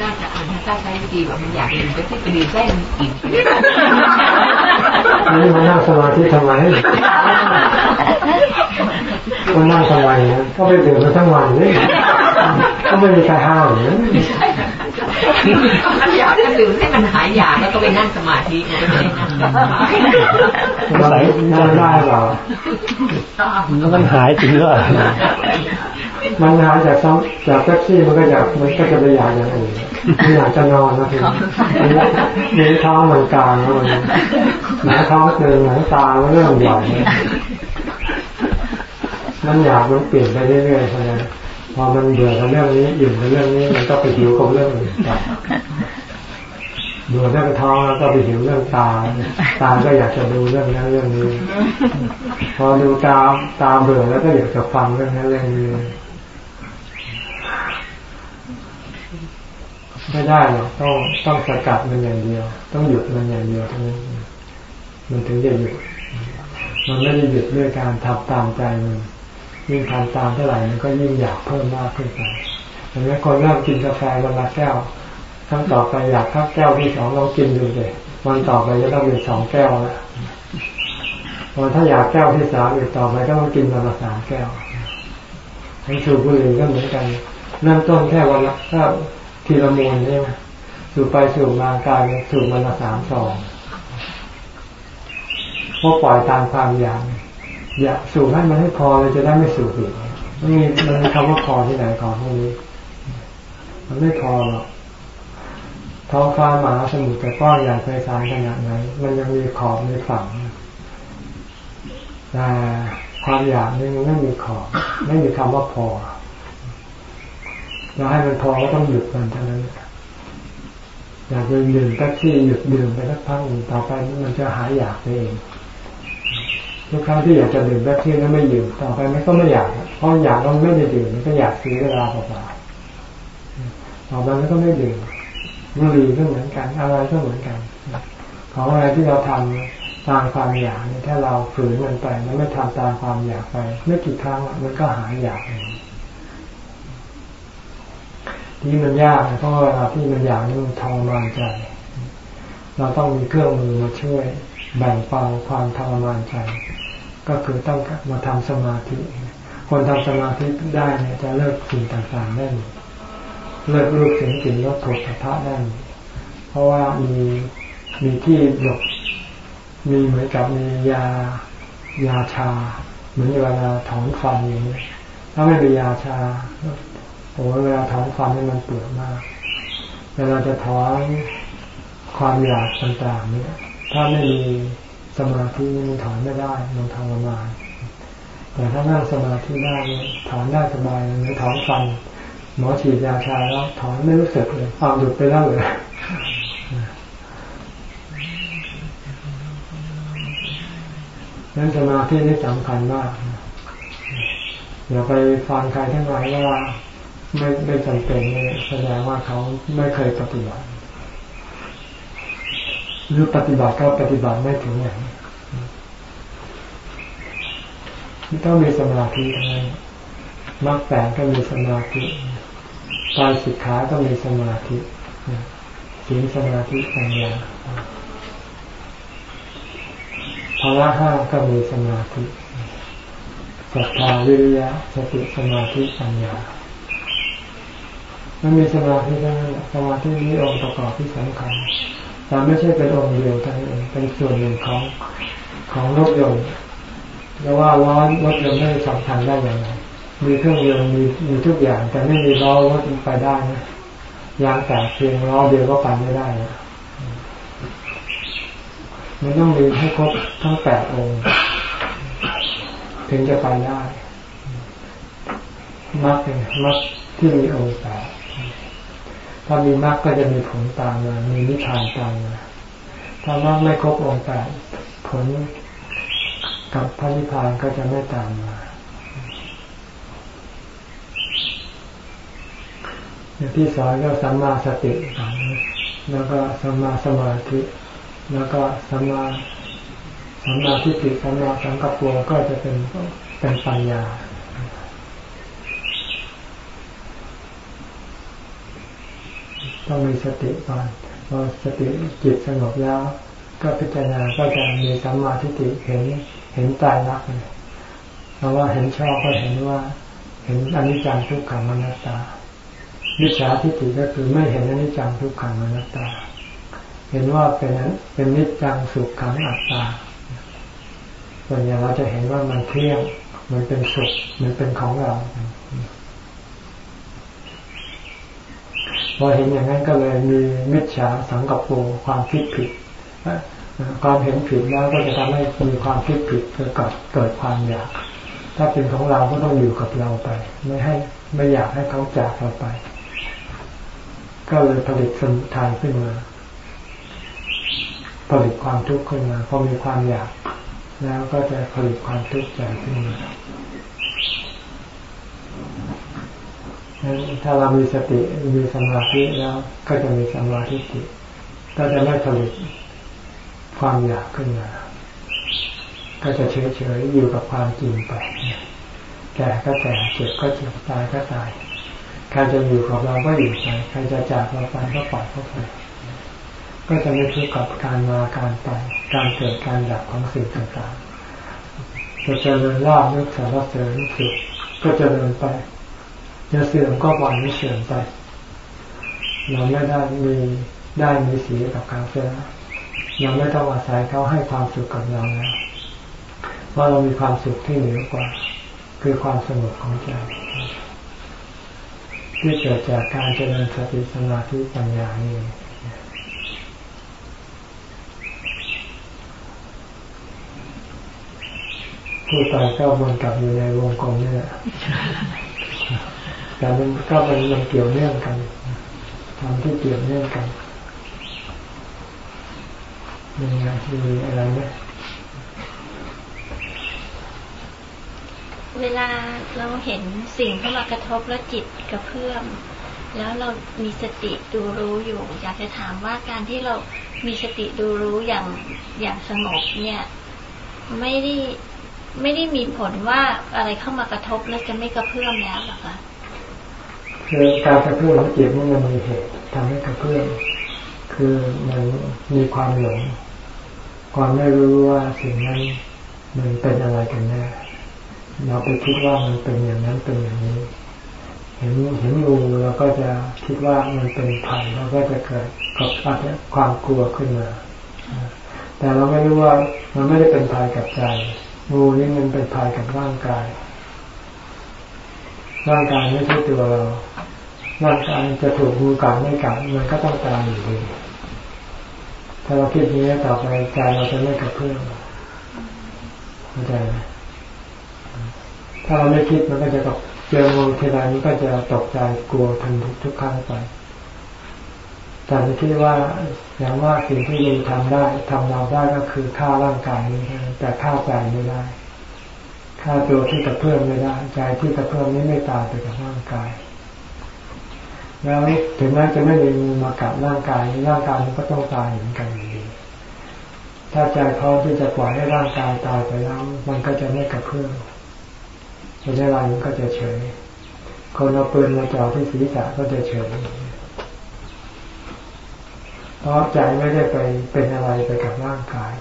น่าจะอ่านถ้าใช้วิธีแบบมันอยากดื่มเป๊ปซี่ไปดื่มได้มันอิ่มนี่มานั่งสมาธิทำไมก็นั่งทำไมก็ไปดื่มมาทั้งวันเลยก็ไม่มีใครห้ามเลยมัน อยากจะดื่มให้มันหายอยากแล้วก็ไปนั่งสมาธิมันก็ไม่ได้นั่งส่นั่งได้เปล่าแล้วมันหายจริงหรือเปล่ามันหายจากซ้ำจากแท็กซี่มันก็อยากมันก็จะไปอยากอย่างอื่นมันอยากจะนอนนะพี่มีท้องมันกลางแล้วมันหนาท้องเดินหนังตาเริ่มใหญ่มันอยากมันเปลี่ยนไปเรื่อยๆเพราะนั้น อมันเบื่อกับเรื่องนี้อยู่กับเรื่องนี้มันก็ไปหิวกับเรื่องอื่นเบื่อเรื่องท้องแล้วก็ไปหิวเรื่องตา ตาก็อยากจะดูเรื่องนั้นเรื่องนี้ พอดูตาตาเบื่อแล้วก็อยากจะฟังเรื่องนั้นเรื่องนี้ไม่ได้หรอกต้องต้องสกัดมันอย่างเดียว ต้องหยุดมันอย่างเดียวเท่านั้นมันถึงจะหยุด มันไม่ได้หยุดด้วยการทับตามใจมัน ยิ่งทานตามเท่าไหร่มันก็ยิ่งอยากเพิ่มมากขึ้นไปอย่างนี้คนเริ่มกินกาแฟวันละแก้วครั้งต่อไปอยากคับแก้วที่สองลองกินดูเลยวันต่อไปจะต้องเป็นสองแก้วแล้ววันถ้าอยากแก้วที่สามอีกต่อไปก็ต้องกินวันละสามแก้วทั้งสูบบุหรี่ก็เหมือนกันเริ่มต้นแค่วันละถ้าทีละมวลใช่ไหมสูบไปสูบมากลายสูบวันละสามสองเพราะปล่อยตามความอยาก อยากสูบให้มันให้พอเลยจะได้ไม่สูบอีกมันมีมันมีคำว่าพอที่ไหนของพวกนี้ มันไม่พอหรอกท้องฟ้าหมาสมุทรแต่ก้อนใหญ่ไฟสารขนาดไหนมันยังมีขอบมีฝั่งแต่ความอยากนี่มันไม่มีขอบไม่มีคำว่าพอเราให้มันพอก็ต้องหยุดมันเท่านั้นอยากดื่มดื่มแท็กซี่หยุดดื่มไปสักพักหนึ่งต่อไปมันจะหายอยากไปเอง ทุกครั้งที่อยากจะดื่มแท็กซี่แล้วไม่ดื่มต่อไปมันก็ไม่อยากเพราะอยากก็ไม่ได้ดื่มมันก็อยากซื้อเวลาเปล่าๆต่อไปมันก็ไม่ดื่มบุหรี่ก็เหมือนกันอะไรก็เหมือนกันของอะไรที่เราทำตามความอยากถ้าเราฝืนมันไปมันไม่ทำตามความอยากไปไม่กี่ครั้งมันก็หายอยากเองที่มันยากเพราะเวลาที่มันอยากนี่มันทรมานใจ เราต้องมีเครื่องมือมาช่วยแบ่งเบาความทรมานใจ ก็คือต้องมาทำสมาธิ คนทำสมาธิได้เนี่ยจะเลิกสิ่งต่างๆได้เลิกรูปเสียงกลิ่นรสโผฏฐะได้เพราะว่ามีมีที่หลบมีเหมือนกับมียายาชา เหมือนเวลาถอนฟันอย่างนี้ถ้าไม่มียาชาโอ้เวลาถอนฟันนี่มันปวดมาก เวลาจะถอนความอยากต่างๆเนี่ยถ้าไม่มี สมาธินี่มันถอนไม่ได้มันทรมานแต่ถ้านั่งสมาธิได้ถอนได้สบายหรือถอนฟันหมอฉีดยาชาแล้วถอนไม่รู้สึกเลยเอาหยุดไปแล้วเลยนั่นสมาธินี่สำคัญมากอย่าไปฟังใครทั้งหลายว่าไม่ไม่จำเป็นเลยแสดงว่าเขาไม่เคยปฏิบัติหรือปฏิบัติก็ปฏิบัติไม่ถึงอย่าง นี้ต้องมีสมาธิทั้งนั้นมรรคแปดก็มีสมาธิตายสิกขาก็มีสมาธิศีลสมาธิปัญญาภาวะห้าก็มีสมาธิศรัทธาวิริยะสติสมาธิปัญญามันมีสมาธิทั้งนั้นสมาธินี้องค์ประกอบที่สำคัญแต่ไม่ใช่เป็นองค์เดียวทั้งนั้นเป็นส่วนหนึ่งของของรถยนต์ แล้วว่าล้อรถยนต์ไม่สำคัญได้อย่างไรมีเครื่องยนต์มีมีทุกอย่างแต่ไม่มีล้อรถไปได้นะยางแตกเพียงล้อเดียวก็ไปไม่ได้นะมันต้องมีให้ครบทั้งแปดองค์ถึงจะไปได้มักเป็นมักที่มีองค์แปดถ้ามีมรรคก็จะมีผลตามมามีนิพพานตามมาถ้ามรรคไม่ครบองค์แปดผล กับพระนิพพานก็จะไม่ตามมาอย่างที่สอนก็สัมมาสติแล้วก็สัมมาสมาธิแล้วก็สัมมาสัมมาทิฏฐิสัมมาสังกัปปะก็จะเป็นเป็นปัญญาต้องมีสติก่อนพอสติจิตสงบแล้ว ก็พิจารณาก็จะมีสัมมาทิฏฐิเห็น ห็นตายรักเลยเพราะว่าเห็นชอบก็เห็นว่า เห็นอนิจจังทุกขังมนัตตาวิชาทิฏฐิก็คือไม่เห็นอนิจจังทุกขังมนัตตา เห็นว่าเป็นเป็นนิจจังสุขขังอัตตาส่วนใหญ่เราจะเห็นว่ามันเที่ยงมันเป็นสุขมันเป็นของเราพอเห็นอย่างนั้นก็เลยมีมิจฉาสังกัปโปความคิดผิด ความเห็นผิดแล้วก็จะทำให้มีความคิดผิดเกิดเกิดความอยาก ถ้าเป็นของเราก็ต้องอยู่กับเราไป ไม่ให้ไม่อยากให้เขาจากเราไป ก็เลยผลิตสมุทัยขึ้นมาผลิตความทุกข์ขึ้นมาพอมีความอยาก แล้วก็จะผลิตความทุกข์ใจขึ้นมาถ้าเรามีสติมีสมาธิแล้วก็จะมีสมาธิติก็จะไม่ผลิต ความอยากขึ้นมา ก็จะเฉยๆอยู่กับความจริงไปแก่ก็แก่เจ็บก็เจ็บตายก็ตายใครจะอยู่กับเราก็อยู่ไปใครจะจากเราไปก็ปล่อยเขาไปก็จะไม่ทุกข์กับการมาการไปการเกิดการดับของสิ่งต่างๆจะเจริญลาบนึกสารเสริญสุขก็จเจริญไปจะเสื่อมก็ปล่อยให้เสื่อมไปเราไม่ได้มีได้มีสียกับเขาเสีย เราไม่ต้องอาศัยเขาให้ความสุขกับเราแล้วเพราะเรามีความสุขที่เหนือกว่า คือความสงบของใจที่เกิดจากการเจริญสติสมาธิปัญญานี่ผู้ตายก็วนกลับอยู่ในวงกลมนี่แหละแต่มันก็มันมันเกี่ยวเนื่องกันทำที่เกี่ยวเนื่องกัน ยังไงมีอะไรไหมเวลาเราเห็นสิ่งเข้ามากระทบแล้วจิตกระเพื่อมแล้วเรามีสติดูรู้อยู่ อยากจะถามว่าการที่เรามีสติดูรู้อย่างอย่างสงบเนี่ย ไม่ได้ไม่ได้มีผลว่าอะไรเข้ามากระทบแล้วจะไม่กระเพื่อมแล้วหรอคะคือการกระเพื่อมของจิตมันมีเหตุทำให้กระเพื่อมคือมันมีความหลง ความไม่รู้ว่าสิ่งนั้นมันเป็นอะไรกันแน่เราไปคิดว่ามันเป็นอย่างนั้นเป็นอย่างนี้ เห็นเห็นงูเราก็จะคิดว่ามันเป็นภัยเราก็จะเกิดกับความกลัวขึ้นมา แต่เราไม่รู้ว่ามันไม่ได้เป็นภัยกับใจงูนี่มันเป็นภัยกับร่างกาย ร่างกายไม่ใช่ตัวเราร่างกายจะถูกงูกัดไม่กัดมันก็ต้องตายอยู่ดี ถ้าเราคิดนี้ต่อไปใจเราจะไม่กระเพื่อมเข้าใจไหมถ้าเราไม่คิดมันก็จะตกเจองูทีไรมันก็จะตกใจกลัวทันทุกครั้งไปแต่จะคิดว่าอย่างว่าสิ่งที่ยินทำได้ทำเราได้ก็คือฆ่าร่างกายนี้แต่ฆ่าใจไม่ได้ฆ่าตัวที่กระเพื่อมไม่ได้ ใจที่กระเพื่อมนี้ไม่ตายไปกับร่างกาย แล้วถึงแม้จะไม่มีงูมากัดร่างกายร่างกายมันก็ต้องตายเหมือนกันอยู่ดีถ้าใจพร้อมที่จะปล่อยให้ร่างกายตายไปแล้ว มันก็จะไม่กระเพื่อมเวลามันก็จะเฉย คนเอาปืนมาจ่อที่ศีรษะก็จะเฉยเพราะใจไม่ได้ไปเป็นอะไรไปกับร่างกาย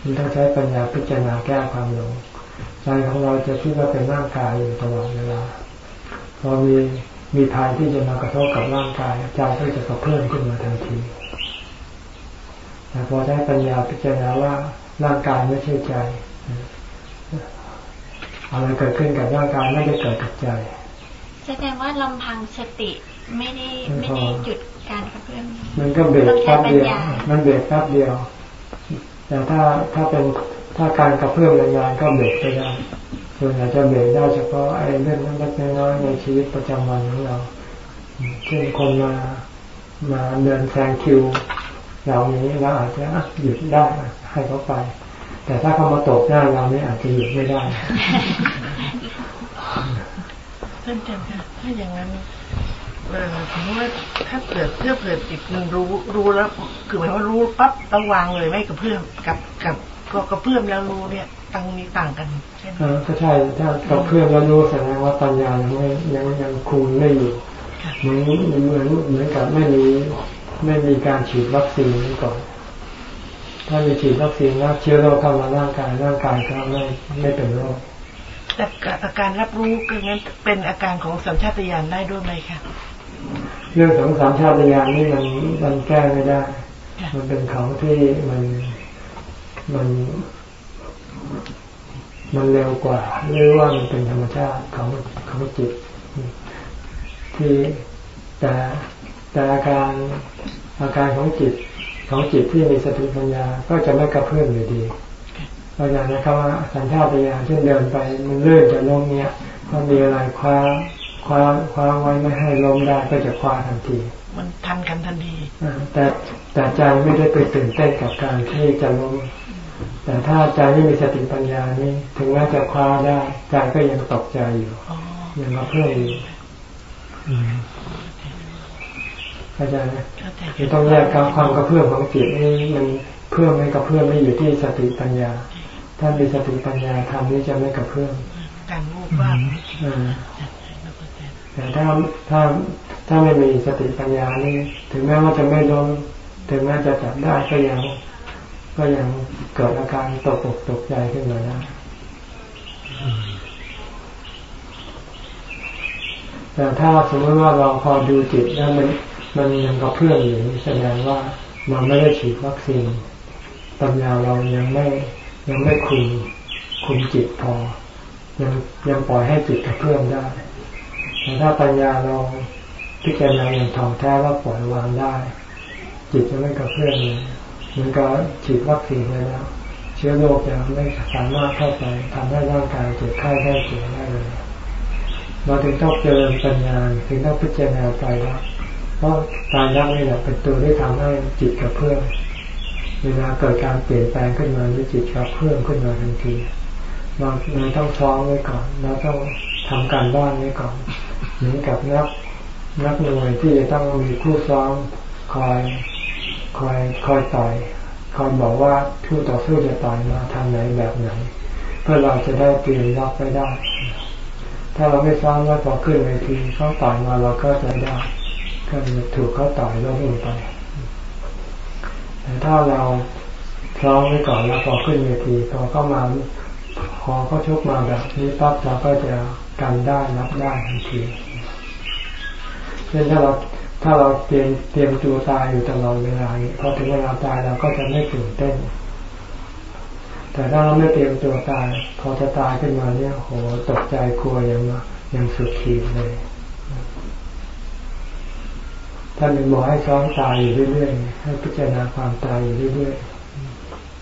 มันต้องใช้ปัญญาพิจารณาแก้ความหลงใจของเราจะคิดว่าเป็นร่างกายอยู่ตลอดเวลา พอมีมีภัยที่จะมากระทบกับร่างกายใจก็จะกระเพื่อมขึ้นมาทันทีแต่พอได้ปัญญาพิจารณาว่าร่างกายไม่ใช่ใจอะไรเกิดขึ้นกับร่างกายไม่ได้เกิดกับใจแสดงว่าลำพังสติไม่ได้ไม่ได้หยุดการกระเพื่อมมันก็เบรกแป๊บเดียวมันเบรกแป๊บเดียวแต่ถ้าถ้าเป็นถ้าการกระเพื่อมแรงๆก็เบรกไปได้ ส่วนใหญ่จะเบรกได้เฉพาะไอ้เรื่องเล็กน้อยๆในชีวิตประจำวันของเราเช่นคนมามาเดินแซงคิวเรานี้เราอาจจะหยุดได้ให้เขาไป แต่ถ้าเขามาตกหน้าเรานี้อาจจะหยุดไม่ได้ท่านอาจารย์คะถ้าอย่างนั้นเออผมว่าถ้าเกิดเพื่อเผื่อจิตมันรู้รู้แล้ว คือหมายว่ารู้ปั๊บต้องวางเลยไม่กระเพื่อมกับกับก็กระเพื่อมแล้วรู้เนี่ย ตั้งนี้ต่างกันใช่ไหมก็ใช่ถ้ากับเพื่อนแล้วรู้แสดงว่าปัญญายังไม่ยังยังคุมไม่อยู่เหมือนเหมือนเหมือนกับไม่มีไม่มีการฉีดวัคซีนก่อนถ้ามีฉีดวัคซีนแล้วเชื้อโรคเข้ามาร่างกายร่างกายก็ไม่ไม่เป็นโรคแต่อาการรับรู้ก็งั้นเป็นอาการของสัญชาตญาณได้ด้วยไหมคะเรื่องของสัญชาตญาณนี่มันมันแก้ไม่ได้ มันเป็นของที่มันมัน มันเร็วกว่า หรือว่ามันเป็นธรรมชาติของของจิต ที่แต่แต่อาการอาการของจิตของจิตที่มีสติปัญญาก็จะไม่กระเพื่อมอยู่ดีเพราะฉะนั้นนะครับว่าสัญชาตญาณเช่นเดินไปมันเลื่อนจะล้มเนี้ยมันมีอะไรคว้าคว้าคว้าไว้ไม่ให้ล้มได้ก็จะคว้าทันที มันทันกันทันทีแต่แต่ใจไม่ได้ไปตื่นเต้นกับการที่จะล้ม แต่ถ้าใจไม่มีสติปัญญานี่ถึงแม้จะคว้าได้ใจก็ยังตกใจอยู่ยังมาเพื่ออยู่เข้าใจไหมคือต้องแยกการความกระเพื่อมของจิตนี่มันเพื่อมไม่กระเพื่อมไม่อยู่ที่สติปัญญา ถ้ามีสติปัญญาทำนี้จะไม่กระเพื่อมการรูปว่าแต่ถ้าถ้าถ้าไม่มีสติปัญญานี่ ถึงแม้ว่าจะไม่ล้มถึงแม้จะจับได้ก็ยัง ก็ยังเกิดอาการตกอกตกใจขึ้นมาได้แต่ถ้าสมมติว่าเราพอดูจิตแล้วมันมันยังกระเพื่อมอยู่แสดงว่าเราไม่ได้ฉีดวัคซีนปัญญาเรายังไม่ยังไม่คุมคุมจิตพอ ยังยังปล่อยให้จิตกระเพื่อมได้แต่ถ้าปัญญาเราพิจารณาอย่างถ่องแท้ว่าปล่อยวางได้ จิตจะไม่กระเพื่อมเลย มือนกับฉีดวัคซีนไปแล้ว เชื้อโรคจะไม่สามารถเข้าไปทำให้ร่างกายเจ็บไข้ได้ป่วยได้เลย เราถึงต้องเจริญปัญญาถึงต้องพิจารณาใจแล้วเพราะตายรักนี่แหละเป็นตัวที่ทำให้จิตกระเพื่อมเวลาเกิดการเปลี่ยนแปลงขึ้นมาจิตกระเพื่อมขึ้นมาทันทีเราเราต้องซ้อมไว้ก่อนเราต้องทำการบ้านไว้ก่อนเหมือนกับนักนักมวยที่จะต้องมีคู่ซ้อมคอย คอยคอยต่อยคอยบอกว่าผู้ต่อสู้จะต่อยมาทางไหนแบบไหน เพื่อเราจะได้เตรียมรับไปได้ ถ้าเราไม่ซ้อมแล้วพอขึ้นเวทีเขาต่อยมาเราก็จะได้ก็จะถูกเขาต่อยล้มลงไปแต่ถ้าเราซ้อมไว้ก่อนแล้วพอขึ้นเวทีพอเข้ามาพอเขาชกมาแบบนี้ปั๊บเราก็จะกันได้รับได้ทันทีเช่นถ้าเรา ถ้าเราเตรียมเตรียมตัวตายอยู่ตลอดเวลาพอถึงเวลาตายเราก็จะไม่ตื่นเต้น แต่ถ้าเราไม่เตรียมตัวตาย พอจะตายขึ้นมาเนี่ยโหตกใจกลัวยังยังสุดขีดเลยท่านเป็นบอกให้ซ้อมตายอยู่เรื่อยๆให้พิจารณาความตายอยู่เรื่อย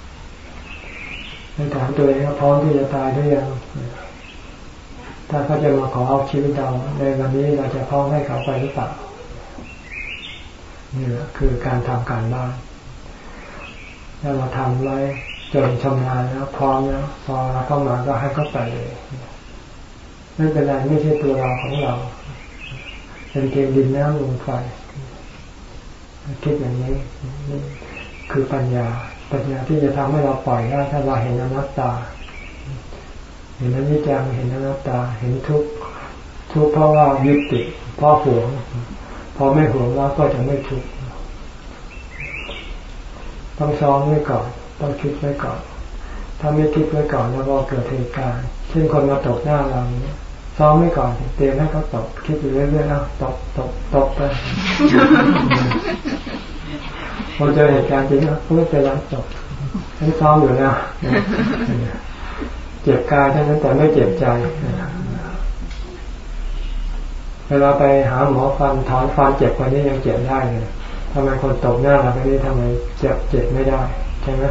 ๆให้ถามตัวเองว่าพร้อมที่จะตายหรือยังถ้าเขาจะมาขอเอาชีวิตเราในวันนี้เราจะพร้อมให้เขาไปหรือเปล่า นี่แหละคือการทำการบ้านถ้าเราทำไว้จนชำนาญแล้วพร้อมแล้วพอเราเข้ามาก็ให้เข้าไปเลยไม่เป็นไรไม่ใช่ตัวเราของเรา เป็นเพียงดินน้ำลมไฟคิดอย่างนี้คือปัญญา ปัญญาที่จะทำให้เราปล่อยได้ถ้าเราเห็นอนัตตา เห็นอนิจจังเห็นอนัตตา เห็นทุกทุกเพราะว่ายึดติดเพราะหวง พอไม่หวงแล้วก็จะไม่ทุกข์ต้องซ้อมไว้ก่อนต้องคิดไว้ก่อน ถ้าไม่คิดไว้ก่อนแล้วก็เกิดเหตุการณ์เช่นคนมาตกหน้าเราเนี้ยซ้อมไว้ก่อนเตรียมให้เขาตกคิดอยู่เรื่อยๆแล้วตกตกตกไปพอเจอเหตุการณ์จริงแล้วไม่เป็นไรตกให้ซ้อมอยู่นะเจ็บกายเท่านั้นแต่ไม่เจ็บใจ เวลาไปหาหมอฟันถอนฟันเจ็บกว่านี้ยังเจ็บได้เลยทำไมคนตกหน้าเราไปนี่ทำไมเจ็บเจ็บไม่ได้ใช่ไหม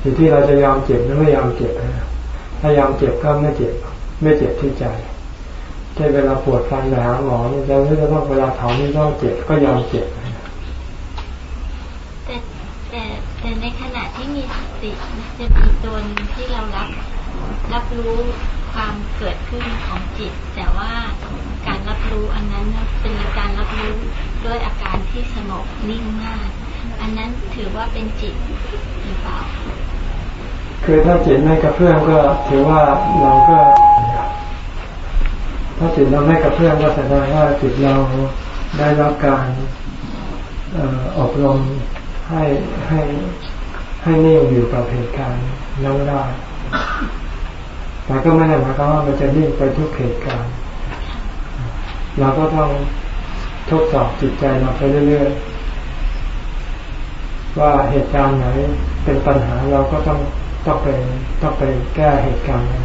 อยู่ที่เราจะยอมเจ็บหรือไม่ยอมเจ็บนะถ้ายอมเจ็บก็ไม่เจ็บ ไม่เจ็บที่ใจใช่เวลาปวดฟันไปหาหมอนี่จะไม่ต้องเวลาถอนนี่ต้องเจ็บก็ยอมเจ็บแต่แต่แต่ในขณะที่มีสติจะมีตัวนึงที่เรารับ รับรู้ ความเกิดขึ้นของจิต แต่ว่าการรับรู้อันนั้นเป็นการรับรู้ด้วยอาการที่สงบนิ่งมาก อันนั้นถือว่าเป็นจิตหรือเปล่าคือถ้าจิตไม่กระเพื่อมก็ถือว่าเราก็ ถ้าจิตเราไม่กระเพื่อมก็แสดงว่าจิตเราได้รับการอบรมให้ให้ให้นิ่งอยู่กับเหตุการณ์นั้นได้ แต่ก็ไม่ได้หมายความว่ามันจะนิ่งไปทุกเหตุการณ์เราก็ต้องทดสอบจิตใจเราไปเรื่อยๆว่าเหตุการณ์ไหนเป็นปัญหาเราก็ต้องต้องไปต้องไปแก้เหตุการณ์นั้น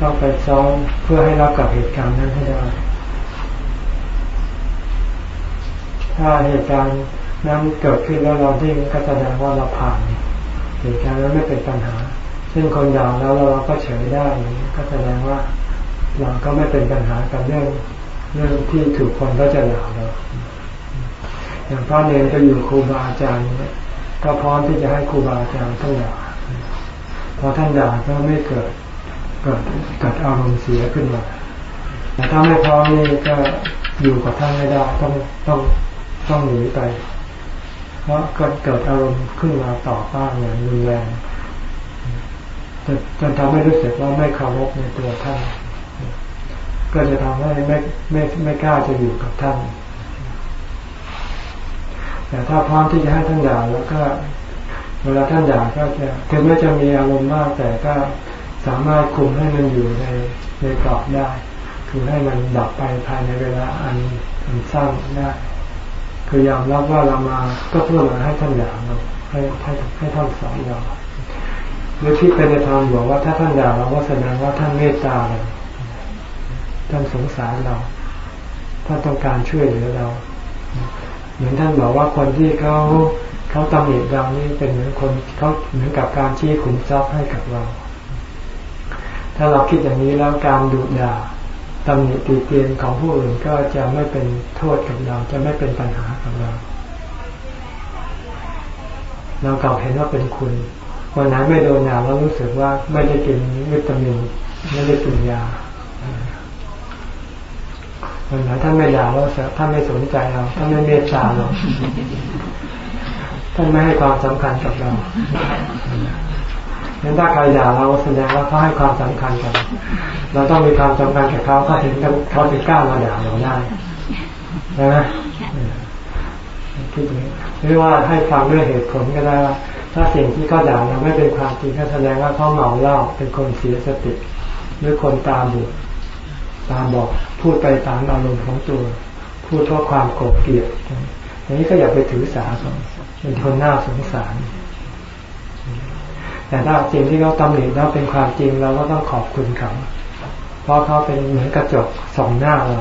ต้องไปซ้อมเพื่อให้รับกับเหตุการณ์นั้นให้ได้ ถ้าเหตุการณ์นั้นเกิดขึ้นแล้วเราที่ก็แสดงว่าเราผ่าน เหตุการณ์นั้นไม่เป็นปัญหา ซึ่งคนด่าแล้วเราก็เฉยได้ก็แสดงว่าเราก็ไม่เป็นปัญหากับเรื่องเรื่องที่ถูกคนก็จะด่าเราอย่างพระเนรก็อยู่ครูบาอาจารย์เนี่ยก็พร้อมที่จะให้ครูบาอาจารย์ท่านด่าพอท่านด่าก็ไม่เกิดเกิดเกิดอารมณ์เสียขึ้นมาแต่ถ้าไม่พร้อมนี่ก็อยู่กับท่านไม่ได้ต้องต้องต้องหนีไป เพราะเกิดเกิดอารมณ์ขึ้นมาต่อต้านอย่างรุนแรง จนทำให้รู้สึกว่าไม่เคารพในตัวท่าน ก็จะทำให้ไม่ไม่ไม่กล้าจะอยู่กับท่าน แต่ถ้าพร้อมที่จะให้ท่านด่าแล้วก็ เวลาท่านด่าก็จะถึงแม้จะมีอารมณ์มาก แต่ก็สามารถคุมให้มันอยู่ในในกรอบได้ คือให้มันดับไปภายในเวลาอันอันสั้นได้คือยอมรับว่าเรามาก็เพื่อมาให้ท่านด่าเราให้ให้ให้ท่านสอนเรา หรือคิดไปในทางบอกว่าถ้าท่านด่าเราก็แสดงว่าท่านเมตตาเราท่านสงสารเราท่านต้องการช่วยเหลือเรา เหมือนท่านบอกว่าคนที่เขาเขาตำหนิเรานี่เป็นเหมือนคนเขาเหมือนกับการชี้ขุมทรัพย์ให้กับเรา ถ้าเราคิดอย่างนี้แล้วการดูด่าตำหนิตีเตียนของผู้อื่นก็จะไม่เป็นโทษกับเรา จะไม่เป็นปัญหากับเรา เรากลับเห็นว่าเป็นคุณ วันไหนไม่โดนยาเรารู้สึกว่าไม่ได้กินวิตามินไม่ได้กินยาวันไหนท่านไม่ด่าเราท่านไม่สนใจเราท่านไม่เมตตาเราท่านไม่ให้ความสำคัญกับเรางั้นถ้าใครด่าเราแสดงว่าเขาให้ความสำคัญกับเราต้องมีความสำคัญกับเขาเขาถึงเขาถึงกล้ามาด่าเราได้ใช่ไหมคิดอย่างนี้หรือว่าให้ฟังด้วยเหตุผลก็ได้ว่า ถ้าสิ่งที่เขาด่าเราไม่เป็นความจริงก็แสดงว่าเขาเมาเหล้าเป็นคนเสียสติหรือคนตามบุตามบอกพูดไปตามอารมณ์ของตัว พูดเพราะความโกรธเกลียดอย่างนี้ก็อย่าไปถือสาเขาเป็นคนน่าสงสาร แต่ถ้าสิ่งที่เขาตำหนิแล้วเป็นความจริงเราก็ต้องขอบคุณเขาเพราะเขาเป็นเหมือนกระจกสองหน้าเรา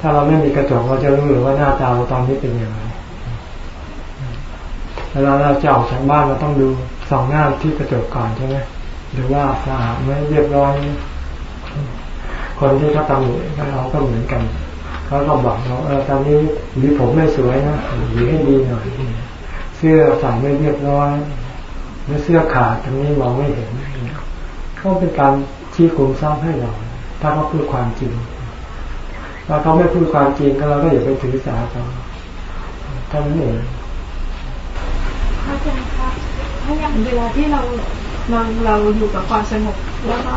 ถ้าเราไม่มีกระจกเราจะรู้หรือว่าหน้าตาเราตอนนี้เป็นอยังไง เวลาเราจะออกจากบ้านเราต้องดูสองหน้าที่กระจกก่อนใช่ไหมหรือว่าสะอาดไม่เรียบร้อย คนที่เขาทำหนูเราก็เหมือนกันเขาก็บอกเราเออตอนนี้หรือผมไม่สวยนะหรือให้ดีหน่อย เสื้อใส่ไม่เรียบร้อยหรือเสื้อขาดตรงนี้มองไม่เห็นเขาเป็นการชี้คุมซ้ำให้เราถ้าเขาพูดความจริงถ้าเขาไม่พูดความจริงก็เราก็อย่าไปถือสาเขาท่านั้นเอง อาจารย์ครับถ้าอย่างเวลาที่เราเราเราอยู่กับความสงบแล้วก็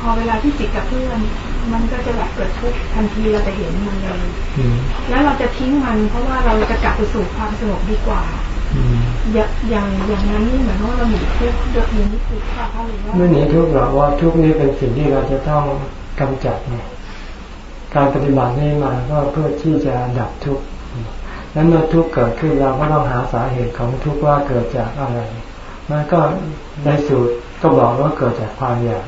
พอเวลาที่จิตกับเพื่อน มันก็จะแบบเกิดทุกข์ทันทีเราจะเห็นมันเลยแล้วเราจะทิ้งมัน เพราะว่าเราจะกลับไปสู่ความสงบดีกว่าอย่างอย่างอย่างนั้นนี่เหมือนว่าเราหนีทุกข์เดือดนี้ทุกข์ค่ะหรือว่าไม่หนีทุกข์หรอกว่าทุกข์นี้เป็นสิ่งที่เราจะต้องกำจัดไงการปฏิบัตินี้มาก็เพื่อที่จะดับทุกข์ นั้นเมื่อทุกข์เกิดขึ้นเราก็ต้องหาสาเหตุของทุกข์ว่าเกิดจากอะไร มันก็ในสูตรก็บอกว่าเกิดจากความอยาก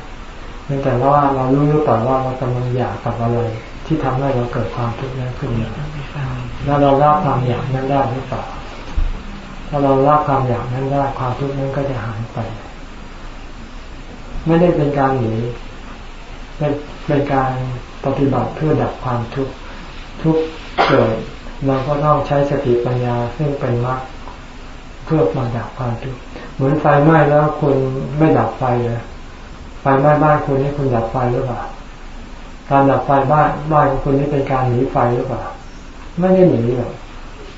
เพียงแต่ว่าเรารู้หรือเปล่าว่าเรากำลังอยากกับอะไร ที่ทำให้เราเกิดความทุกข์นั้นขึ้นมาแล้วเราละความอยากนั้นได้หรือเปล่าถ้าเราละความอยากนั้นได้ความทุกข์นั้นก็จะหายไป ไม่ได้เป็นการหนีเป็นเป็นการปฏิบัติเพื่อดับความทุกข์ทุกเกิด เราก็ต้องใช้สติปัญญาซึ่งเป็นมรรคเพื่อมาดับความทุกข์เหมือนไฟไหม้แล้วคุณไม่ดับไฟเลยไฟไหม้บ้านคุณนี่คุณดับไฟหรือเปล่าการดับไฟบ้านบ้านของคุณนี่เป็นการหนีไฟหรือเปล่าไม่ได้หนีหรอก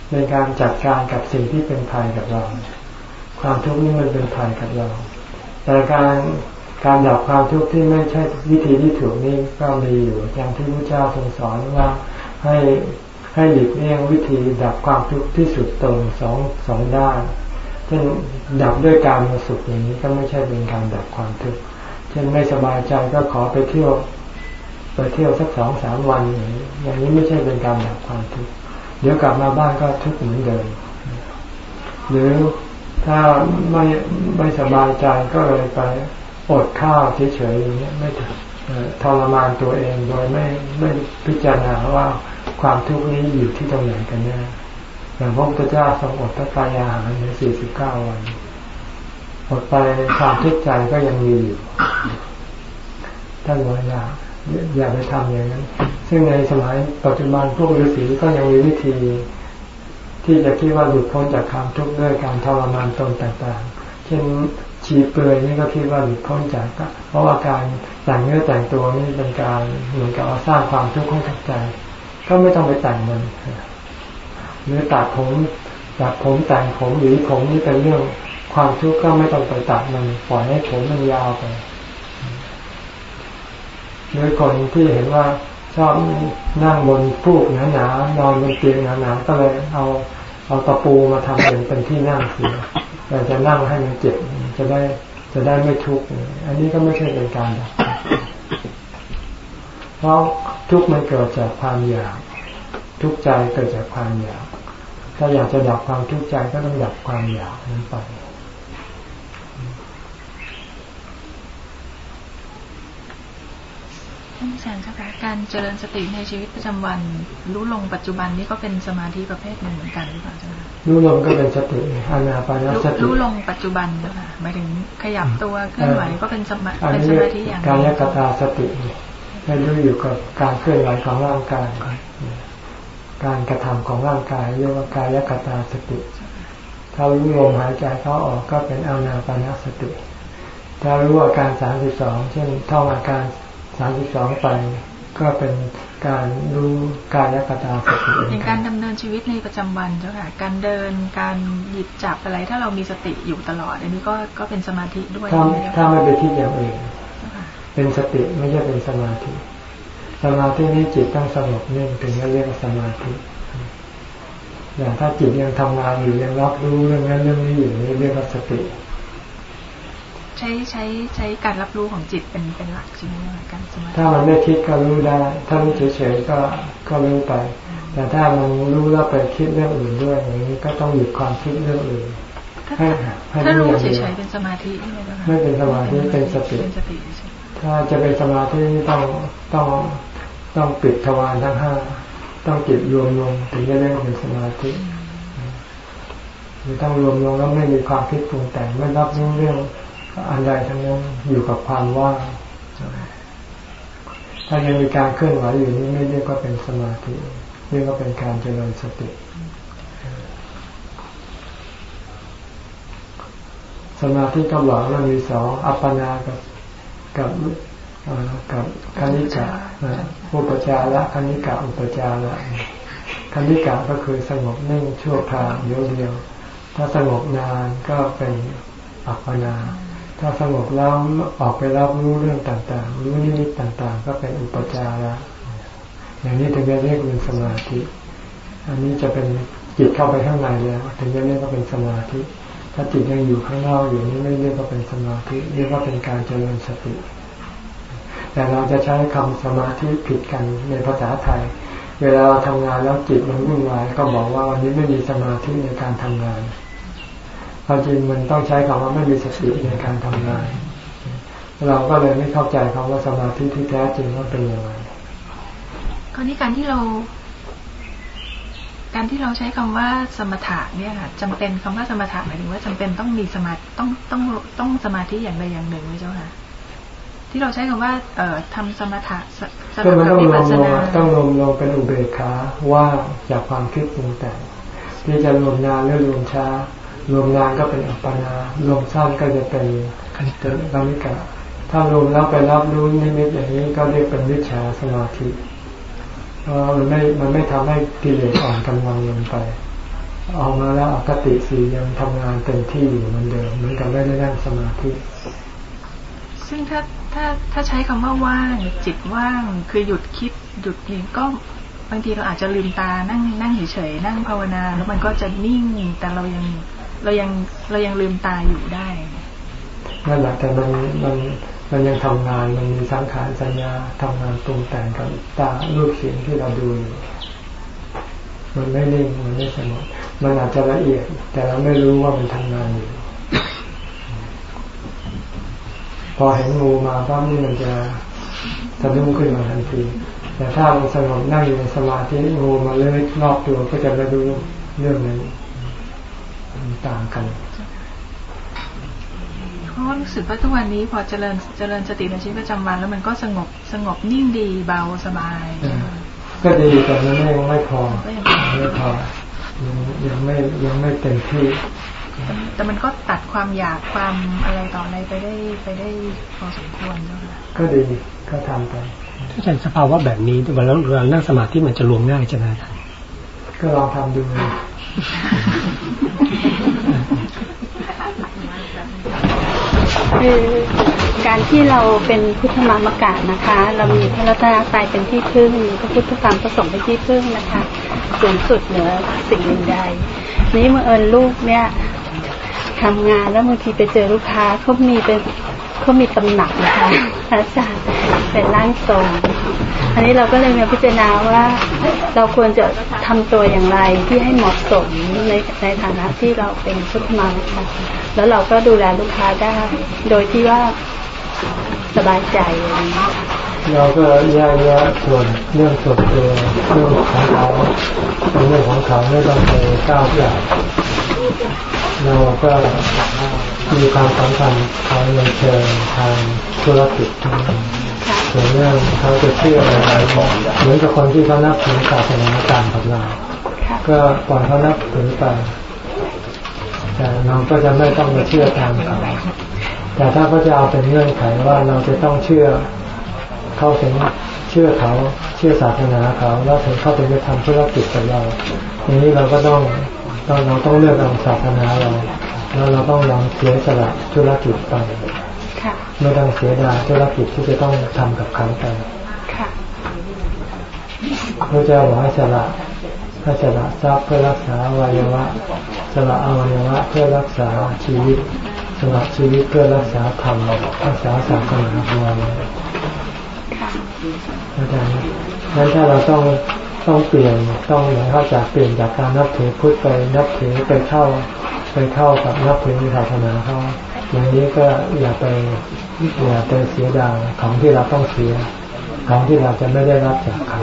เป็นการจัดการกับสิ่งที่เป็นภัยกับเรา ความทุกข์นี่มันเป็นภัยกับเรา แต่การการดับความทุกข์ที่ไม่ใช่วิธีที่ถูกนี่ก็มีอยู่อย่างที่พระเจ้าทรงสอนว่าให้ ให้หลีกเลี่ยงวิธีดับความทุกข์ที่สุดตรงสองสองด้านเช่นดับด้วยการมาสุขอย่างนี้ก็ไม่ใช่เป็นการดับความทุกข์เช่นไม่สบายใจก็ขอไปเที่ยวไปเที่ยวสักสองสามวันอย่างนี้อย่างนี้ไม่ใช่เป็นการดับความทุกข์เดี๋ยวกลับมาบ้านก็ทุกข์เหมือนเดิมหรือถ้าไม่ไม่สบายใจก็เลยไปอดข้าวเฉยๆอย่างนี้ไม่ทรมานตัวเองโดยไม่ไม่พิจารณาว่า ความทุกข์นี้อยู่ที่ตรงไหนกันแน่อย่างพระพุทธเจ้าทรงอดพระกายอาหารในสี่สิบเก้าวันอดไปความทุกข์ใจก็ยังมีอยู่ท่านบอกอย่าอย่าไปทำอย่างนั้น ซึ่งในสมัยปัจจุบันพวกฤาษีก็ยังมีวิธี ที่จะคิดว่าหลุดพ้นจากความทุกข์ด้วยการทรมานตนต่างๆ เช่นชีเปลือยนี่ก็คิดว่าหลุดพ้นจากเพราะว่าการแต่งเนื้อแต่งตัวนี่เป็นการเหมือนกับสร้างความทุกข์ให้กับใจ ก็ไม่ต้องไปแต่งมันหรือตัดผมตัดผมแต่งผมหรือผมนี่เป็นเรื่องความทุกข์ก็ไม่ต้องไปตัดมันปล่อยให้ผมมันยาวไปหรือคนที่เห็นว่าชอบนั่งบนฟูกหนาๆนอนบนเตียงหนาๆก็เลยเอาเอาตะปูมาทำเป็นเป็นที่นั่งเสียแต่จะนั่งให้มันเจ็บจะได้จะได้ไม่ทุกข์อันนี้ก็ไม่ใช่เป็นการดับ เพราะทุกข์มันเกิดจากความอยาก ทุกข์ใจเกิดจากความอยาก ถ้าอยากจะดับความทุกข์ใจก็ต้องดับความอยากนั้นไปท่านอาจารย์คะการเจริญสติในชีวิตประจำวัน รู้ลงปัจจุบันนี้ก็เป็นสมาธิประเภทหนึ่งเหมือนกันหรือเปล่าจ๊ะรู้ลงก็เป็นสติอานาปานสติรู้ลงปัจจุบันนะคะหมายถึงขยับตัวเคลื่อนไหวก็เป็นสมาเป็นสมาธิอย่างการยักตาสติ ให้รู้อยู่กับการเคลื่อนไหวของร่างกายการกระทำของร่างกายเรียกว่ากายกตาสติ ถ้ารู้ลมหายใจเข้าออกก็เป็นอานาปานสติ ถ้ารู้อาการสามสิบสองเช่นท่องอาการสามสิบสองไปก็เป็นการรู้กายกตาสติอย่างการดำเนินชีวิตในประจำวันเจ้าค่ะ การเดิน การหยิบจับอะไร ถ้าเรามีสติอยู่ตลอด อันนี้ก็ก็เป็นสมาธิด้วยถ้าถ้าไม่ไปคิดอย่างอื่น เป็นสติไม่ใช่เป็นสมาธิ สมาธินี้จิตต้องสงบนิ่งถึงจะเรียกว่าสมาธิอย่างถ้าจิตยังทำงานอยู่ยังรับรู้เรื่องนั้นเรื่องนี้อยู่นี่เรียกว่าสติ ใช้ใช้ใช้การรับรู้ของจิตเป็นเป็นหลักใช่ไหมการสมาธิถ้ามันไม่คิดก็รู้ได้ ถ้ามันเฉยๆก็ก็รู้ไป แต่ถ้ามันรู้แล้วไปคิดเรื่องอื่นด้วยอย่างนี้ก็ต้องหยุดความคิดเรื่องอื่นให้ถ้ารู้เฉยๆเป็นสมาธิไม่เป็นสมาธิเป็นสติ ถ้าจะเป็นสมาธิต้องต้องต้องปิดทวารทั้งห้าต้องจิตรวมลงถึงจะเรียกเป็นสมาธิต้องรวมลงแล้วไม่มีความคิดปรุงแต่งไม่รับรู้เรื่องอันใดทั้งนั้นอยู่กับความว่างถ้ายังมีการเคลื่อนไหวอยู่นี้ไม่เรียกว่าเป็นสมาธิเรียกว่าเป็นการเจริญสติ สมาธิกำลังมันมีสองอัปปนากับ กับกับคณิกะอุปจาระคณิกะอุปจาระคันธิกะก็คือสงบนิ่งชั่วคราวเดียวเดียว ถ้าสงบนานก็เป็นอัปปนา ถ้าสงบแล้วออกไปรับรู้เรื่องต่างๆรู้นิมิตต่างๆ ก็เป็นอุปจาระอย่างนี้ถึงจะเรียกเป็นสมาธิ อันนี้จะเป็นจิตเข้าไปข้างในแล้วถึงจะเรียกว่าเป็นสมาธิ ถ้าจิตยังอยู่ข้างนอกอยู่นี่ไม่เรียกว่าเป็นสมาธิเรียกว่าเป็นการเจริญสติ แต่เราจะใช้คำสมาธิผิดกันในภาษาไทย เวลาเราทำงานแล้วจิตมันวุ่นวายก็บอกว่าวันนี้ไม่มีสมาธิในการทำงานความจริงมันต้องใช้คำว่าไม่มีสติในการทำงาน เราก็เลยไม่เข้าใจคำว่าสมาธิที่แท้จริงว่าเป็นยังไงคราวนี้การที่เรา การที่เราใช้คำว่าสมถะเนี่ยค่ะจำเป็นคำว่าสมถะหมายถึงว่าจำเป็นต้องมีสมาต้องต้องต้องสมาธิอย่างใดอย่างหนึ่งไหมเจ้าค่ะที่เราใช้คำว่า เอ่อทำสมถะสมถะวิปัสสนาต้องรวมลงเป็นอุเบกขาว่าจากความคิดปรุงแต่งที่จะรวมนานหรือรวมช้ารวมนานก็เป็นอัปปนารวมสั้นก็จะเป็นคณิกะนิกะถ้ารวมแล้วไปรับรู้นิมิตอย่างนี้ก็เรียกเป็นวิชาสมาธิ เพราะมันไม่มันไม่ทำให้กิเลสอ่อนกำลังลงไปออกมาแล้วอคติสียังทำงานเต็มที่อยู่เหมือนเดิมเหมือนกับไม่ได้นั่งสมาธิซึ่งถ้าถ้าถ้าใช้คำว่าว่างจิตว่างคือหยุดคิดหยุดนี่ก็บางทีเราอาจจะลืมตานั่งนั่งเฉยๆนั่งภาวนา แล้วมันก็จะนิ่งแต่เรายังเรายังเรายังลืมตาอยู่ได้นั่นแหละแต่มันมัน มันยังทำงานมันมีสังขารสัญญาทำงานตรงแต่งกับตารูปเสียงที่เราดูอยู่มันไม่นิ่งมันไม่สงบมันอาจจะละเอียด แต่เราไม่รู้ว่ามันทำงานอยู่ พอเห็นงูมาปั๊บนี่มันจะสะดุ้งขึ้นมาทันที แต่ถ้ามันสงบนั่งอยู่ในสมาธิงูมาเลื้อยรอบตัวก็จะไม่รู้เรื่องนั้นต่างกัน ราะรู้สึกว่าทุกวันนี้พอเจริญเจริญสติในชีวิตประจำวัน แล้วมันก็สงบสงบนิ่งดีเบาสบาย ก็ดีแต่มันไม่ไม่พอไม่พอยังไม่ยังไม่เต็มที่แต่มันก็ตัดความอยากความอะไรต่ออะไรไปได้ไปได้พอสมควรใช่ไหมก็ดีก็ทำไปถ้าใช้สภาวะแบบนี้เวลาเรานั่งสมาธิมันจะรวมง่ายใช่ไหมก็ลองทำดู คือการที่เราเป็นพุทธมามกะนะคะ เรามีพระรัตนตรัยเป็นที่พึ่งพระพุทธธรรมประสงค์เป็นที่พึ่งนะคะ สูงสุดเหนือสิ่งอื่นใดนี้เมื่อเอิญลูกเนี่ย ทำงานแล้วบางทีไปเจอลูกค้าเขามีเป็นเขามีตำหนักนะคะอาจารย์เป็นร่างทรงอันนี้เราก็เลยมาพิจารณาว่าเราควรจะทำตัวอย่างไรที่ให้เหมาะสมในในฐานะที่เราเป็นพุทธมาแล้วเราก็ดูแลลูกค้าได้ โดยที่ว่า สบายใจอะไรอย่างนี้เราก็แยกแยะส่วนเรื่องส่วนตัวเรื่องของเขาเรื่องของเขาไม่ต้องไปก้าวใหญ่เราก็มีความสำคัญเขาในเชิงทางธุรกิจส่วนเรื่องเขาจะเชื่ออะไรเหมือนกับคนที่เขานับถือศาสนาต่างกับเราก็ปล่อยเขานับถือไปแต่เราก็จะไม่ต้องมาเชื่อตามเขา แต่ถ้าเขาจะเอาเป็นเงื่อนไขว่าเราจะต้องเชื่อเขาถึงเชื่อเขาเชื่อศาสนาเขาแล้วถึงเขาถึงจะทำธุรกิจกับเราทีนี้เราก็ต้องต้องเราต้องเลือกเอาศาสนาเราแล้วเราต้องลองเสียสละธุรกิจไปไม่ต้องเสียดายธุรกิจที่จะต้องทำกับเขาไปพระเจ้าบอกให้สละให้สละทรัพย์เพื่อรักษาวัยวะสละอวัยวะเพื่อรักษาชีวิต สละชีวิตเพื่อรักษาธรรมรักษาศาสนาของเราเข้าใจไหมงั้นถ้าเราต้องต้องเปลี่ยนต้องเหมือนเข้าจากเปลี่ยนจากการนับถือพุทธไปนับถือไปเข้าไปเข้ากับนับถือศาสนาเขาอย่างนี้ก็อย่าไปอย่าไปเสียดายของที่เราต้องเสีย ของที่เราจะไม่ได้รับจากเขา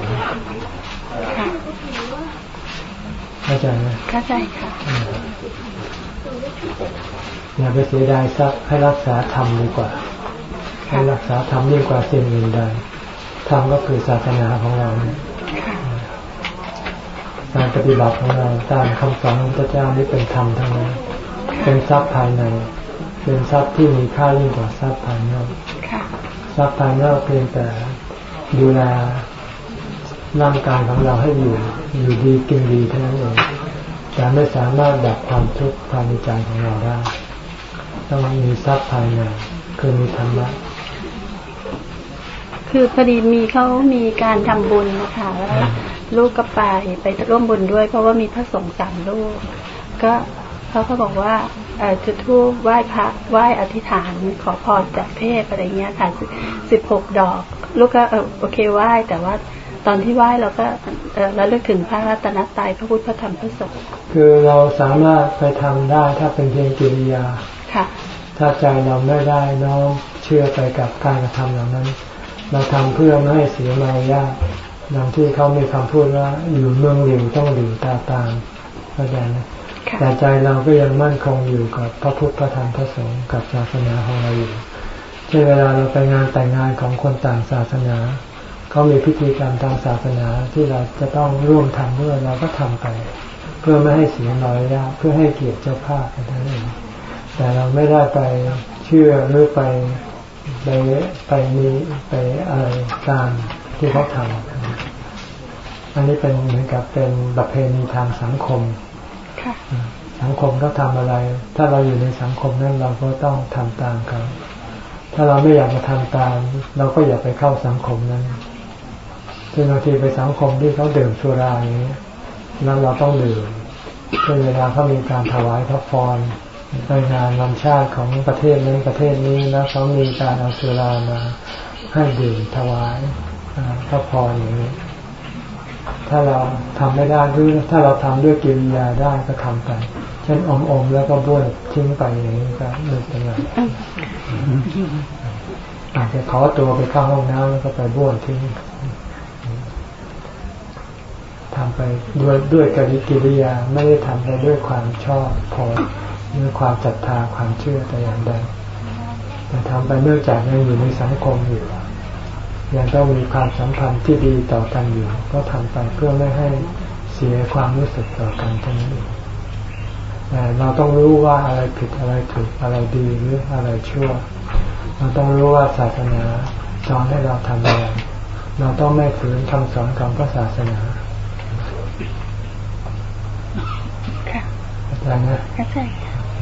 เข้าใจไหมเข้าใจค่ะ อย่าไปเสียดายสักให้รักษาธรรมดีกว่าให้รักษาธรรมยิ่งกว่าสิ่งอื่นใดธรรมก็คือศาสนาของเราการปฏิบัติของเราตามคำสอนของพระเจ้านี่เป็นธรรมทั้งนั้นเป็นทรัพย์ภายใน เป็นทรัพย์ที่มีค่ายิ่งกว่าทรัพย์ภายนอกทรัพย์ภายนอกเพียงแต่ดูแลร่างกายของเราให้อยู่อยู่ดีกินดีเท่านั้นเองแต่ไม่สามารถดับความทุกข์ภายในใจของเราได้ ต้องมีทรัพย์ภายในคือมีธรรมะคือพอดีมีเขามีการทำบุญนะคะแล้วลูกก็ไปไปร่วมบุญด้วย เพราะว่ามีพระสงฆ์สามลูกก็เขาก็บอกว่าเออจุดธูปไหว้พระไหว้อธิษฐานขอพรจากเทพอะไรเงี้ยค่ะสิบหกดอก ลูกก็เออโอเคไหว้แต่ว่าตอนที่ไหว้เราก็เออแล้วเลือกถึงพระรัตนตรัยพระพุทธพระธรรมพระสงฆ์คือเราสามารถไปทำได้ถ้าเป็นเพียงกิริยาค่ะ ถ้าใจเราไม่ได้น้อมเชื่อไปกับการกระทำเหล่านั้น เราทำเพื่อไม่ให้เสียมารยาทดังที่เขามีคำพูดว่าอยู่เมืองหลิวต้องหลิวตาตามเข้าใจไหมค่ะแต่ใจเราก็ยังมั่นคงอยู่กับพระพุทธพระธรรมพระสงฆ์กับศาสนาของเราอยู่เช่นเวลาเราไปงานแต่งงานของคนต่างศาสนาเขามีพิธีกรรมทางศาสนาที่เราจะต้องร่วมทำด้วยเราก็ทำไป เพื่อไม่ให้เสียมารยาทเพื่อให้เกียรติเจ้าภาพกันทั้งนั้นเอง แต่เราไม่ได้ไปเชื่อหรือไปไปไปมีไปอะไรตามที่เขาทำอันนี้เป็นเหมือนกับเป็นประเพณีทางสังคมค่ะสังคมก็ทำอะไร ถ้าเราอยู่ในสังคมนั้นเราก็ต้องทำตามเขาถ้าเราไม่อยากจะทำตาม เราก็อย่าไปเข้าสังคมนั้นซึ่งบางทีไปสังคมที่เขาดื่มสุราอย่างนี้แล้วเราต้องดื่มเช่นเวลาเขามีการถวายพระพร ในงานวันชาติของประเทศนั้นประเทศนี้แล้วเขามีการเอาสุรามาให้ดื่มถวายอ่าพระพรอย่างนี้ ถ้าเราทำไม่ได้หรือถ้าเราทำด้วยกิริยาได้ก็ทำไปเช่นอมอมๆแล้วก็บ้วนทิ้งไปอย่างนี้ก็ไม่เป็นไรอาจจะขอตัวไปเข้าห้องน้ำแล้วก็ไปบ้วนทิ้งทำไปด้วยด้วยกิริยาไม่ได้ทำไปด้วยความชอบพอ ด้วยความศรัทธาความเชื่อแต่อย่างใดแต่ทำไปเนื่องจากยังอยู่ในสังคมอยู่ยังต้องมีความสัมพันธ์ที่ดีต่อกันอยู่ ก็ทำไปเพื่อไม่ให้เสียความรู้สึกต่อกันเท่านั้นเองแต่เราต้องรู้ว่าอะไรผิดอะไรถูกอะไรดีหรืออะไรชั่ว เราต้องรู้ว่าศาสนาสอนให้เราทำอะไรเราต้องไม่ฝืนคำสอนของพระศาสนาค่ะเข้าใจนะเข้าใจค่ะ